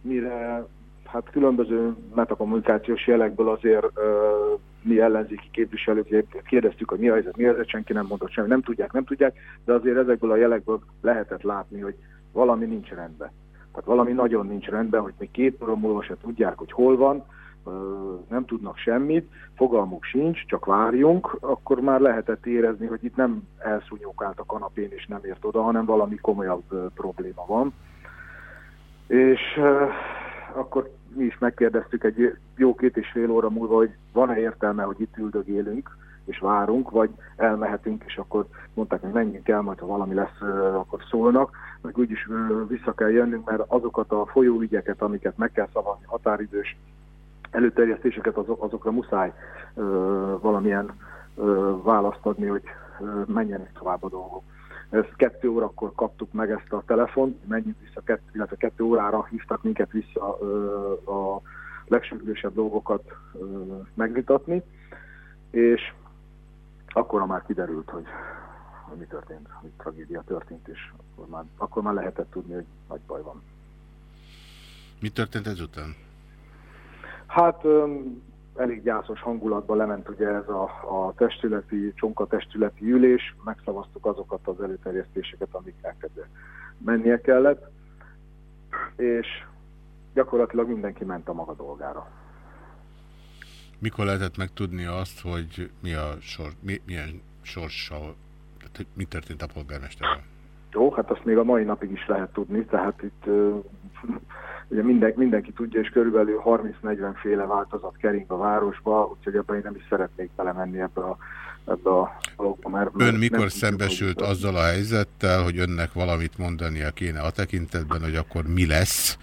mire hát különböző metakommunikációs jelekből azért uh, mi ellenzéki képviselők kérdeztük, hogy mi a helyzet, mi a helyzet, senki nem mondott semmi, nem tudják, nem tudják, de azért ezekből a jelekből lehetett látni, hogy valami nincs rendben. Tehát valami nagyon nincs rendben, hogy még két óra múlva se tudják, hogy hol van, nem tudnak semmit, fogalmuk sincs, csak várjunk, akkor már lehetett érezni, hogy itt nem elszúnyókált a kanapén és nem ért oda, hanem valami komolyabb probléma van. És akkor mi is megkérdeztük egy jó két és fél óra múlva, hogy van-e értelme, hogy itt üldögélünk, és várunk, vagy elmehetünk, és akkor mondták, hogy menjünk el, majd ha valami lesz, akkor szólnak, meg úgyis vissza kell jönnünk, mert azokat a folyóügyeket, amiket meg kell szavazni, határidős előterjesztéseket, azok, azokra muszáj ö, valamilyen ö, választ adni, hogy ö, menjenek tovább a dolgok. Ez kettő órakor kaptuk meg ezt a telefont, menjünk vissza, kettő, illetve kettő órára hívtak minket vissza ö, a legsürgősebb dolgokat ö, megvitatni, és akkor már kiderült, hogy, hogy mi történt, hogy tragédia történt, és akkor már, akkor már lehetett tudni, hogy nagy baj van. Mi történt ezután? Hát elég gyászos hangulatban lement ugye ez a, a testületi, csonka testületi ülés, megszavaztuk azokat az előterjesztéseket, amik elkezdve mennie kellett, és gyakorlatilag mindenki ment a maga dolgára. Mikor lehetett megtudni azt, hogy mi a sor, mi, milyen sorssal, tehát hogy mi történt a polgármesterrel? Jó, hát azt még a mai napig is lehet tudni, tehát itt ugye minden, mindenki tudja, és körülbelül 30-40 féle változat kering a városba, úgyhogy ebben én nem is szeretnék belemenni ebbe a, ebbe a dologba. Mert Ön mikor szembesült hogy azzal a helyzettel, hogy önnek valamit mondania kéne a tekintetben, hogy akkor mi lesz,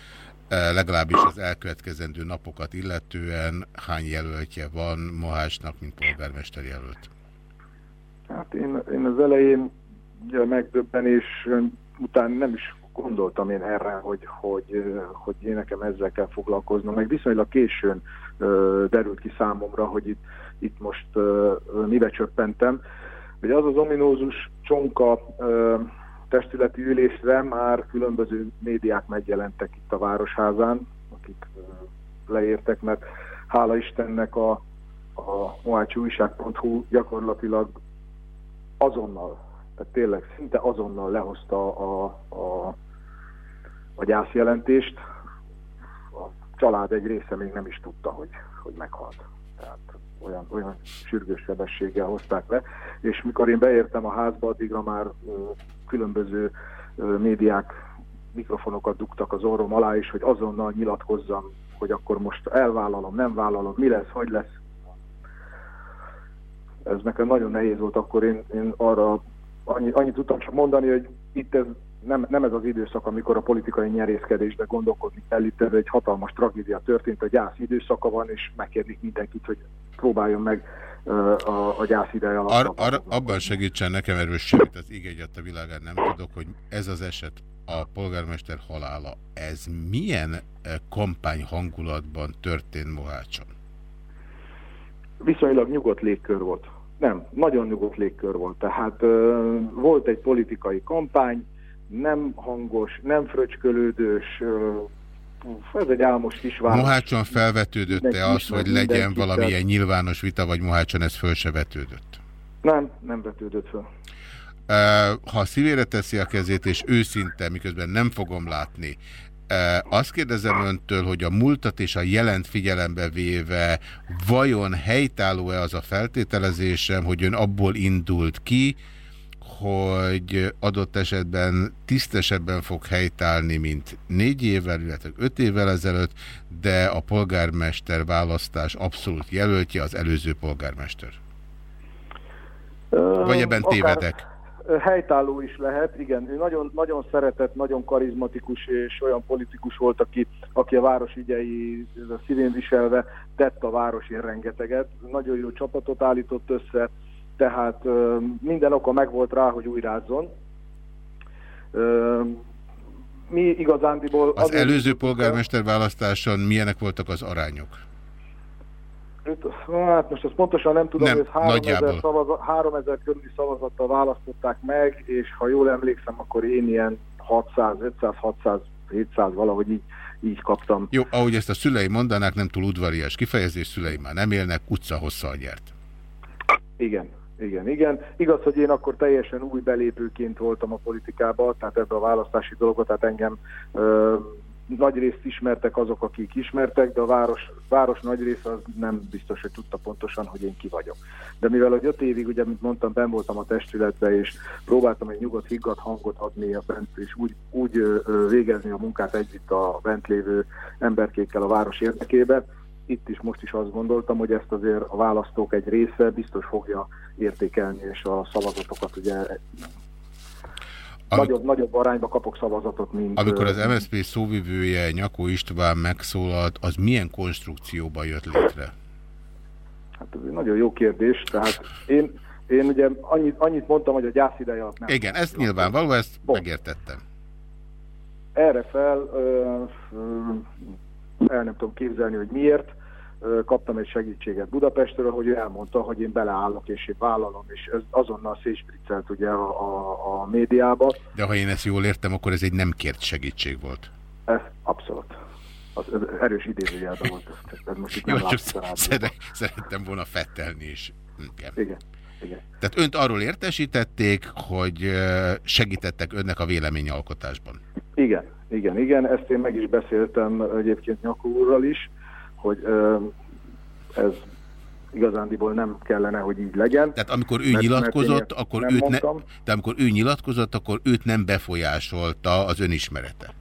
e, legalábbis az elkövetkezendő napokat illetően hány jelöltje van Mohásnak, mint polgármester jelölt? Hát én, én az elején ugye megdöbbenés után nem is gondoltam én erre, hogy, hogy, hogy én nekem ezzel kell foglalkoznom. Meg viszonylag későn derült ki számomra, hogy itt, itt most mibe csöppentem. Hogy az az ominózus csonka testületi ülésre már különböző médiák megjelentek itt a Városházán, akik leértek, mert hála Istennek a, a mohácsújság.hu gyakorlatilag azonnal tehát tényleg szinte azonnal lehozta a, a, a gyászjelentést. A család egy része még nem is tudta, hogy, hogy meghalt. Tehát olyan, olyan sürgős sebességgel hozták le. És mikor én beértem a házba, addigra már különböző médiák mikrofonokat dugtak az orrom alá is, hogy azonnal nyilatkozzam, hogy akkor most elvállalom, nem vállalom, mi lesz, hogy lesz. Ez nekem nagyon nehéz volt, akkor én, én arra annyi, annyit tudtam csak mondani, hogy itt ez nem, nem ez az időszak, amikor a politikai nyerészkedésbe gondolkodni kell, itt ez egy hatalmas tragédia történt, a gyász időszaka van, és megkérdik mindenkit, hogy próbáljon meg a, a gyász ideje alatt. Ar, ar, abban segítsen nekem, erről semmit az igényet a világán nem tudok, hogy ez az eset a polgármester halála, ez milyen eh, kampány hangulatban történt Mohácson? Viszonylag nyugodt légkör volt. Nem, nagyon nyugodt légkör volt. Tehát ö, volt egy politikai kampány, nem hangos, nem fröcskölődős, ez egy álmos kisváros. Mohácson felvetődött-e az, hogy legyen valamilyen nyilvános vita, vagy Mohácson ez föl se vetődött? Nem, nem vetődött föl. Ha szívére teszi a kezét, és őszinte, miközben nem fogom látni, azt kérdezem öntől, hogy a múltat és a jelent figyelembe véve vajon helytálló-e az a feltételezésem, hogy ön abból indult ki, hogy adott esetben tisztesebben fog helytállni, mint négy évvel, illetve öt évvel ezelőtt, de a polgármester választás abszolút jelöltje az előző polgármester. Ö, Vagy ebben akár- tévedek? Helytálló is lehet, igen. Ő nagyon, nagyon szeretett, nagyon karizmatikus és olyan politikus volt, aki, aki a város ügyei szívén viselve tett a városért rengeteget. Nagyon jó csapatot állított össze, tehát minden oka megvolt rá, hogy újrázzon. Mi igazándiból... Az azért- előző polgármester választáson milyenek voltak az arányok? Hát most azt pontosan nem tudom, Nem, hogy 3000, nagyjából. szavazat, 3000 körüli szavazattal választották meg, és ha jól emlékszem, akkor én ilyen 600, 500, 600, 700 valahogy így, így kaptam. Jó, ahogy ezt a szülei mondanák, nem túl udvarias kifejezés, szülei már nem élnek, utca hosszal nyert. Igen, igen, igen. Igaz, hogy én akkor teljesen új belépőként voltam a politikába, tehát ebbe a választási dolgot, tehát engem ö, nagy részt ismertek azok, akik ismertek, de a város, város nagy része az nem biztos, hogy tudta pontosan, hogy én ki vagyok. De mivel hogy öt évig, ugye, mint mondtam, ben voltam a testületbe, és próbáltam egy nyugodt, higgadt hangot adni a bent, és úgy, úgy ö, végezni a munkát együtt a bent lévő emberkékkel a város érdekében, itt is most is azt gondoltam, hogy ezt azért a választók egy része biztos fogja értékelni, és a szavazatokat ugye Ami- nagyobb, nagyobb arányba kapok szavazatot, mint... Amikor az MSZP szóvivője Nyakó István megszólalt, az milyen konstrukcióban jött létre? Hát ez egy nagyon jó kérdés, tehát én, én ugye annyit, annyit mondtam, hogy a gyász ideje alatt nem. Igen, ez nyilvánvaló, ezt megértettem. Erre fel ö, ö, el nem tudom képzelni, hogy miért. Kaptam egy segítséget Budapestről, hogy ő elmondta, hogy én beleállok és én vállalom, és ez azonnal szétspriccelt ugye a, a, a médiába. De ha én ezt jól értem, akkor ez egy nem kért segítség volt. Ez abszolút. Az ez erős idézőjelben volt. Ez, ez most itt Jó, csak szere, szerettem volna fettelni is. Igen. Igen. Igen. Tehát önt arról értesítették, hogy segítettek önnek a véleményalkotásban. Igen, igen, igen, ezt én meg is beszéltem egyébként Nyakó úrral is, hogy ö, ez igazándiból nem kellene, hogy így legyen. Tehát amikor ő Mert- nyilatkozott, mert akkor őt ne, de amikor ő nyilatkozott, akkor őt nem befolyásolta az önismerete.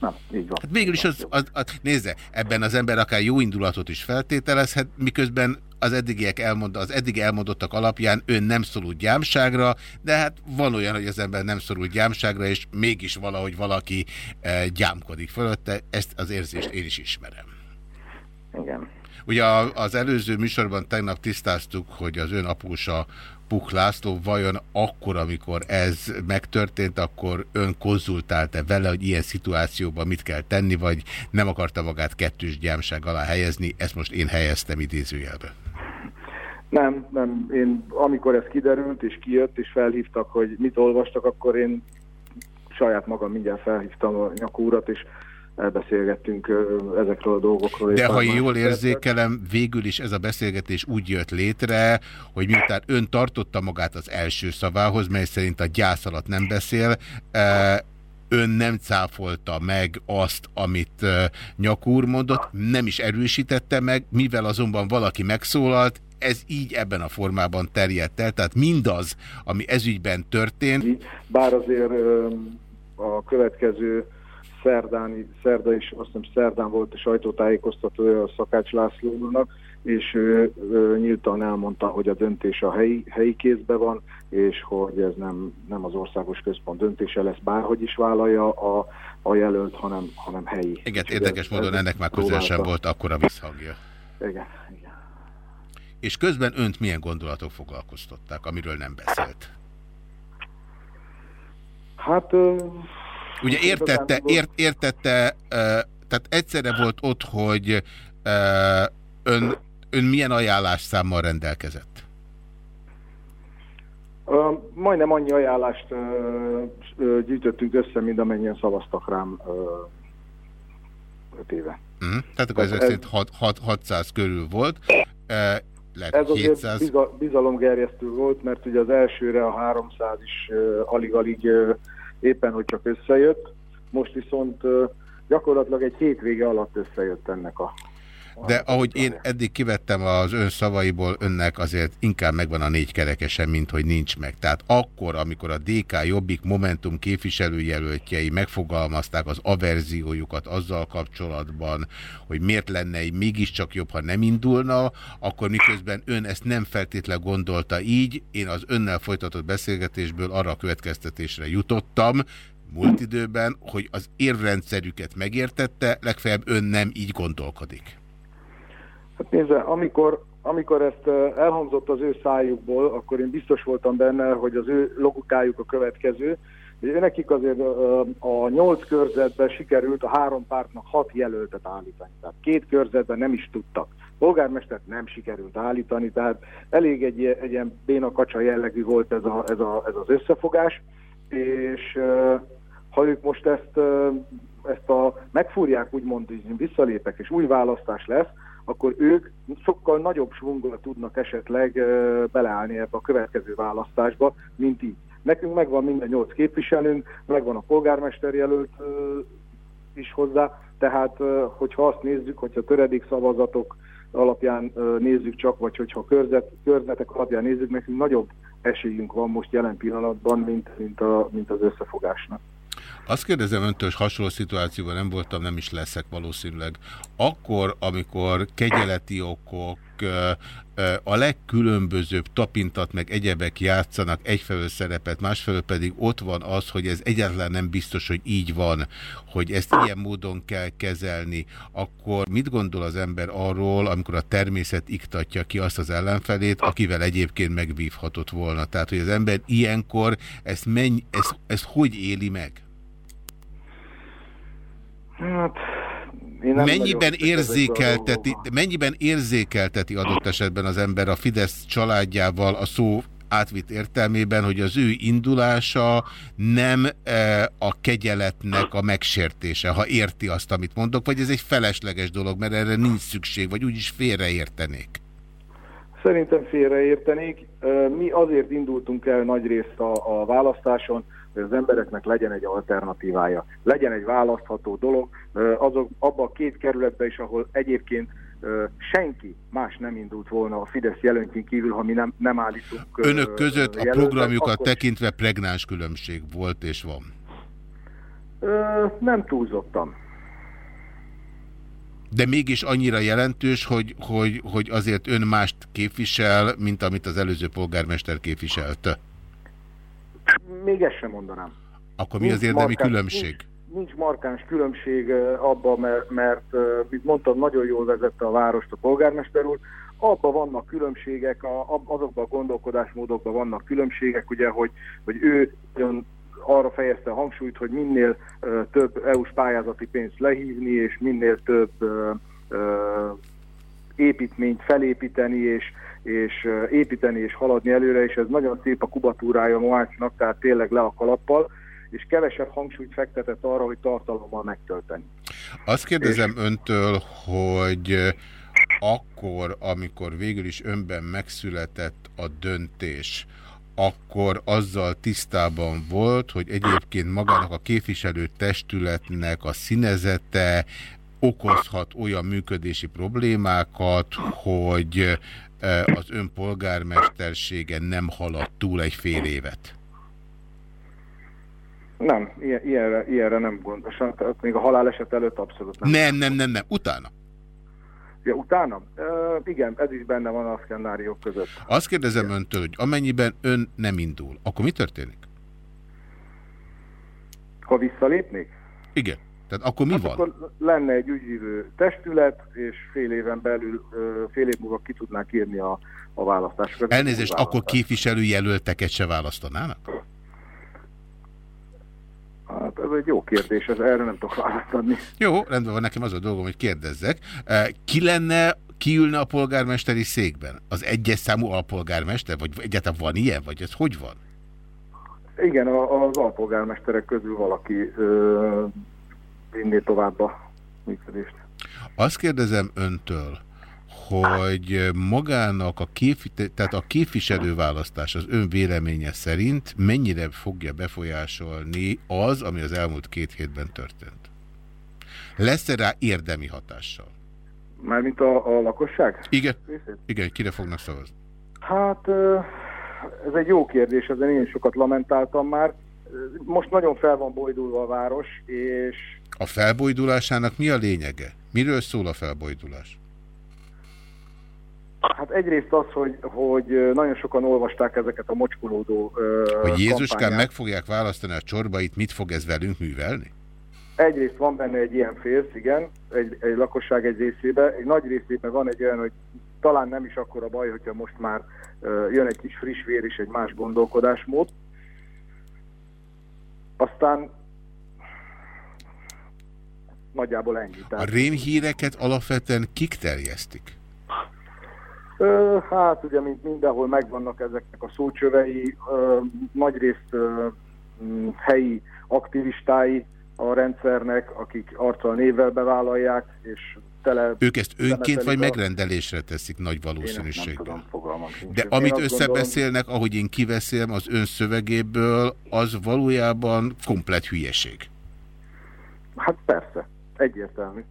Nem. Így van. Hát végül is az, az, az, nézze, ebben az ember akár jó indulatot is feltételezhet, miközben az eddigiek elmond, az eddig elmondottak alapján ön nem szorul gyámságra, de hát van olyan, hogy az ember nem szorul gyámságra, és mégis valahogy valaki e, gyámkodik fölötte, ezt az érzést én is ismerem. Igen. Ugye az előző műsorban tegnap tisztáztuk, hogy az ön apósa Puk László vajon akkor, amikor ez megtörtént, akkor ön konzultálta vele, hogy ilyen szituációban mit kell tenni, vagy nem akarta magát kettős gyámság alá helyezni, ezt most én helyeztem idézőjelbe. Nem, nem, én amikor ez kiderült és kijött és felhívtak, hogy mit olvastak, akkor én saját magam mindjárt felhívtam a nyakúrat, és elbeszélgettünk ezekről a dolgokról. De ha jól érzékelem, végül is ez a beszélgetés úgy jött létre, hogy miután ön tartotta magát az első szavához, mely szerint a gyász alatt nem beszél, ön nem cáfolta meg azt, amit Nyakúr mondott, nem is erősítette meg, mivel azonban valaki megszólalt, ez így ebben a formában terjedt el, tehát mindaz, ami ezügyben történt, Bár azért a következő szerdán, szerda is, azt hiszem szerdán volt a sajtótájékoztatója a Szakács László úrnak, és ő, ő nyíltan elmondta, hogy a döntés a helyi, helyi kézben van, és hogy ez nem, nem az országos központ döntése lesz, bárhogy is vállalja a, a jelölt, hanem, hanem helyi. igen, És érdekes módon ennek már közel sem volt akkora visszhangja. Igen, igen. És közben önt milyen gondolatok foglalkoztatták, amiről nem beszélt? Hát... ö, Ugye értette, ért, értette tehát egyszerre volt ott, hogy ön, ön milyen ajánlásszámmal rendelkezett? Majdnem annyi ajánlást ö, ö, gyűjtöttünk össze, mint amennyien szavaztak rám öt éve. Uh -huh. Tehát akkor ezek ez- hat- 600 körül volt. Lehet Ez azért 700. biza, bizalomgerjesztő volt, mert ugye az elsőre a 300 is alig-alig ö, éppen, hogy csak összejött. Most viszont gyakorlatilag egy hétvége alatt összejött ennek a... De ahogy én eddig kivettem az ön szavaiból, önnek azért inkább megvan a négy kerekesen, mint hogy nincs meg. Tehát akkor, amikor a DK Jobbik Momentum képviselőjelöltjei megfogalmazták az averziójukat azzal kapcsolatban, hogy miért lenne egy mégiscsak jobb, ha nem indulna, akkor miközben ön ezt nem feltétlen gondolta így, én az önnel folytatott beszélgetésből arra a következtetésre jutottam, múlt időben, hogy az érvrendszerüket megértette, legfeljebb ön nem így gondolkodik. Hát nézze, amikor, amikor ezt elhangzott az ő szájukból, akkor én biztos voltam benne, hogy az ő logikájuk a következő. Ugye nekik azért a nyolc körzetben sikerült a három pártnak hat jelöltet állítani. Tehát két körzetben nem is tudtak. Polgármestert nem sikerült állítani, tehát elég egy, egy ilyen béna kacsa jellegű volt ez, a, ez, a, ez az összefogás, és ha ők most ezt, ezt a, megfúrják, úgymond így visszalépek, és új választás lesz, akkor ők sokkal nagyobb svunggal tudnak esetleg beleállni ebbe a következő választásba, mint így. Nekünk megvan minden nyolc képviselőnk, megvan a polgármester jelölt is hozzá, tehát hogyha azt nézzük, hogyha töredék szavazatok alapján nézzük csak, vagy hogyha körzet, körzetek alapján nézzük, nekünk nagyobb esélyünk van most jelen pillanatban, mint, mint, a, mint az összefogásnak. Azt kérdezem öntől, hogy hasonló szituációban nem voltam, nem is leszek valószínűleg. Akkor, amikor kegyeleti okok, a legkülönbözőbb tapintat meg egyebek játszanak egyfelől szerepet, másfelől pedig ott van az, hogy ez egyáltalán nem biztos, hogy így van, hogy ezt ilyen módon kell kezelni, akkor mit gondol az ember arról, amikor a természet iktatja ki azt az ellenfelét, akivel egyébként megvívhatott volna? Tehát, hogy az ember ilyenkor ezt, menny, ezt, ezt hogy éli meg? Hát, én nem Mennyiben érzékelteti, mennyiben érzékelteti adott esetben az ember a Fidesz családjával a szó átvitt értelmében, hogy az ő indulása nem e, a kegyeletnek a megsértése, ha érti azt, amit mondok, vagy ez egy felesleges dolog, mert erre nincs szükség, vagy úgyis félreértenék. Szerintem félreértenék. Ö, Mi azért indultunk el nagyrészt a, a választáson, hogy az embereknek legyen egy alternatívája, legyen egy választható dolog, azok abba a két kerületben is, ahol egyébként senki más nem indult volna a Fidesz jelöntjén kívül, ha mi nem, nem állítunk Önök között a programjukat akkor- tekintve pregnáns különbség volt és van. Ö, nem túlzottam. De mégis annyira jelentős, hogy, hogy, hogy azért ön mást képvisel, mint amit az előző polgármester képviselt. Még ezt sem mondanám. Akkor mi Nincs az érdemi markáns- különbség? Nincs, nincs markáns különbség abban, mert, mert mint mondtam, nagyon jól vezette a várost a polgármester úr. Abban vannak különbségek, a, azokban a gondolkodásmódokban vannak különbségek, ugye, hogy, hogy ő nagyon arra fejezte a hangsúlyt, hogy minél több EU-s pályázati pénzt lehívni, és minél több építményt felépíteni, és, és építeni és haladni előre, és ez nagyon szép a kubatúrája Moácsnak, tehát tényleg le a kalappal, és kevesebb hangsúlyt fektetett arra, hogy tartalommal megtölteni. Azt kérdezem öntől, hogy akkor, amikor végül is önben megszületett a döntés, akkor azzal tisztában volt, hogy egyébként magának a képviselő testületnek a színezete okozhat olyan működési problémákat, hogy az ön polgármestersége nem halad túl egy fél évet. Nem, ilyen, ilyenre, ilyenre nem gondosan, tehát még a haláleset előtt abszolút nem. Nem, nem, nem, nem. Utána. Ja, utána? Uh, igen, ez is benne van a szkendáriók között. Azt kérdezem öntől, hogy amennyiben ön nem indul, akkor mi történik? Ha visszalépnék? Igen. Tehát akkor mi hát van? Akkor lenne egy ügyvívő testület, és fél éven belül, fél év múlva ki tudnák írni a, a választásokat. Elnézést, A akkor képviselőjelölteket se választanának? Hát ez egy jó kérdés, ez erre nem tudok választ adni. Jó, rendben van, nekem az a dolgom, hogy kérdezzek. Ki lenne, ki ülne a polgármesteri székben? Az egyes számú alpolgármester? Vagy egyáltalán van ilyen? Vagy ez hogy van? Igen, az alpolgármesterek közül valaki ö, vinné tovább a működést. Azt kérdezem öntől, hogy magának a, kép, tehát a képviselőválasztás az ön véleménye szerint mennyire fogja befolyásolni az, ami az elmúlt két hétben történt? Lesz-e rá érdemi hatással? Mármint a, a lakosság? Igen. Igen, kire fognak szavazni? Hát ez egy jó kérdés, ezen én sokat lamentáltam már. Most nagyon fel van bojdulva a város, és A felbojdulásának mi a lényege? Miről szól a felbojdulás? hát egyrészt az, hogy, hogy nagyon sokan olvasták ezeket a mocskolódó Hogy Jézuskán kampányát. meg fogják választani a csorbait, mit fog ez velünk művelni? Egyrészt van benne egy ilyen félsz, igen, egy, egy lakosság egy részében, egy nagy részében van egy olyan, hogy talán nem is akkor a baj, hogyha most már jön egy kis friss vér és egy más gondolkodásmód. Aztán nagyjából ennyi. A Tehát, rémhíreket alapvetően kik terjesztik? ö, hát ugye, mint mindenhol megvannak ezeknek a szócsövei, ö, nagyrészt ö, helyi aktivistái a rendszernek, akik arccal névvel bevállalják, és tele... Ők ezt önként vagy a- megrendelésre teszik nagy valószínűséggel? tudom, fogalmam sincs. De Én amit összebeszélnek, ahogy én kiveszélem az ön szövegéből, az valójában komplet hülyeség. Hát persze, egyértelmű.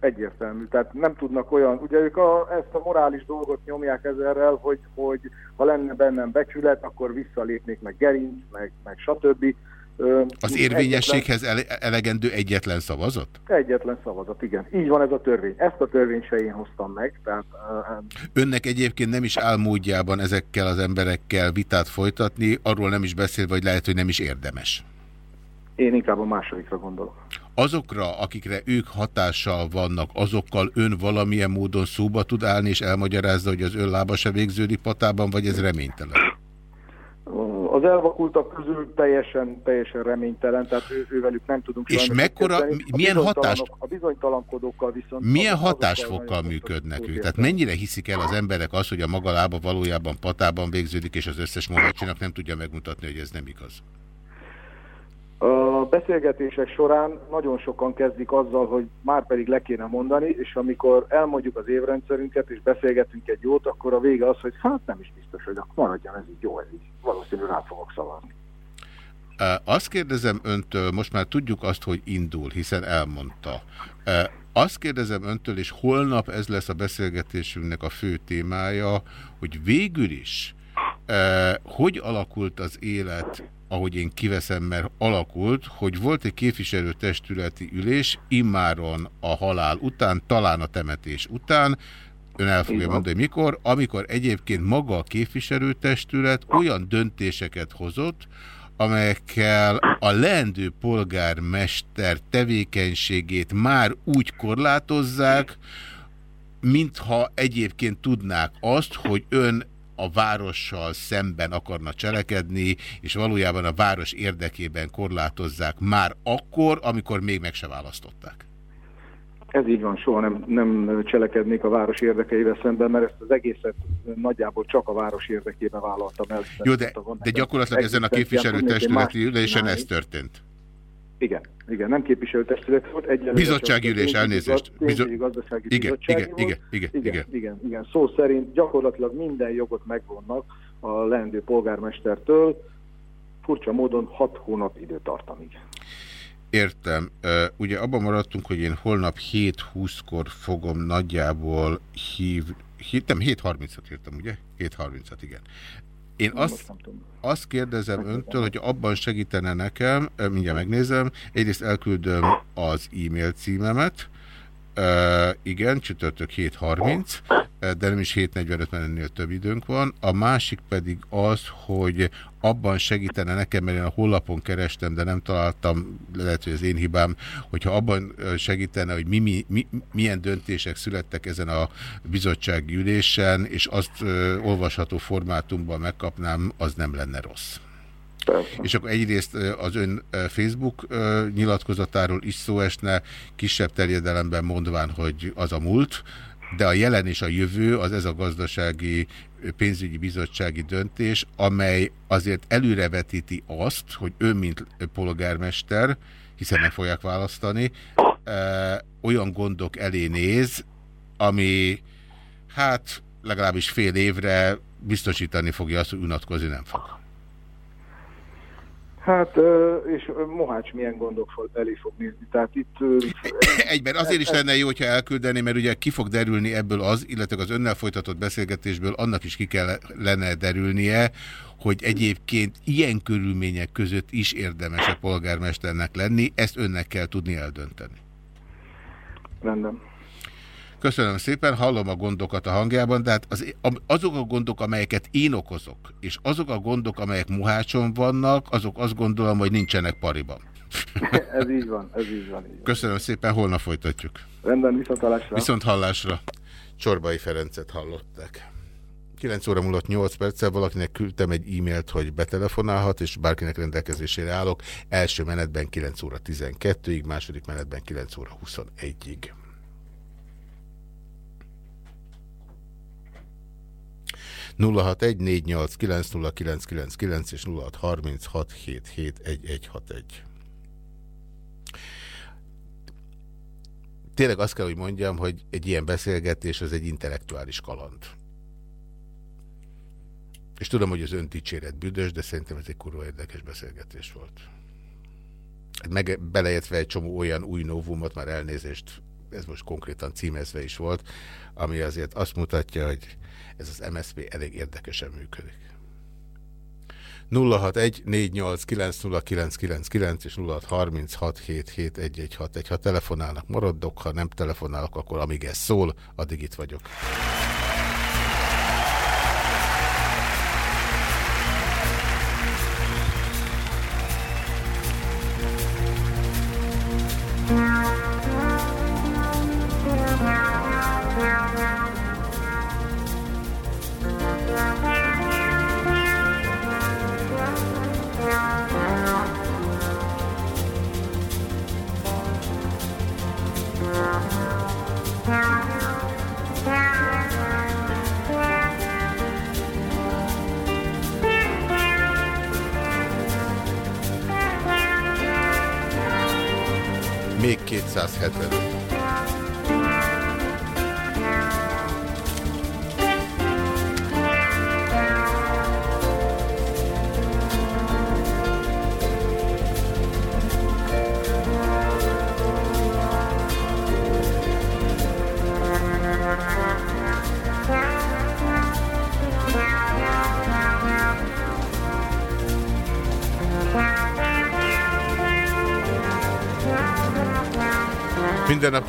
Egyértelmű. Tehát nem tudnak olyan, ugye ők a, ezt a morális dolgot nyomják ezerrel, hogy, hogy ha lenne bennem becsület, akkor visszalépnék meg gerinc, meg, meg stb. Az érvényességhez ele elegendő egyetlen szavazat? Egyetlen, egyetlen szavazat, igen. Így van ez a törvény. Ezt a törvényt se én hoztam meg, tehát Önnek egyébként nem is áll módjában ezekkel az emberekkel vitát folytatni, arról nem is beszélve, hogy lehet, hogy nem is érdemes. én inkább a másodikra gondolok. Azokra, akikre ők hatással vannak, azokkal ön valamilyen módon szóba tud állni, és elmagyarázza, hogy az ön lába se végződik patában, vagy ez reménytelen? Az elvakultak közül teljesen, teljesen reménytelen, tehát ő, ővelük nem tudunk És mekkora- milyen hatást- A bizonytalankodókkal viszont... Milyen hatásfokkal működnek ők? Tehát mennyire hiszik el az emberek azt, hogy a maga lába valójában patában végződik, és az összes mohacsnak nem tudja megmutatni, hogy ez nem igaz? A beszélgetések során nagyon sokan kezdik azzal, hogy már pedig le kéne mondani, és amikor elmondjuk az évrendszerünket, és beszélgetünk egy jót, akkor a vége az, hogy hát nem is biztos, hogy akkor maradjon ez így jó, ez így valószínűleg rá fogok szavazni. Azt kérdezem öntől, most már tudjuk azt, hogy indul, hiszen elmondta. Azt kérdezem öntől, és holnap ez lesz a beszélgetésünknek a fő témája, hogy végül is hogy alakult az élet, ahogy én kiveszem, mert alakult, hogy volt egy képviselőtestületi ülés immáron a halál után, talán a temetés után, ön el fogja mondani, hogy mikor, amikor egyébként maga a képviselőtestület olyan döntéseket hozott, amelyekkel a leendő polgármester tevékenységét már úgy korlátozzák, mintha egyébként tudnák azt, hogy ön a várossal szemben akarna cselekedni, és valójában a város érdekében korlátozzák már akkor, amikor még meg se választották. Ez így van, soha nem, nem cselekednék a város érdekeivel szemben, mert ezt az egészet nagyjából csak a város érdekében vállaltam el. Jó, de, de gyakorlatilag ezen a képviselőtestületi ülésen ez történt. Igen, igen, nem képviselőtestület volt. Egyelőre Bizottsági csak ülés, pénzügyi elnézést. pénzügyi gazdasági Igen, igen, igen, igen, igen, igen. igen. Szó szerint gyakorlatilag minden jogot megvonnak a leendő polgármestertől, furcsa módon hat hónap időtartamig. Értem. Ugye abban maradtunk, hogy én holnap 7.20-kor fogom nagyjából hív... hív nem, 7.30-at írtam, ugye? 7.30-at, igen. Én azt, azt kérdezem öntől, hogy abban segítene nekem, mindjárt megnézem, egyrészt elküldöm az e-mail címemet, Uh, igen, csütörtök 7.30. de nem is 7.45, mert ennél több időnk van. A másik pedig az, hogy abban segítene nekem, mert én a honlapon kerestem, de nem találtam, lehet, hogy az én hibám, hogyha abban segítene, hogy mi, mi, mi, milyen döntések születtek ezen a bizottsági ülésen, és azt ö, olvasható formátumban megkapnám, az nem lenne rossz. És akkor egyrészt az ön Facebook nyilatkozatáról is szó esne, kisebb terjedelemben mondván, hogy az a múlt, de a jelen és a jövő az ez a gazdasági pénzügyi bizottsági döntés, amely azért előrevetíti azt, hogy ön, mint polgármester, hiszen meg fogják választani, olyan gondok elé néz, ami hát legalábbis fél évre biztosítani fogja azt, hogy unatkozni nem fog. Hát, és Mohács milyen gondok elé fog nézni. Tehát itt... Egyben azért is lenne jó, hogyha elküldeni, mert ugye ki fog derülni ebből az, illetve az önnel folytatott beszélgetésből annak is ki kellene derülnie, hogy egyébként ilyen körülmények között is érdemes a polgármesternek lenni, ezt önnek kell tudni eldönteni. Rendben. Köszönöm szépen, hallom a gondokat a hangjában, de hát az, azok a gondok, amelyeket én okozok, és azok a gondok, amelyek muhácson vannak, azok azt gondolom, hogy nincsenek pariban. ez így van, ez így van. Így van. Köszönöm szépen, holnap folytatjuk. Rendben, viszont hallásra. Viszont hallásra. Csorbai Ferencet hallották. 9 óra múlott 8 perccel valakinek küldtem egy e-mailt, hogy betelefonálhat, és bárkinek rendelkezésére állok. Első menetben 9 óra 12-ig, második menetben 9 óra 21-ig. 061-489-0999 és 0636771161. Tényleg azt kell, hogy mondjam, hogy egy ilyen beszélgetés az egy intellektuális kaland. És tudom, hogy az ön dicséret büdös, de szerintem ez egy kurva érdekes beszélgetés volt. Meg beleértve egy csomó olyan új novumot, már elnézést, ez most konkrétan címezve is volt, ami azért azt mutatja, hogy ez az MSZP elég érdekesen működik. 061-489-0999 és 0636771161. Ha telefonálnak, maradok, ha nem telefonálok, akkor amíg ez szól, addig itt vagyok.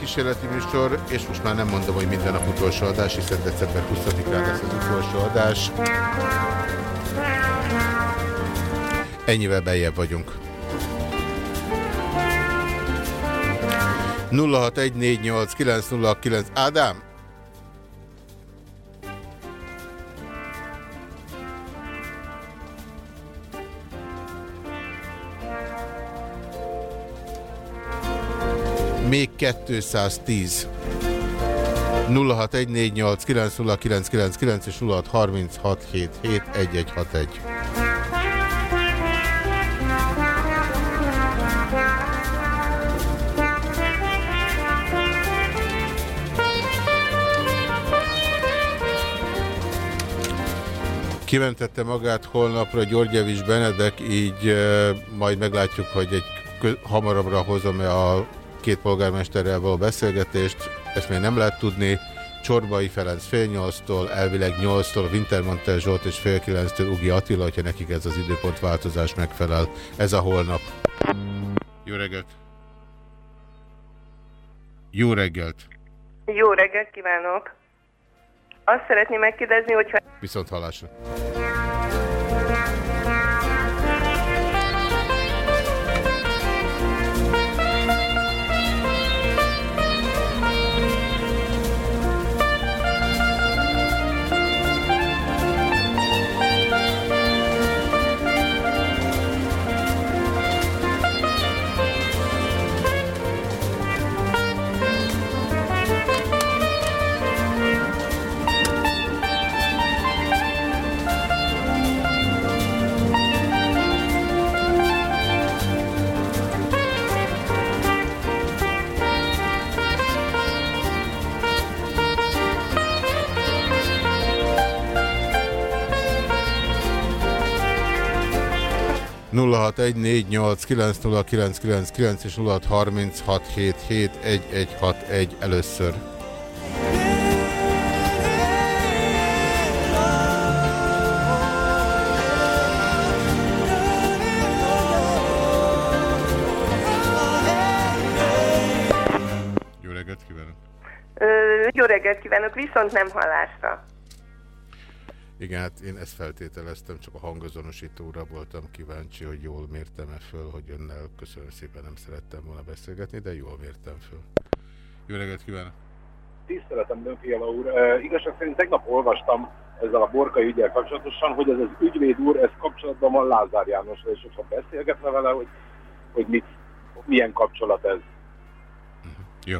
Kísérleti műsor, és most már nem mondom, hogy minden nap utolsó adás, hiszen december 20-án lesz az utolsó adás. Ennyivel beljebb vagyunk. 06148909. Ádám? 210. 0614890999 és 0636771161. Kimentette magát holnapra Györgyevics Benedek, így e, majd meglátjuk, hogy egy hamarabbra hozom-e a két polgármesterrel való beszélgetést, ezt még nem lehet tudni. Csorbai Ferenc fél nyolctól, elvileg nyolctól, Wintermantel Zsolt és fél kilenctől Ugi Attila, hogyha nekik ez az időpont változás megfelel. Ez a holnap. Jó reggelt! Jó reggelt! Jó reggelt kívánok! azt szeretném megkérdezni, hogyha... Viszont hallásra. 0614890999 és 0636771161 először. Jó reggelt kívánok! Ö, jó reggelt kívánok, viszont nem hallásra! Igen, hát én ezt feltételeztem, csak a hangazonosítóra voltam kíváncsi, hogy jól mértem-e föl, hogy önnel köszönöm szépen nem szerettem volna beszélgetni, de jól mértem föl. Jó reggelt kívánok! Tiszteletem, Dönfiala úr. E, igazság szerint tegnap olvastam ezzel a borkai ügyel kapcsolatosan, hogy ez az ügyvéd úr, ez kapcsolatban van Lázár János, és hogyha beszélgetne vele, hogy, hogy mit, milyen kapcsolat ez. Jó.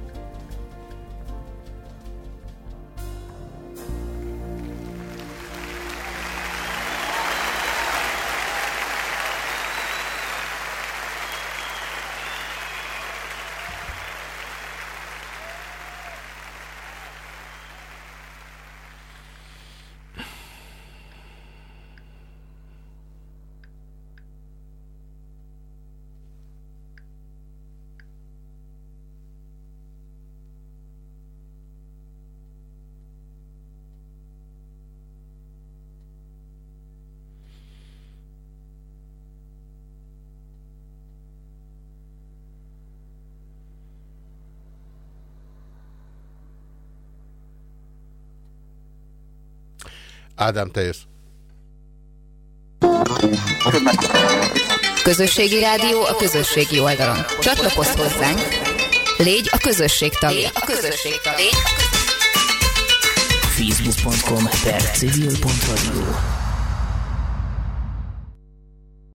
Ádám, te jössz. Közösségi rádió a közösségi oldalon. Csatlakozz hozzánk. Légy a közösség tagja. a közösség tagja. Facebook.com per civil.radio